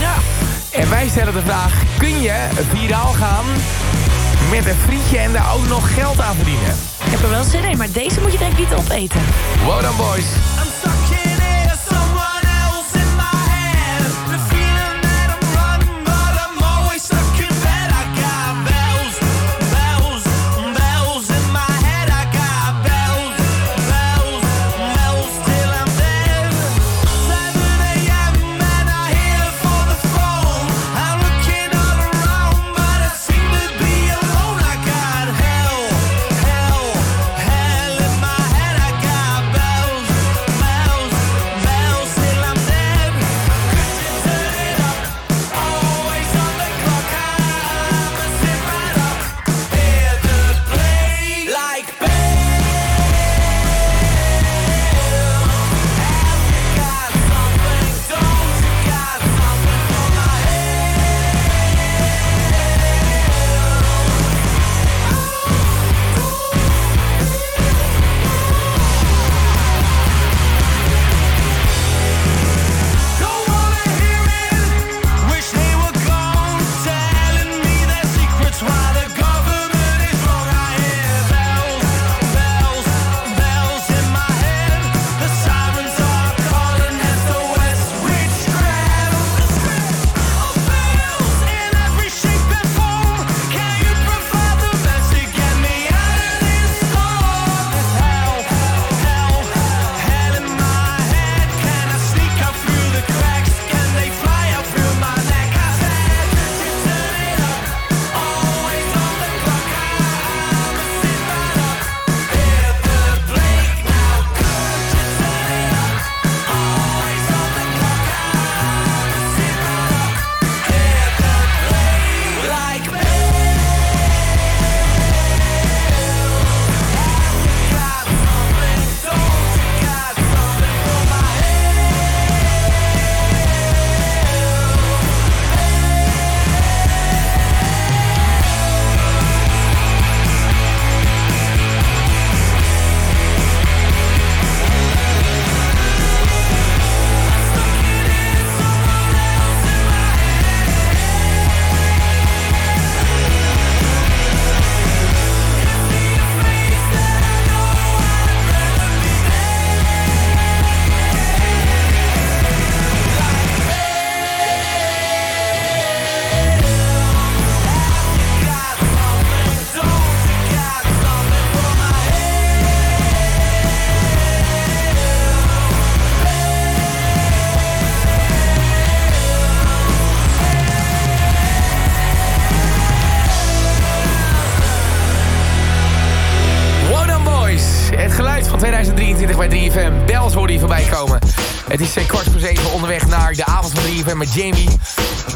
Jamie.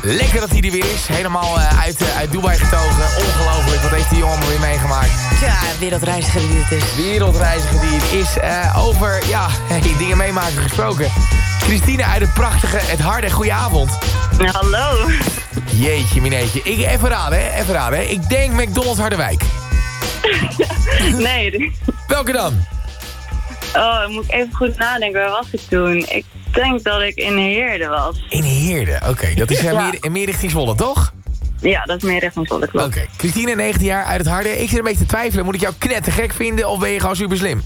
Lekker dat hij er weer is. Helemaal eh, uit, eh, uit Dubai getogen. Ongelooflijk. Wat heeft die jongen weer meegemaakt? Ja, wereldreiziger die het is. Wereldreiziger die het is. Eh, over, ja, [laughs] hey, dingen meemaken gesproken. Christine uit het prachtige, het harde, goede avond. Hallo. Jeetje, mineetje. Ik, even raden, hè. Even raden, hè. Ik denk McDonald's Harderwijk. [laughs] Nee. Welke dan? Oh, moet ik even goed nadenken. Waar was ik toen? Ik denk dat ik in Heerde was. In Heerde, oké. Dat is eh, Ja. meer, meer richting Zwolle, toch? Ja, dat is meer richting Zwolle, klopt. Oké. Christine, 19 jaar, uit het harde. Ik zit een beetje te twijfelen. Moet ik jou knettergek vinden of ben je gewoon super slim?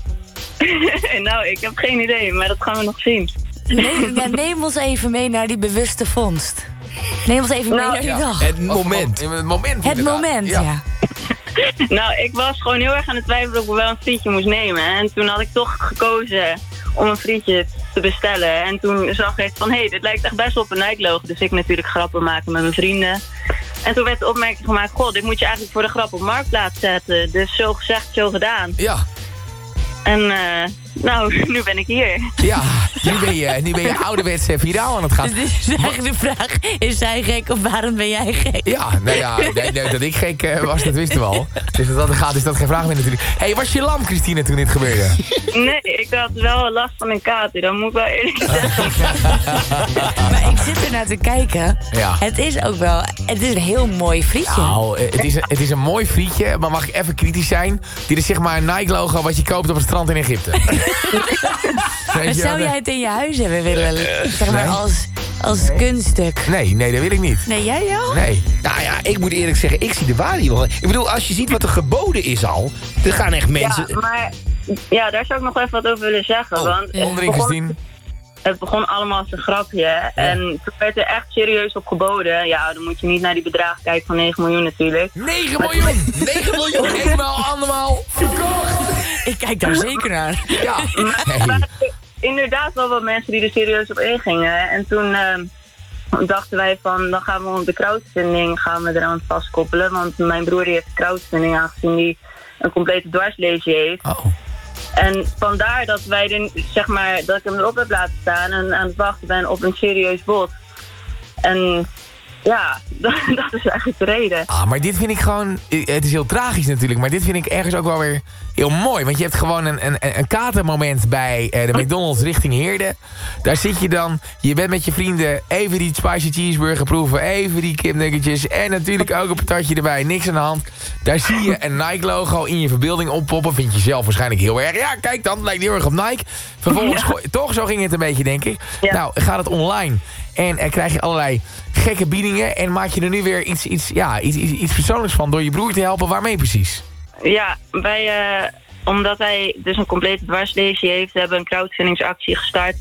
[laughs] nou, ik heb geen idee, maar dat gaan we nog zien. Neem, ja, neem ons even mee naar die bewuste vondst. Neem ons even mee Nou, naar die ja. dag. Het moment. Het moment, Het moment, ja. [laughs] nou, ik was gewoon heel erg aan het twijfelen of ik wel een frietje moest nemen. En toen had ik toch gekozen om een frietje te bestellen. En toen zag ik van, hé, hey, dit lijkt echt best op een Nike-logo. Dus ik natuurlijk grappen maken met mijn vrienden. En toen werd de opmerking gemaakt, goh, dit moet je eigenlijk voor de grap op Marktplaats zetten. Dus zo gezegd, zo gedaan. Ja. En eh, nou, [laughs] nu ben ik hier. Ja, nu ben je, nu ben je ouderwets eh, viraal aan het gaan. Dus eigenlijk de vraag, is zij gek of waarom ben jij gek? Ja, nou ja, nee, nee, dat ik gek eh, was, dat wisten we al. Dus dat dat gaat, is dat geen vraag meer natuurlijk. Hé, hey, was je lam, Christine, toen dit gebeurde? Nee, ik had wel last van een kater, dat moet ik wel eerlijk [laughs] zeggen. Maar ik zit er naar te kijken. Ja. Het is ook wel, het is een heel mooi frietje. Nou, eh, het is, een, het is een mooi frietje, maar mag ik even kritisch zijn? Dit is zeg maar een Nike-logo wat je koopt op het strand in Egypte. [laughs] Maar zou jij het in je huis hebben willen? Zeg maar Nee. als, als kunststuk. Nee, nee, dat wil ik niet. Nee, jij wel? Nee. Nou ja, ik moet eerlijk zeggen, ik zie de waarde wel. Ik bedoel, als je ziet wat er geboden is al... Er gaan echt mensen... Ja, maar ja, daar zou ik nog even wat over willen zeggen. want het Oh, Onderin, Christine. Het begon allemaal als een grapje. En toen werd er echt serieus op geboden. Ja, dan moet je niet naar die bedragen kijken van 9 miljoen natuurlijk. 9 miljoen! [laughs] 9 miljoen! Eenmaal, andermaal, verkocht! Ik kijk daar zeker naar. Ja. Maar er waren inderdaad wel wat mensen die er serieus op ingingen. En toen ehm, dachten wij van, dan gaan we de crowdfunding gaan we eraan vastkoppelen. Want mijn broer die heeft de crowdfunding aangezien die een complete dwarslesie heeft. Oh. En vandaar dat wij er, zeg maar, dat ik hem erop heb laten staan en aan het wachten ben op een serieus bod. En ja, [laughs] dat, dat is eigenlijk de reden. Ah, maar dit vind ik gewoon... Het is heel tragisch natuurlijk, maar dit vind ik ergens ook wel weer heel mooi. Want je hebt gewoon een, een, een katermoment bij eh, de McDonald's richting Heerde. Daar zit je dan, je bent met je vrienden even die spicy cheeseburger proeven. Even die kipnuggetjes en natuurlijk ook een patatje erbij. Niks aan de hand. Daar zie je een Nike-logo in je verbeelding oppoppen. Vind je zelf waarschijnlijk heel erg. Ja, kijk dan, lijkt heel erg op Nike. Vervolgens, toch, zo ging het een beetje, denk ik. Nou, gaat het online. En eh, krijg je allerlei gekke biedingen. En maak je er nu weer iets, iets, ja, iets, iets, iets persoonlijks van door je broer te helpen. Waarmee precies? Ja, wij, eh, omdat hij dus een complete dwarslesie heeft, hebben we een crowdfundingsactie gestart.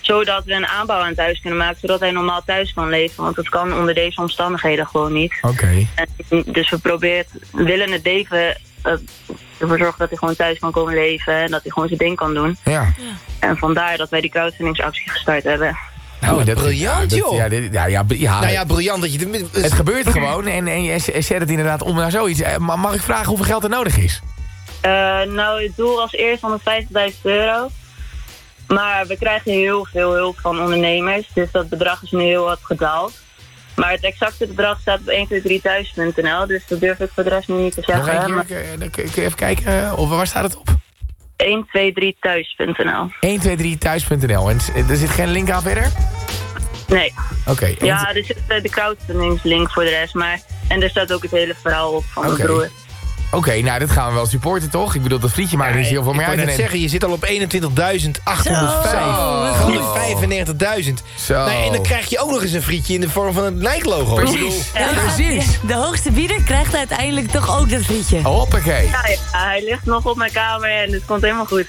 Zodat we een aanbouw aan het huis kunnen maken, zodat hij normaal thuis kan leven. Want dat kan onder deze omstandigheden gewoon niet. Oké. Dus we proberen, willen het leven eh, ervoor zorgen dat hij gewoon thuis kan komen leven en dat hij gewoon zijn ding kan doen. Ja. En vandaar dat wij die crowdfundingsactie gestart hebben. Nou, dat, briljant, ja, dat- joh. Ja, dit- ja, ja, ja, nou ja, briljant dat je... Het, Het gebeurt gewoon en, en je zet het inderdaad om naar zoiets. Eh, ma- Mag ik vragen hoeveel geld er nodig is? Eh, nou, het doel was eerst 150.000 euro. Maar we krijgen heel veel hulp van ondernemers. Dus dat bedrag is nu heel wat gedaald. Maar het exacte bedrag staat op 123thuis.nl. Dus dat durf ik voor de rest nu niet te Nog zeggen. één keer, eh, dan kun kun je even kijken. eh, Of waar staat het op? 123thuis.nl. 123thuis.nl. En s- er zit geen link aan verder? Nee. Oké. Ja, er zit eh, de crowdfundingslink voor de rest. Maar, en er staat ook het hele verhaal op van mijn broer. Oké, nou, dit gaan we wel supporten, toch? Ik bedoel, dat frietje maakt er niet heel veel ik meer uit. net En- zeggen, je zit al op 21.805. Zo. 195.000. Zo. Nou, en dan krijg je ook nog eens een frietje in de vorm van een Nike-logo. Precies. Ik Ja, precies. [laughs] De hoogste bieder krijgt uiteindelijk toch ook dat frietje. Hoppakee. Ja, ja, hij ligt nog op mijn kamer en het komt helemaal goed.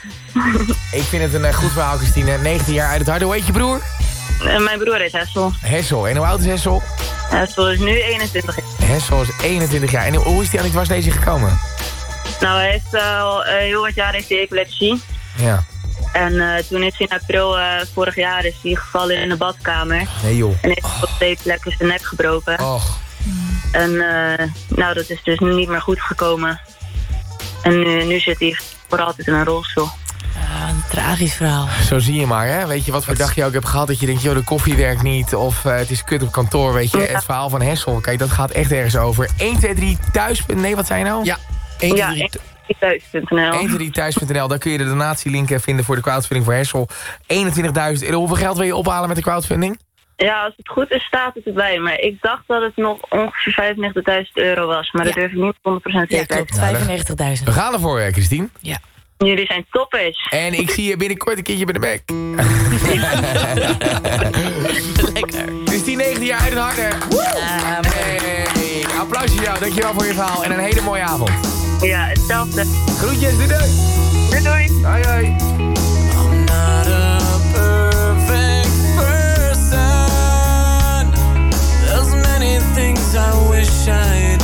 Ik vind het een eh, goed verhaal, Christine. 19 jaar uit het harde. Hoe heet je broer? En mijn broer is Hessel. Hessel. En hoe oud is Hessel? Hessel is nu 21 jaar. Hessel is 21 jaar. En hoe is die aan die dwarslesie gekomen? Nou, hij heeft eh, al eh, heel wat jaar heeft hij epilepsie. Ja. En eh, toen is hij in april eh, vorig jaar is hij gevallen in de badkamer. Nee, joh. En heeft op twee plekken zijn nek gebroken. Och. En eh, nou, dat is dus niet meer goed gekomen. En nu, nu zit hij voor altijd in een rolstoel. Tragisch verhaal. Zo zie je maar, hè? Weet je wat voor dag je ook hebt gehad... dat je denkt, joh, de koffie werkt niet... of eh, het is kut op kantoor, weet je. Het verhaal van Hessel, kijk, dat gaat echt ergens over. 1, 2, 3 thuis... Nee, wat zei je nou? Ja, 1, Ja, thuis.nl. 123thuis.nl, daar kun je de donatielink vinden voor de crowdfunding voor Hessel. 21.000 euro. Hoeveel geld wil je ophalen met de crowdfunding? Ja, als het goed is staat het erbij. Maar ik dacht dat het nog ongeveer 95.000 euro was. Maar dat durf ik niet 100% zeker. Nou, 95.000. We gaan ervoor, eh, Christine. Ja. Jullie zijn toppers. En ik zie je binnenkort een keertje bij de bek. [laughs] Lekker. Christine, 19 jaar uit het harde. Hey, applaus voor jou. Dankjewel voor je verhaal. En een hele mooie avond. Ja, hetzelfde. Groetjes, doei doei. Doei doei. Hoi hoi. not a perfect person. There's many things I wish I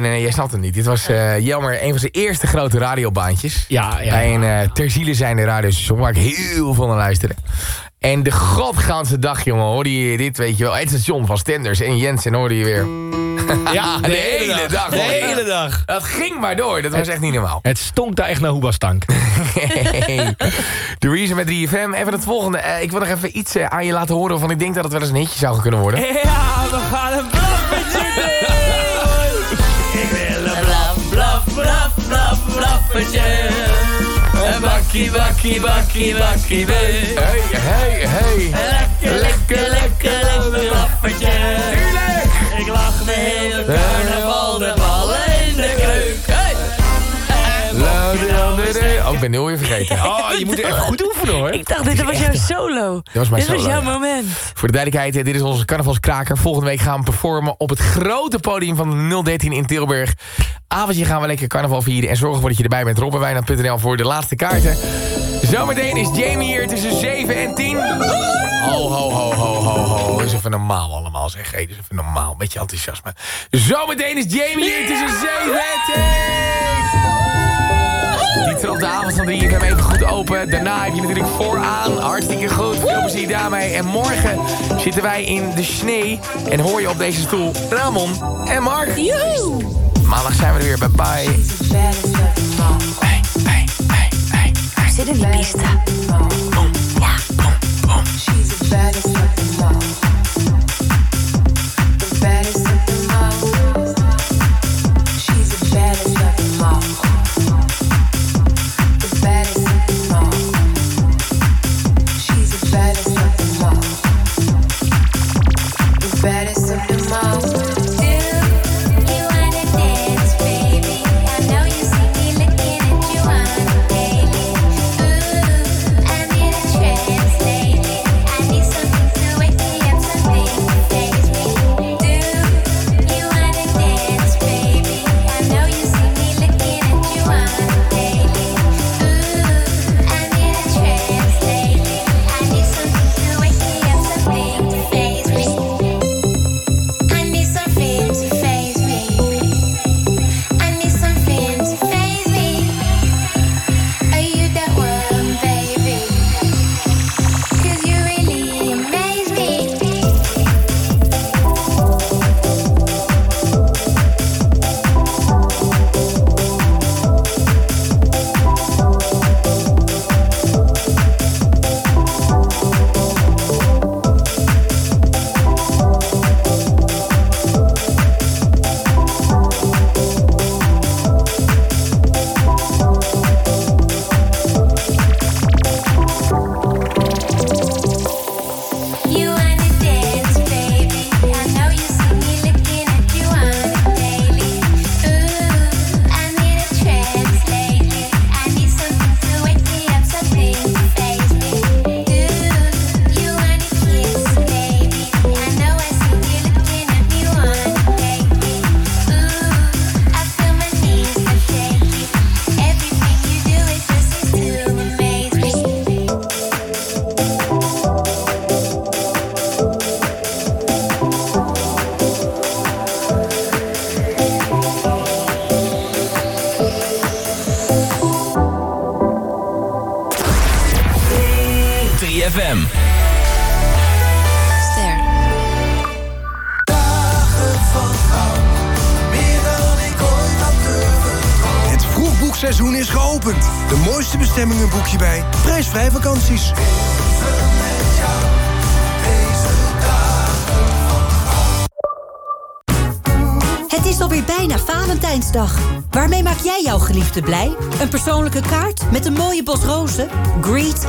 Nee, nee, nee, jij snapt het niet. Dit was eh, jammer een van zijn eerste grote radiobaantjes. Ja, ja. Bij een eh ter ziele zijnde radiostation waar ik heel veel naar luisterde. En de godganse dag, jongen, hoorde je dit, weet je wel. Het station van Stenders en Jensen hoorde je weer. [laughs] Ja, [laughs] de, hele dag. De hele dag. Dat ging maar door, dat was echt niet normaal. Het stonk daar echt naar Hoebastank. [laughs] Hey. De Reason met 3FM. Even het volgende. Eh, ik wil nog even iets eh, aan je laten horen... waarvan ik denk dat het wel eens een hitje zou kunnen worden. Ja, we gaan een blaf, blaf, blaf, blaf, blaffertje. Een bakkie, bakkie, bakkie, bakkie. Hey, hey, hey. Lekker, lekker, lekker, lekker lappertje. Ik lach de hele carnaval, de Oh, ik ben heel weer vergeten. [laughs] Oh, je moet er even goed oefenen hoor. Ik dacht, dit was jouw solo. Dit was mijn dit was jouw moment. Voor de duidelijkheid, eh, dit is onze carnavalskraker. Volgende week gaan we performen op het grote podium van de 013 in Tilburg. Avondje gaan we lekker carnaval vieren en zorgen ervoor dat je erbij bent. Robbenwijnand.nl voor de laatste kaarten. Zometeen is Jamie hier tussen 7 en 10. Ho, ho, ho, ho, ho, ho. Is even normaal allemaal zeg. Hey, is even normaal. Beetje enthousiasme. Zometeen is Jamie hier tussen 7 en 10. Die trapt de avond van 3 FM even goed open. Daarna heb je natuurlijk vooraan. Hartstikke goed. Veel plezier daarmee. En morgen zitten wij in de sneeuw. En hoor je op deze stoel Ramon en Mark. Maandag zijn we er weer. Bye bye. Zit in die. Baddest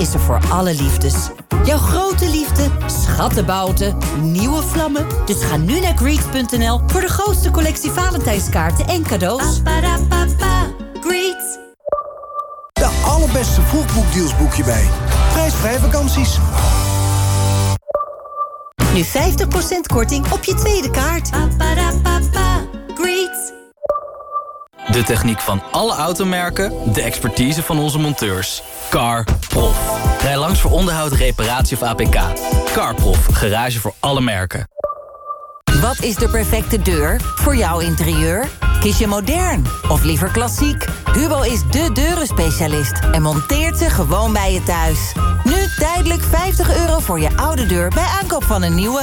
is er voor alle liefdes. Jouw grote liefde, schattenbouten, nieuwe vlammen. Dus ga nu naar greet.nl voor de grootste collectie Valentijnskaarten en cadeaus. Greet. De allerbeste vroegboekdeals boek je bij prijsvrij vakanties. Nu 50% korting op je tweede kaart. Greet. De techniek van alle automerken, de expertise van onze monteurs. Carprof. Rij langs voor onderhoud, reparatie of APK. Carprof, garage voor alle merken. Wat is de perfecte deur voor jouw interieur? Kies je modern of liever klassiek? Hubo is de deurenspecialist en monteert ze gewoon bij je thuis. Nu tijdelijk 50 euro voor je oude deur bij aankoop van een nieuwe.